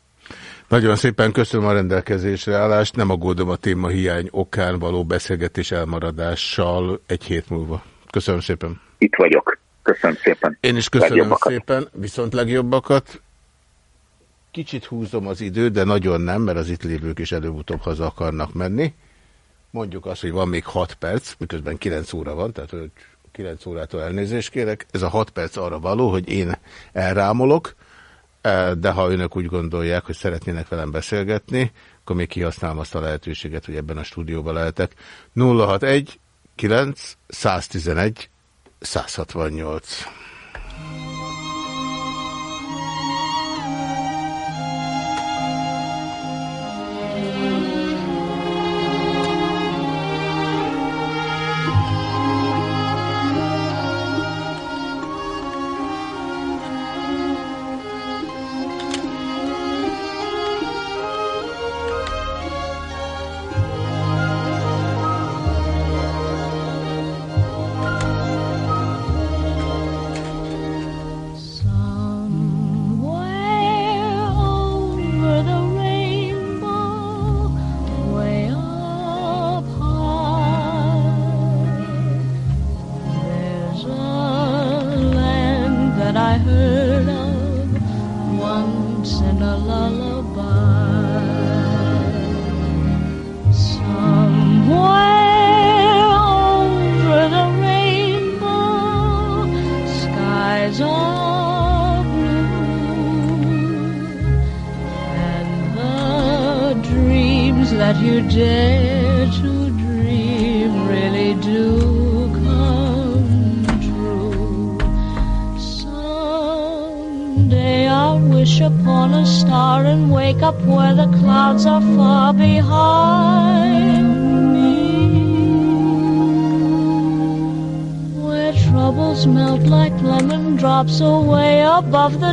Nagyon szépen köszönöm a rendelkezésre állást, nem aggódom a téma hiány okán való beszélgetés elmaradással egy hét múlva. Köszönöm szépen. Itt vagyok. Köszönöm szépen. Én is köszönöm legjobbakat. szépen, viszont legjobbakat. Kicsit húzom az időt, de nagyon nem, mert az itt lévők is előbb-utóbb haza akarnak menni mondjuk azt, hogy van még 6 perc, miközben 9 óra van, tehát hogy 9 órától elnézést kérek. Ez a 6 perc arra való, hogy én elrámolok, e, de ha önök úgy gondolják, hogy szeretnének velem beszélgetni, akkor még kihasználom azt a lehetőséget, hogy ebben a stúdióban lehetek. 061 9 111 168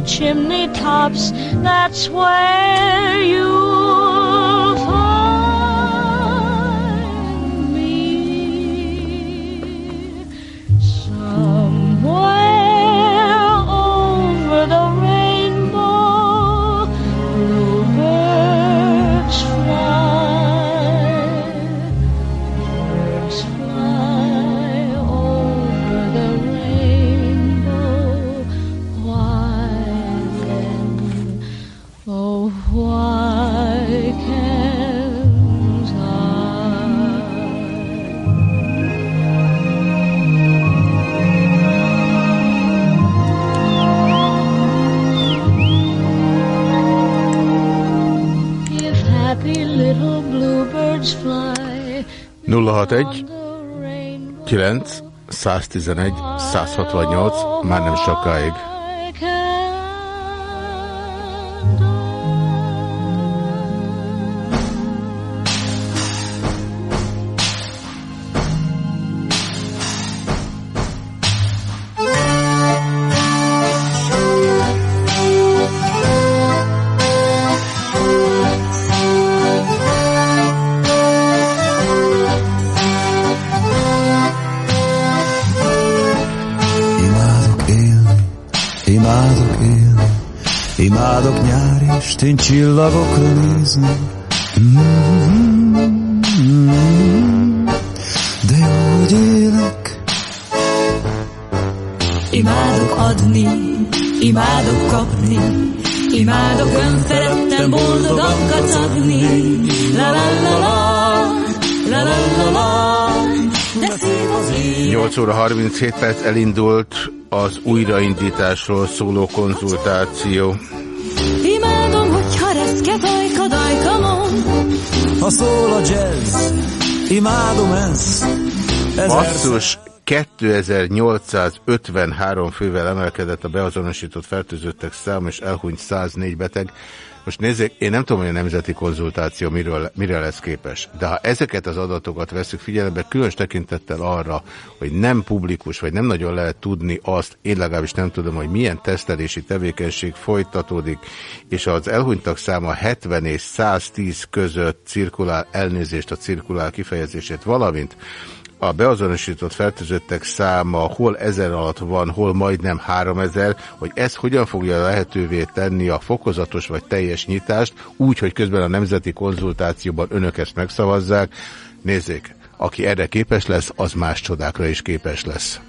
chimney tops. That's where 061 9 111 168 már nem sokáig. Imádok élni, imádok nyári estén csillagokra nézni. Mm-hmm. De jó, hogy élek, Imádok adni, imádok kapni, imádok önfeledten boldogan kacagni. La la la la, la la la la, de szív az élet. 8 óra 37 perc elindult az újraindításról szóló konzultáció. Imádom, hogyha reszket ajka dajkamon. ha szól a jazz, imádom. Ezer Basszus 2853 fővel emelkedett a beazonosított fertőzöttek szám, és elhunyt 104 beteg. Most nézzék, én nem tudom, hogy a nemzeti konzultáció miről, mire lesz képes, de ha ezeket az adatokat veszük figyelembe, különös tekintettel arra, hogy nem publikus, vagy nem nagyon lehet tudni azt, én legalábbis nem tudom, hogy milyen tesztelési tevékenység folytatódik, és az elhunytak száma 70 és 110 között cirkulál, elnézést a cirkulál kifejezését, valamint a beazonosított fertőzöttek száma hol ezer alatt van, hol majdnem három ezer, hogy ez hogyan fogja lehetővé tenni a fokozatos vagy teljes nyitást, úgy, hogy közben a nemzeti konzultációban önök ezt megszavazzák. Nézzék, aki erre képes lesz, az más csodákra is képes lesz.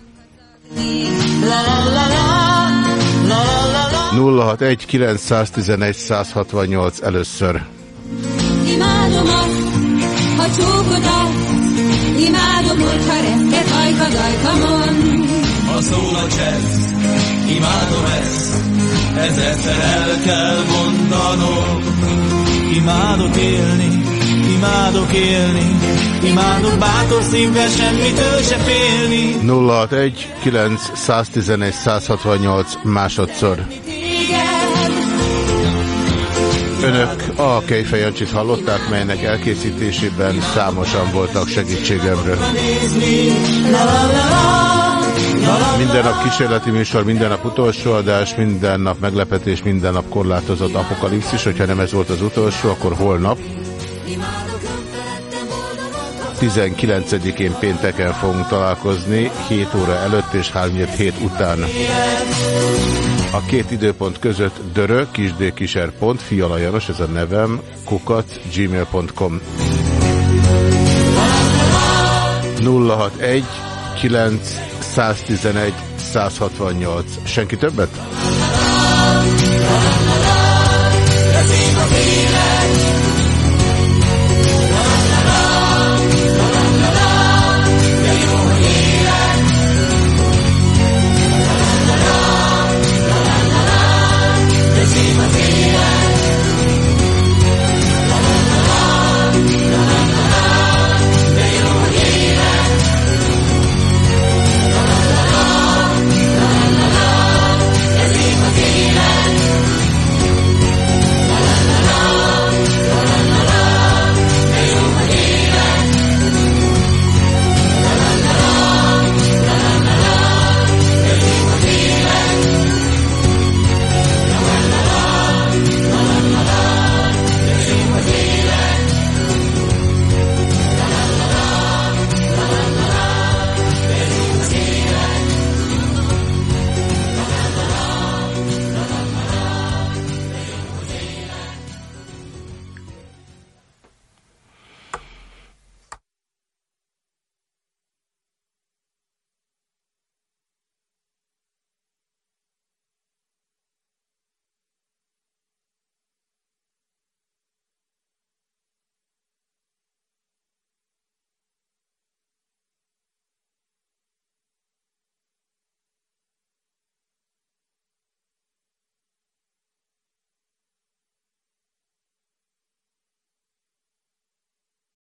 061 911 168 először. Imádom azt, ha csókot adsz, imádom, hogyha reszket ajka dajkamon. Ha szól a jazz, imádom ezt, ezerszer el kell mondanom. Imádok élni, imádok élni, imádok bátor szívvel semmitől se félni. 061 911 168 másodszor. Önök a Kejfej Jancsit hallották, melynek elkészítésében számosan voltak segítségemre. Minden nap kísérleti műsor, minden nap utolsó adás, minden nap meglepetés, minden nap korlátozott apokalipszis. Hogyha nem ez volt az utolsó, akkor holnap 19-én pénteken fogunk találkozni, 7 óra előtt és 3 hét után. A két időpont között dörö, kisdkiser pont, Fiala Janos, ez a nevem, kukat, gmail.com 061 9 111 168. Senki többet?